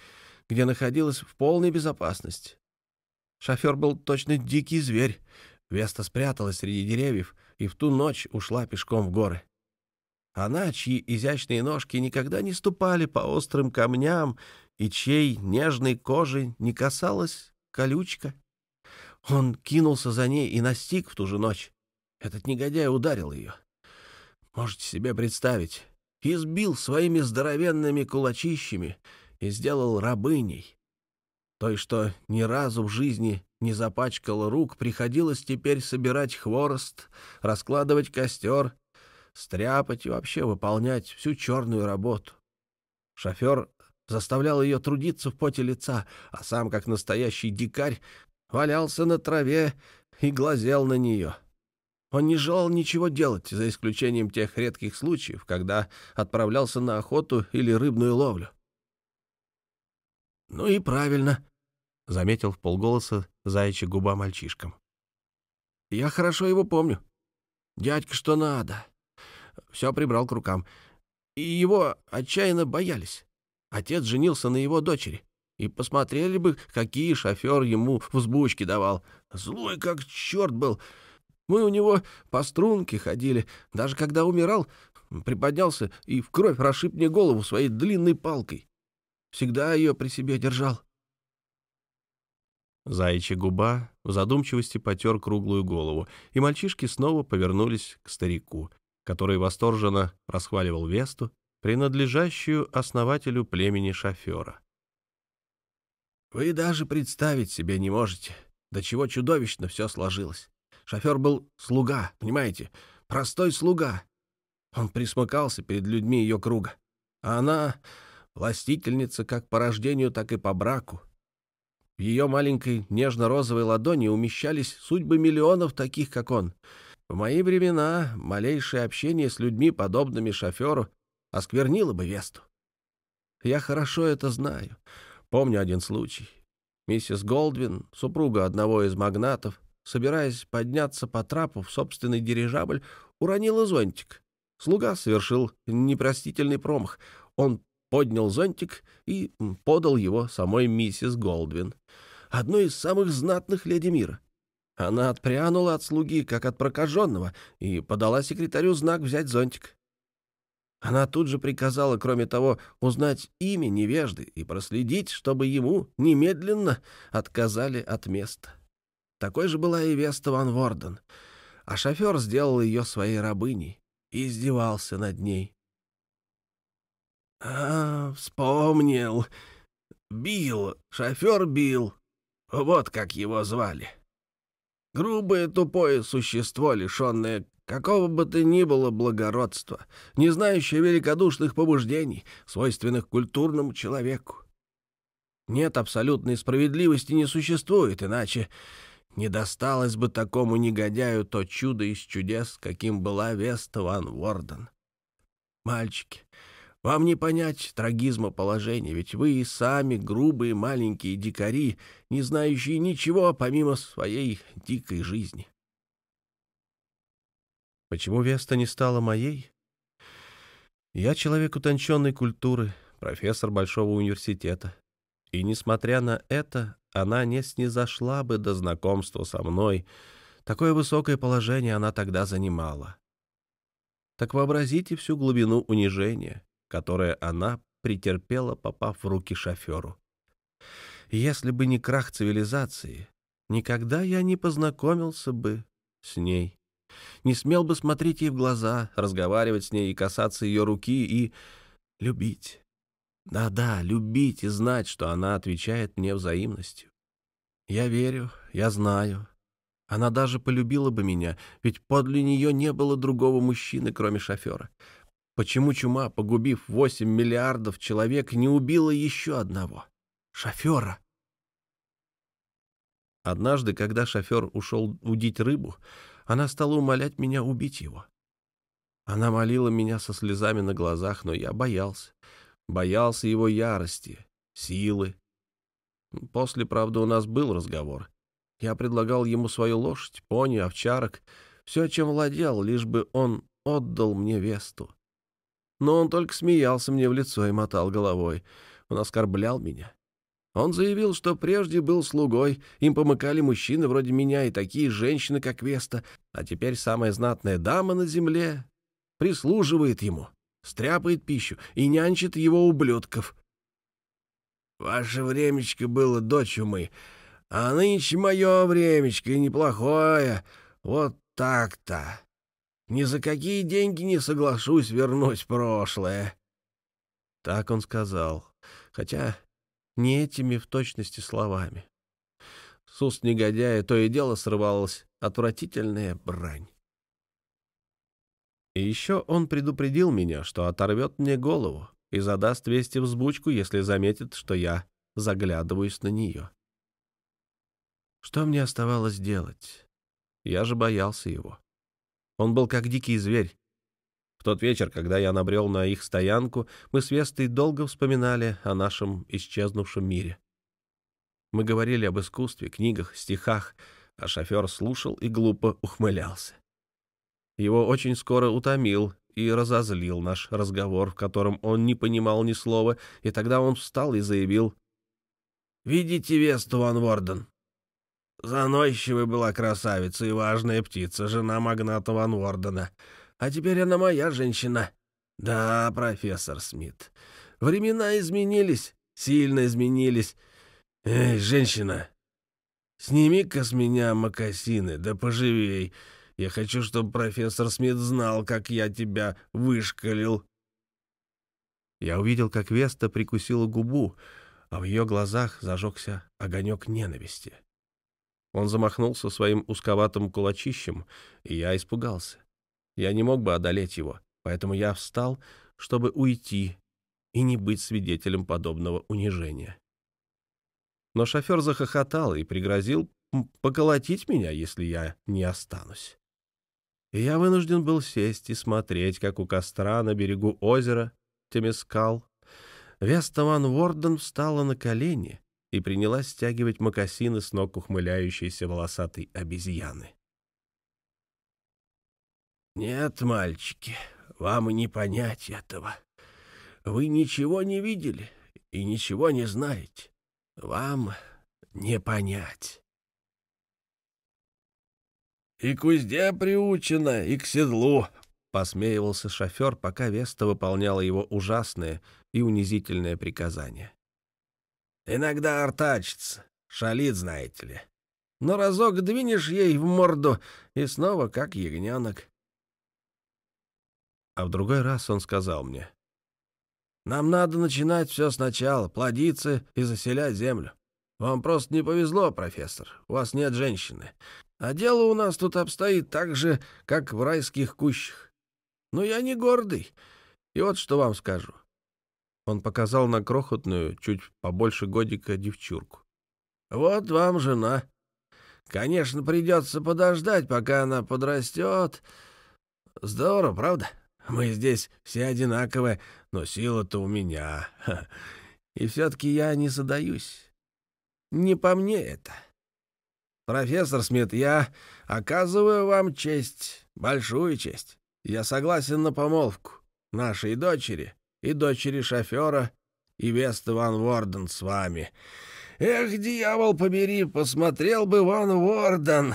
где находилась в полной безопасности. Шофер был точно дикий зверь. Веста спряталась среди деревьев и в ту ночь ушла пешком в горы. Она, чьи изящные ножки никогда не ступали по острым камням и чьей нежной кожи не касалась колючка, он кинулся за ней и настиг в ту же ночь. Этот негодяй ударил ее. Можете себе представить. Избил своими здоровенными кулачищами и сделал рабыней. Той, что ни разу в жизни не запачкала рук, приходилось теперь собирать хворост, раскладывать костер, стряпать и вообще выполнять всю черную работу. Шофер заставлял ее трудиться в поте лица, а сам, как настоящий дикарь, валялся на траве и глазел на нее. Он не желал ничего делать, за исключением тех редких случаев, когда отправлялся на охоту или рыбную ловлю. «Ну и правильно», — заметил в полголоса заячья губа мальчишкам. «Я хорошо его помню. Дядька что надо. Все прибрал к рукам. И его отчаянно боялись. Отец женился на его дочери. И посмотрели бы, какие шофер ему взбучки давал. Злой как черт был. Мы у него по струнке ходили. Даже когда умирал, приподнялся и в кровь расшиб мне голову своей длинной палкой. Всегда ее при себе держал. Заячья губа в задумчивости потер круглую голову, и мальчишки снова повернулись к старику, который восторженно расхваливал Весту, принадлежащую основателю племени шофера. Вы даже представить себе не можете, до чего чудовищно все сложилось. Шофер был слуга, понимаете, простой слуга. Он присмыкался перед людьми ее круга. А она властительница как по рождению, так и по браку. В ее маленькой нежно-розовой ладони умещались судьбы миллионов таких, как он. В мои времена малейшее общение с людьми, подобными шоферу, осквернило бы Весту. Я хорошо это знаю. Помню один случай. Миссис Голдвин, супруга одного из магнатов, собираясь подняться по трапу в собственный дирижабль, уронила зонтик. Слуга совершил непростительный промах. Он поднял зонтик и подал его самой миссис Голдвин, одной из самых знатных леди мира. Она отпрянула от слуги, как от прокаженного, и подала секретарю знак взять зонтик. Она тут же приказала, кроме того, узнать имя невежды и проследить, чтобы ему немедленно отказали от места. Такой же была и Веста Ван Ворден, а шофер сделал ее своей рабыней и издевался над ней. «А, вспомнил. Бил, шофер Бил. Вот как его звали. Грубое тупое существо, лишенное какого бы то ни было благородства, не знающее великодушных побуждений, свойственных культурному человеку. Нет абсолютной справедливости не существует, иначе не досталось бы такому негодяю то чудо из чудес, каким была Веста Ван Ворден. Мальчики, вам не понять трагизма положения, ведь вы и сами грубые маленькие дикари, не знающие ничего помимо своей дикой жизни. Почему Веста не стала моей? Я человек утонченной культуры, профессор большого университета. И, несмотря на это, она не снизошла бы до знакомства со мной. Такое высокое положение она тогда занимала. Так вообразите всю глубину унижения, которое она претерпела, попав в руки шоферу. Если бы не крах цивилизации, никогда я не познакомился бы с ней не смел бы смотреть ей в глаза, разговаривать с ней и касаться ее руки и любить. Да-да, любить и знать, что она отвечает мне взаимностью. Я верю, я знаю. Она даже полюбила бы меня, ведь подле нее не было другого мужчины, кроме шофера. Почему чума, погубив 8 миллиардов человек, не убила еще одного? Шофера. Однажды, когда шофер ушел удить рыбу, она стала умолять меня убить его. Она молила меня со слезами на глазах, но я боялся. Боялся его ярости, силы. После, правда, у нас был разговор. Я предлагал ему свою лошадь, пони, овчарок, все, чем владел, лишь бы он отдал мне Весту. Но он только смеялся мне в лицо и мотал головой. Он оскорблял меня. Он заявил, что прежде был слугой, им помыкали мужчины вроде меня и такие женщины, как Веста, а теперь самая знатная дама на земле прислуживает ему, стряпает пищу и нянчит его ублюдков. Ваше времечко было до чумы, а нынче мое времечко и неплохое. Вот так-то. Ни за какие деньги не соглашусь вернуть прошлое. Так он сказал, хотя не этими в точности словами. С уст негодяя то и дело срывалась отвратительная брань. И еще он предупредил меня, что оторвет мне голову и задаст вести взбучку, если заметит, что я заглядываюсь на нее. Что мне оставалось делать? Я же боялся его. Он был как дикий зверь, в тот вечер, когда я набрел на их стоянку, мы с Вестой долго вспоминали о нашем исчезнувшем мире. Мы говорили об искусстве, книгах, стихах, а шофер слушал и глупо ухмылялся. Его очень скоро утомил и разозлил наш разговор, в котором он не понимал ни слова, и тогда он встал и заявил «Видите Весту Ван Ворден? Заносчивой была красавица и важная птица, жена магната Ван Вордена». А теперь она моя женщина. Да, профессор Смит. Времена изменились, сильно изменились. Эй, женщина, сними-ка с меня мокасины, да поживей. Я хочу, чтобы профессор Смит знал, как я тебя вышкалил. Я увидел, как Веста прикусила губу, а в ее глазах зажегся огонек ненависти. Он замахнулся своим узковатым кулачищем, и я испугался. Я не мог бы одолеть его, поэтому я встал, чтобы уйти и не быть свидетелем подобного унижения. Но шофер захохотал и пригрозил поколотить меня, если я не останусь. И я вынужден был сесть и смотреть, как у костра на берегу озера Темескал Веста Ван Ворден встала на колени и принялась стягивать мокасины с ног ухмыляющейся волосатой обезьяны. «Нет, мальчики, вам и не понять этого. Вы ничего не видели и ничего не знаете. Вам не понять». «И к узде приучена, и к седлу», — посмеивался шофер, пока Веста выполняла его ужасное и унизительное приказание. «Иногда артачится, шалит, знаете ли. Но разок двинешь ей в морду, и снова как ягненок. А в другой раз он сказал мне, «Нам надо начинать все сначала, плодиться и заселять землю. Вам просто не повезло, профессор, у вас нет женщины. А дело у нас тут обстоит так же, как в райских кущах. Но я не гордый, и вот что вам скажу». Он показал на крохотную, чуть побольше годика девчурку. «Вот вам жена. Конечно, придется подождать, пока она подрастет. Здорово, правда?» Мы здесь все одинаковые, но сила-то у меня. И все-таки я не задаюсь. Не по мне это. Профессор Смит, я оказываю вам честь, большую честь. Я согласен на помолвку нашей дочери и дочери шофера и Веста Ван Ворден с вами. Эх, дьявол побери, посмотрел бы Ван Ворден.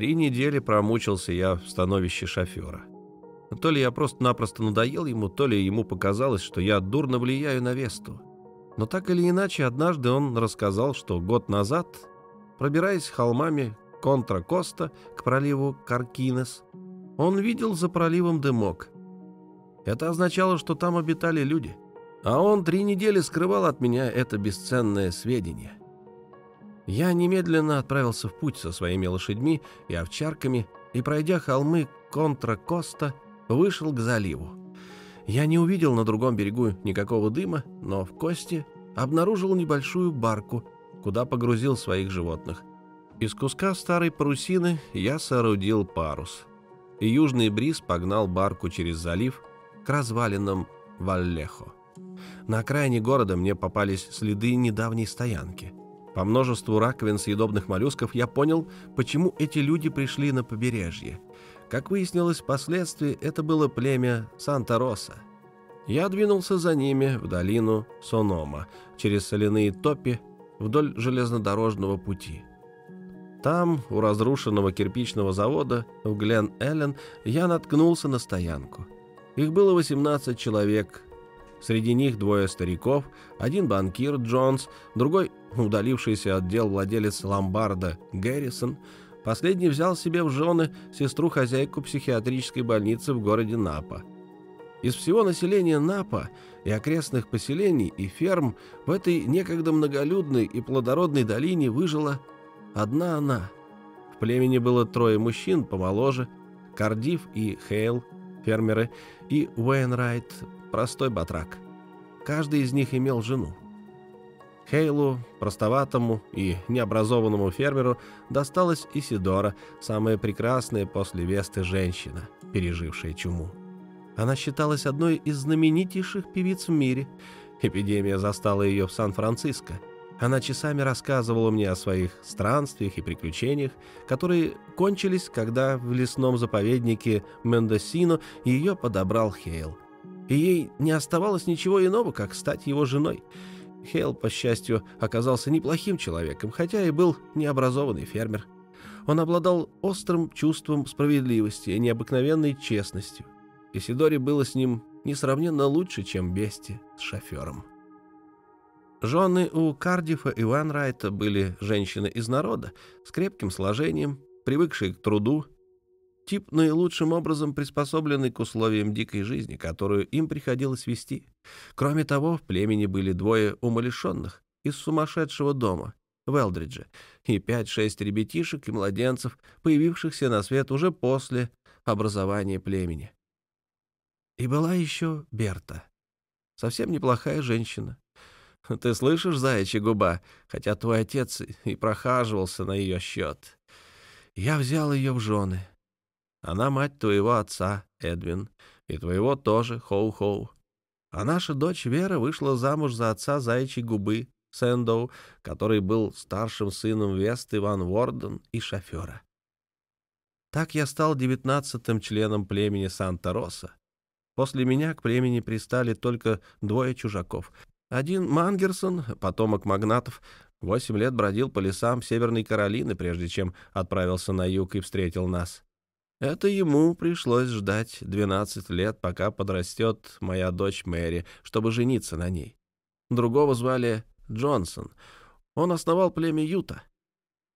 Три недели промучился я в становище шофера. То ли я просто-напросто надоел ему, то ли ему показалось, что я дурно влияю на Весту. Но так или иначе, однажды он рассказал, что год назад, пробираясь холмами Контра-Коста к проливу Каркинес, он видел за проливом дымок. Это означало, что там обитали люди. А он три недели скрывал от меня это бесценное сведение. Я немедленно отправился в путь со своими лошадьми и овчарками и, пройдя холмы Контра-Коста, вышел к заливу. Я не увидел на другом берегу никакого дыма, но в Косте обнаружил небольшую барку, куда погрузил своих животных. Из куска старой парусины я соорудил парус, и южный бриз погнал барку через залив к развалинам Валлехо. На окраине города мне попались следы недавней стоянки — по множеству раковин съедобных моллюсков я понял, почему эти люди пришли на побережье. Как выяснилось впоследствии, это было племя Санта-Роса. Я двинулся за ними в долину Сонома, через соляные топи, вдоль железнодорожного пути. Там, у разрушенного кирпичного завода в Глен-Эллен, я наткнулся на стоянку. Их было 18 человек, Среди них двое стариков, один банкир Джонс, другой удалившийся отдел владелец ломбарда Гэррисон. Последний взял себе в жены сестру-хозяйку психиатрической больницы в городе Напа. Из всего населения Напа и окрестных поселений и ферм в этой некогда многолюдной и плодородной долине выжила одна она. В племени было трое мужчин помоложе, Кардив и Хейл, фермеры, и Уэйнрайт, простой батрак. Каждый из них имел жену. Хейлу, простоватому и необразованному фермеру, досталась Исидора, самая прекрасная после Весты женщина, пережившая чуму. Она считалась одной из знаменитейших певиц в мире. Эпидемия застала ее в Сан-Франциско. Она часами рассказывала мне о своих странствиях и приключениях, которые кончились, когда в лесном заповеднике Мендосино ее подобрал Хейл — и ей не оставалось ничего иного, как стать его женой. Хейл, по счастью, оказался неплохим человеком, хотя и был необразованный фермер. Он обладал острым чувством справедливости и необыкновенной честностью. Исидоре было с ним несравненно лучше, чем Бести с шофером. Жены у Кардифа и Ванрайта были женщины из народа, с крепким сложением, привыкшие к труду тип, наилучшим образом приспособленный к условиям дикой жизни, которую им приходилось вести. Кроме того, в племени были двое умалишенных из сумасшедшего дома в Элдридже и пять-шесть ребятишек и младенцев, появившихся на свет уже после образования племени. И была еще Берта. Совсем неплохая женщина. Ты слышишь, заячья губа, хотя твой отец и прохаживался на ее счет. Я взял ее в жены. Она мать твоего отца, Эдвин, и твоего тоже, Хоу-Хоу. А наша дочь Вера вышла замуж за отца заячьей губы, Сэндоу, который был старшим сыном Весты Ван Ворден и шофера. Так я стал девятнадцатым членом племени Санта-Роса. После меня к племени пристали только двое чужаков. Один Мангерсон, потомок магнатов, восемь лет бродил по лесам Северной Каролины, прежде чем отправился на юг и встретил нас. Это ему пришлось ждать 12 лет, пока подрастет моя дочь Мэри, чтобы жениться на ней. Другого звали Джонсон. Он основал племя Юта.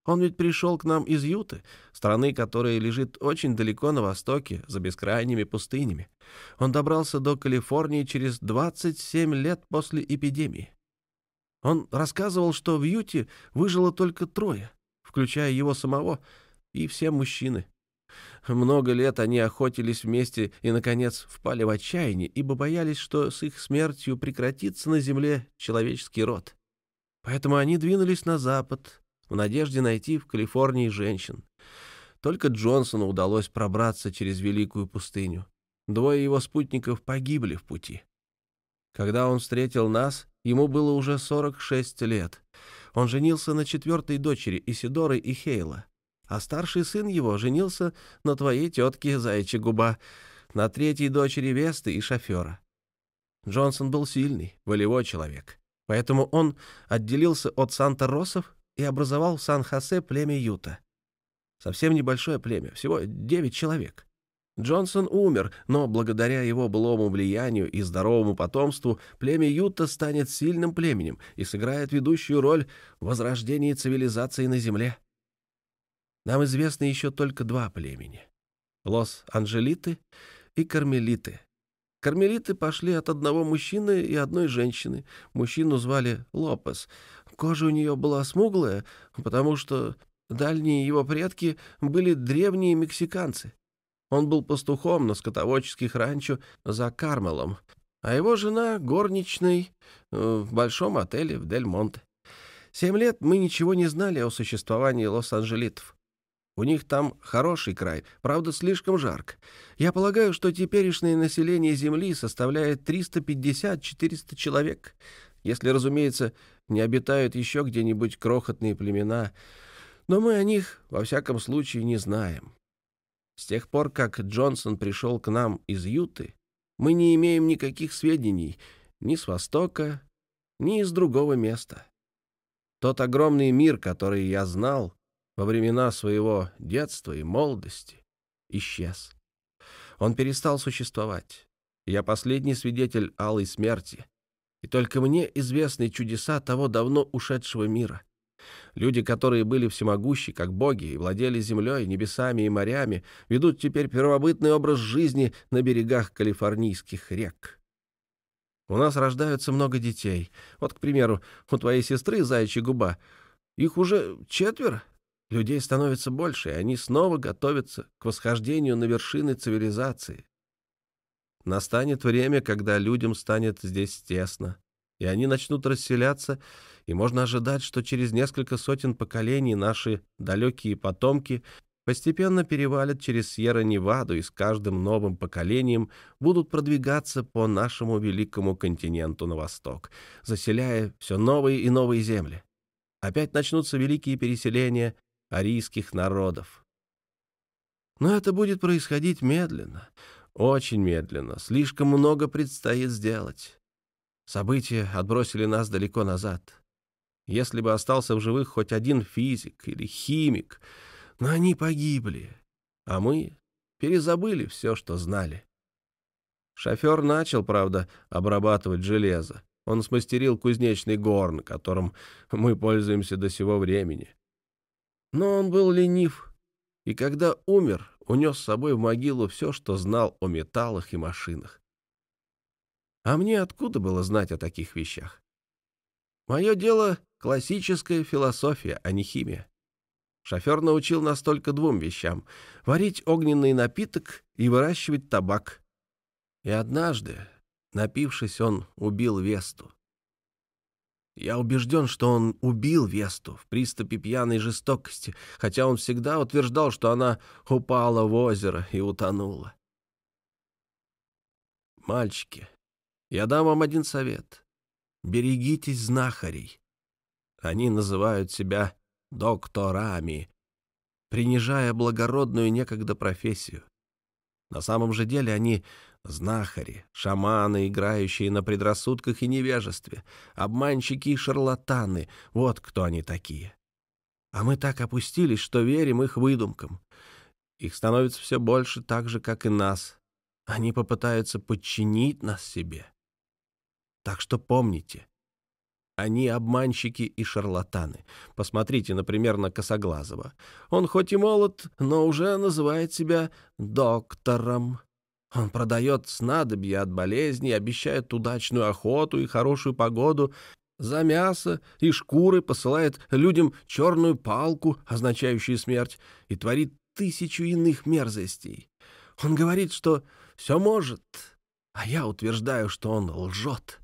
Он ведь пришел к нам из Юты, страны, которая лежит очень далеко на востоке, за бескрайними пустынями. Он добрался до Калифорнии через 27 лет после эпидемии. Он рассказывал, что в Юте выжило только трое, включая его самого, и все мужчины. Много лет они охотились вместе и, наконец, впали в отчаяние, ибо боялись, что с их смертью прекратится на земле человеческий род. Поэтому они двинулись на запад, в надежде найти в Калифорнии женщин. Только Джонсону удалось пробраться через Великую пустыню. Двое его спутников погибли в пути. Когда он встретил нас, ему было уже 46 лет. Он женился на четвертой дочери Исидоры и Хейла а старший сын его женился на твоей тетке Зайчья Губа, на третьей дочери Весты и шофера. Джонсон был сильный, волевой человек, поэтому он отделился от Санта-Росов и образовал в Сан-Хосе племя Юта. Совсем небольшое племя, всего девять человек. Джонсон умер, но благодаря его былому влиянию и здоровому потомству племя Юта станет сильным племенем и сыграет ведущую роль в возрождении цивилизации на Земле. Нам известны еще только два племени — Лос-Анджелиты и Кармелиты. Кармелиты пошли от одного мужчины и одной женщины. Мужчину звали Лопес. Кожа у нее была смуглая, потому что дальние его предки были древние мексиканцы. Он был пастухом на скотоводческих ранчо за Кармелом, а его жена — горничной э, в большом отеле в Дель-Монте. Семь лет мы ничего не знали о существовании Лос-Анджелитов. У них там хороший край, правда, слишком жарко. Я полагаю, что теперешнее население Земли составляет 350-400 человек, если, разумеется, не обитают еще где-нибудь крохотные племена, но мы о них, во всяком случае, не знаем. С тех пор, как Джонсон пришел к нам из Юты, мы не имеем никаких сведений ни с Востока, ни из другого места. Тот огромный мир, который я знал, во времена своего детства и молодости исчез. Он перестал существовать. Я последний свидетель алой смерти, и только мне известны чудеса того давно ушедшего мира. Люди, которые были всемогущи, как боги, и владели землей, небесами и морями, ведут теперь первобытный образ жизни на берегах калифорнийских рек. У нас рождаются много детей. Вот, к примеру, у твоей сестры заячья губа. Их уже четверо. Людей становится больше, и они снова готовятся к восхождению на вершины цивилизации. Настанет время, когда людям станет здесь тесно, и они начнут расселяться, и можно ожидать, что через несколько сотен поколений наши далекие потомки постепенно перевалят через Сьерра-Неваду и с каждым новым поколением будут продвигаться по нашему великому континенту на восток, заселяя все новые и новые земли. Опять начнутся великие переселения, арийских народов. Но это будет происходить медленно, очень медленно, слишком много предстоит сделать. События отбросили нас далеко назад. Если бы остался в живых хоть один физик или химик, но они погибли, а мы перезабыли все, что знали. Шофер начал, правда, обрабатывать железо. Он смастерил кузнечный горн, которым мы пользуемся до сего времени. Но он был ленив, и когда умер, унес с собой в могилу все, что знал о металлах и машинах. А мне откуда было знать о таких вещах? Мое дело — классическая философия, а не химия. Шофер научил нас только двум вещам — варить огненный напиток и выращивать табак. И однажды, напившись, он убил Весту. Я убежден, что он убил Весту в приступе пьяной жестокости, хотя он всегда утверждал, что она упала в озеро и утонула. Мальчики, я дам вам один совет. Берегитесь знахарей. Они называют себя докторами, принижая благородную некогда профессию. На самом же деле они знахари, шаманы, играющие на предрассудках и невежестве, обманщики и шарлатаны — вот кто они такие. А мы так опустились, что верим их выдумкам. Их становится все больше так же, как и нас. Они попытаются подчинить нас себе. Так что помните, они обманщики и шарлатаны. Посмотрите, например, на Косоглазого. Он хоть и молод, но уже называет себя доктором. Он продает снадобья от болезней, обещает удачную охоту и хорошую погоду. За мясо и шкуры посылает людям черную палку, означающую смерть, и творит тысячу иных мерзостей. Он говорит, что все может, а я утверждаю, что он лжет.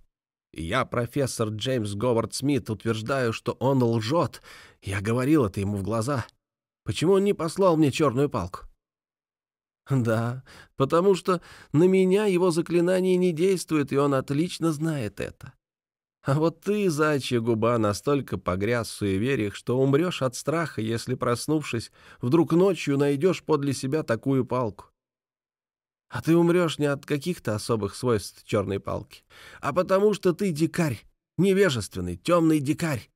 Я, профессор Джеймс Говард Смит, утверждаю, что он лжет. Я говорил это ему в глаза. Почему он не послал мне черную палку? Да, потому что на меня его заклинание не действует, и он отлично знает это. А вот ты, зайчья губа, настолько погряз в суевериях, что умрешь от страха, если, проснувшись, вдруг ночью найдешь подле себя такую палку. А ты умрешь не от каких-то особых свойств черной палки, а потому что ты дикарь, невежественный, темный дикарь.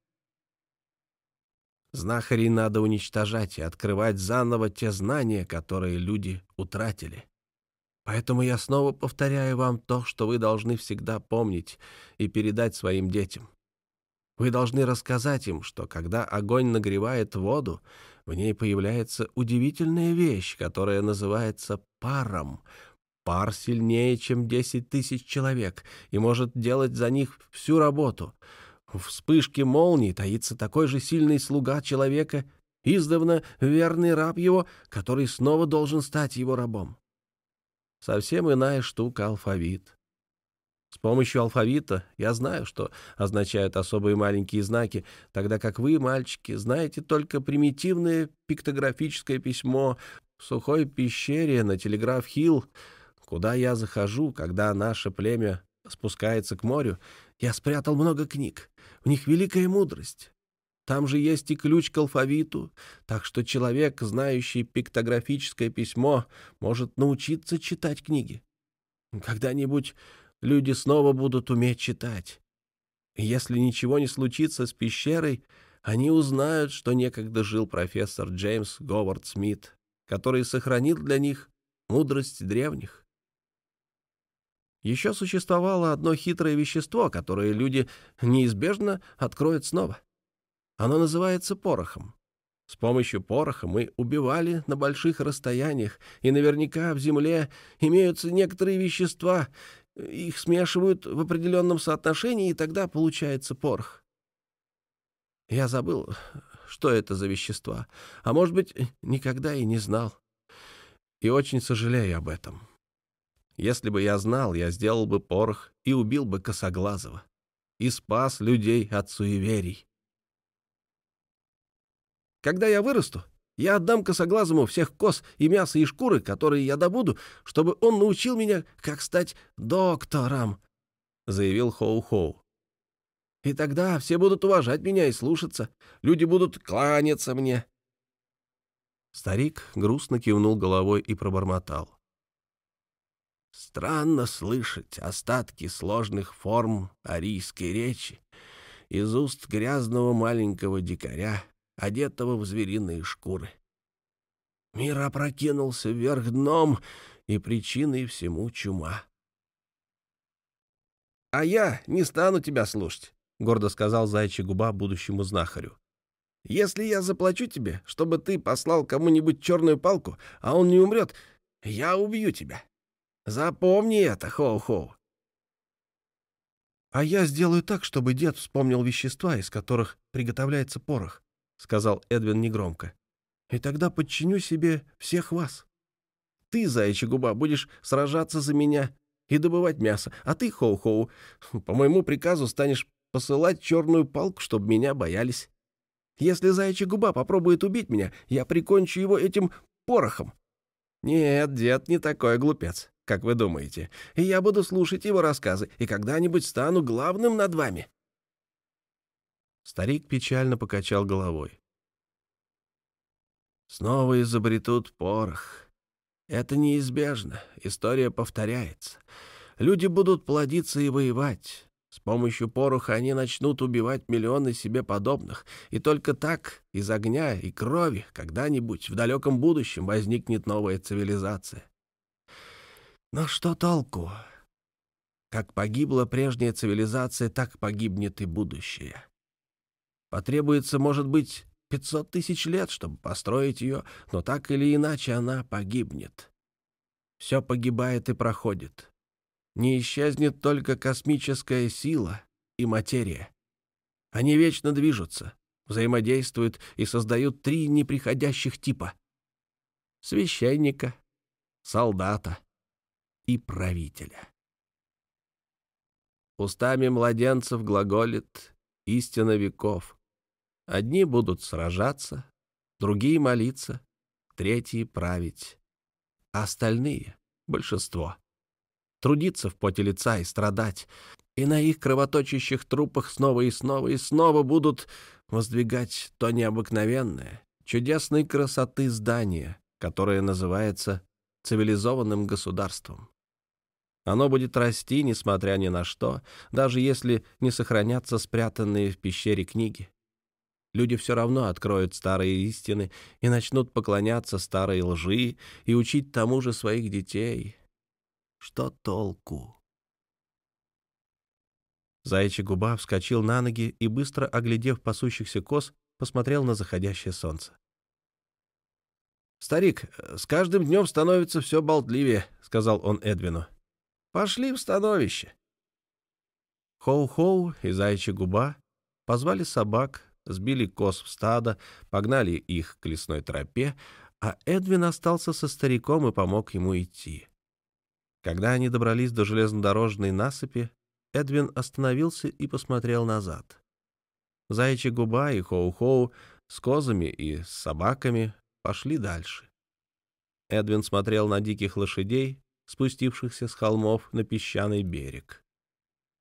Знахарей надо уничтожать и открывать заново те знания, которые люди утратили. Поэтому я снова повторяю вам то, что вы должны всегда помнить и передать своим детям. Вы должны рассказать им, что когда огонь нагревает воду, в ней появляется удивительная вещь, которая называется паром. Пар сильнее, чем 10 тысяч человек, и может делать за них всю работу. В вспышке молнии таится такой же сильный слуга человека, издавна верный раб его, который снова должен стать его рабом. Совсем иная штука алфавит. С помощью алфавита я знаю, что означают особые маленькие знаки, тогда как вы, мальчики, знаете только примитивное пиктографическое письмо в сухой пещере на телеграф-хилл, куда я захожу, когда наше племя спускается к морю. Я спрятал много книг. В них великая мудрость. Там же есть и ключ к алфавиту, так что человек, знающий пиктографическое письмо, может научиться читать книги. Когда-нибудь люди снова будут уметь читать. Если ничего не случится с пещерой, они узнают, что некогда жил профессор Джеймс Говард Смит, который сохранил для них мудрость древних. Еще существовало одно хитрое вещество, которое люди неизбежно откроют снова. Оно называется порохом. С помощью пороха мы убивали на больших расстояниях, и наверняка в земле имеются некоторые вещества, их смешивают в определенном соотношении, и тогда получается порох. Я забыл, что это за вещества, а, может быть, никогда и не знал. И очень сожалею об этом. Если бы я знал, я сделал бы порох и убил бы Косоглазого. И спас людей от суеверий. Когда я вырасту, я отдам косоглазому всех коз и мясо и шкуры, которые я добуду, чтобы он научил меня, как стать доктором», — заявил Хоу-Хоу. «И тогда все будут уважать меня и слушаться. Люди будут кланяться мне». Старик грустно кивнул головой и пробормотал. Странно слышать остатки сложных форм арийской речи из уст грязного маленького дикаря, одетого в звериные шкуры. Мир опрокинулся вверх дном, и причиной всему чума. «А я не стану тебя слушать», — гордо сказал зайчий губа будущему знахарю. Если я заплачу тебе, чтобы ты послал кому-нибудь черную палку, а он не умрет, я убью тебя. Запомни это, Хоу-Хоу. «А я сделаю так, чтобы дед вспомнил вещества, из которых приготовляется порох», — сказал Эдвин негромко. «И тогда подчиню себе всех вас. Ты, заячья губа, будешь сражаться за меня и добывать мясо, а ты, Хоу-Хоу, по моему приказу станешь посылать черную палку, чтобы меня боялись. Если заячья губа попробует убить меня, я прикончу его этим порохом. Нет, дед не такой глупец, как вы думаете, и я буду слушать его рассказы, и когда-нибудь стану главным над вами. Старик печально покачал головой. Снова изобретут порох. Это неизбежно, история повторяется. Люди будут плодиться и воевать. С помощью пороха они начнут убивать миллионы себе подобных, и только так, из огня и крови, когда-нибудь в далеком будущем возникнет новая цивилизация. Но что толку? Как погибла прежняя цивилизация, так погибнет и будущее. Потребуется, может быть, 500 тысяч лет, чтобы построить ее, но так или иначе она погибнет. Все погибает и проходит не исчезнет только космическая сила и материя. Они вечно движутся, взаимодействуют и создают три неприходящих типа — священника, солдата и правителя. Устами младенцев глаголит истина веков. Одни будут сражаться, другие молиться, третьи править, а остальные — большинство — трудиться в поте лица и страдать. И на их кровоточащих трупах снова и снова и снова будут воздвигать то необыкновенное, чудесной красоты здание, которое называется цивилизованным государством. Оно будет расти, несмотря ни на что, даже если не сохранятся спрятанные в пещере книги. Люди все равно откроют старые истины и начнут поклоняться старой лжи и учить тому же своих детей. Что толку? Заячий губа вскочил на ноги и, быстро оглядев пасущихся коз, посмотрел на заходящее солнце. «Старик, с каждым днем становится все болтливее», — сказал он Эдвину. «Пошли в становище». Хоу-хоу и заячья губа позвали собак, сбили коз в стадо, погнали их к лесной тропе, а Эдвин остался со стариком и помог ему идти. Когда они добрались до железнодорожной насыпи, Эдвин остановился и посмотрел назад. Заячья губа и Хоу-Хоу с козами и с собаками пошли дальше. Эдвин смотрел на диких лошадей, спустившихся с холмов на песчаный берег.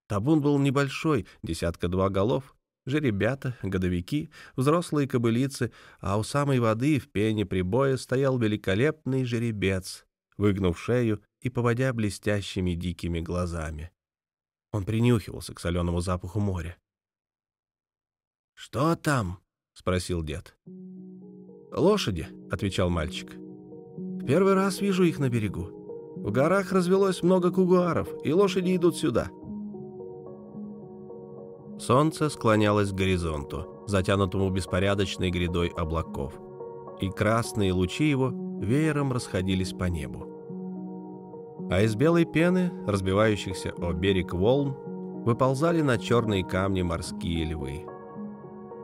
Табун был небольшой, десятка-два голов, жеребята, годовики, взрослые кобылицы, а у самой воды в пене прибоя стоял великолепный жеребец, выгнув шею и поводя блестящими дикими глазами. Он принюхивался к соленому запаху моря. «Что там?» — спросил дед. «Лошади», — отвечал мальчик. «В первый раз вижу их на берегу. В горах развелось много кугуаров, и лошади идут сюда». Солнце склонялось к горизонту, затянутому беспорядочной грядой облаков, и красные лучи его веером расходились по небу а из белой пены, разбивающихся о берег волн, выползали на черные камни морские львы.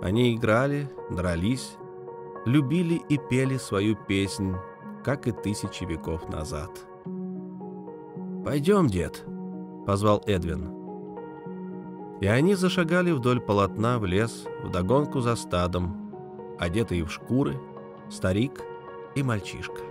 Они играли, дрались, любили и пели свою песнь, как и тысячи веков назад. «Пойдем, дед», — позвал Эдвин. И они зашагали вдоль полотна в лес, вдогонку за стадом, одетые в шкуры, старик и мальчишка.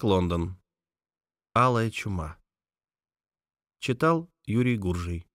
Джек Лондон. Алая чума. Читал Юрий Гуржий.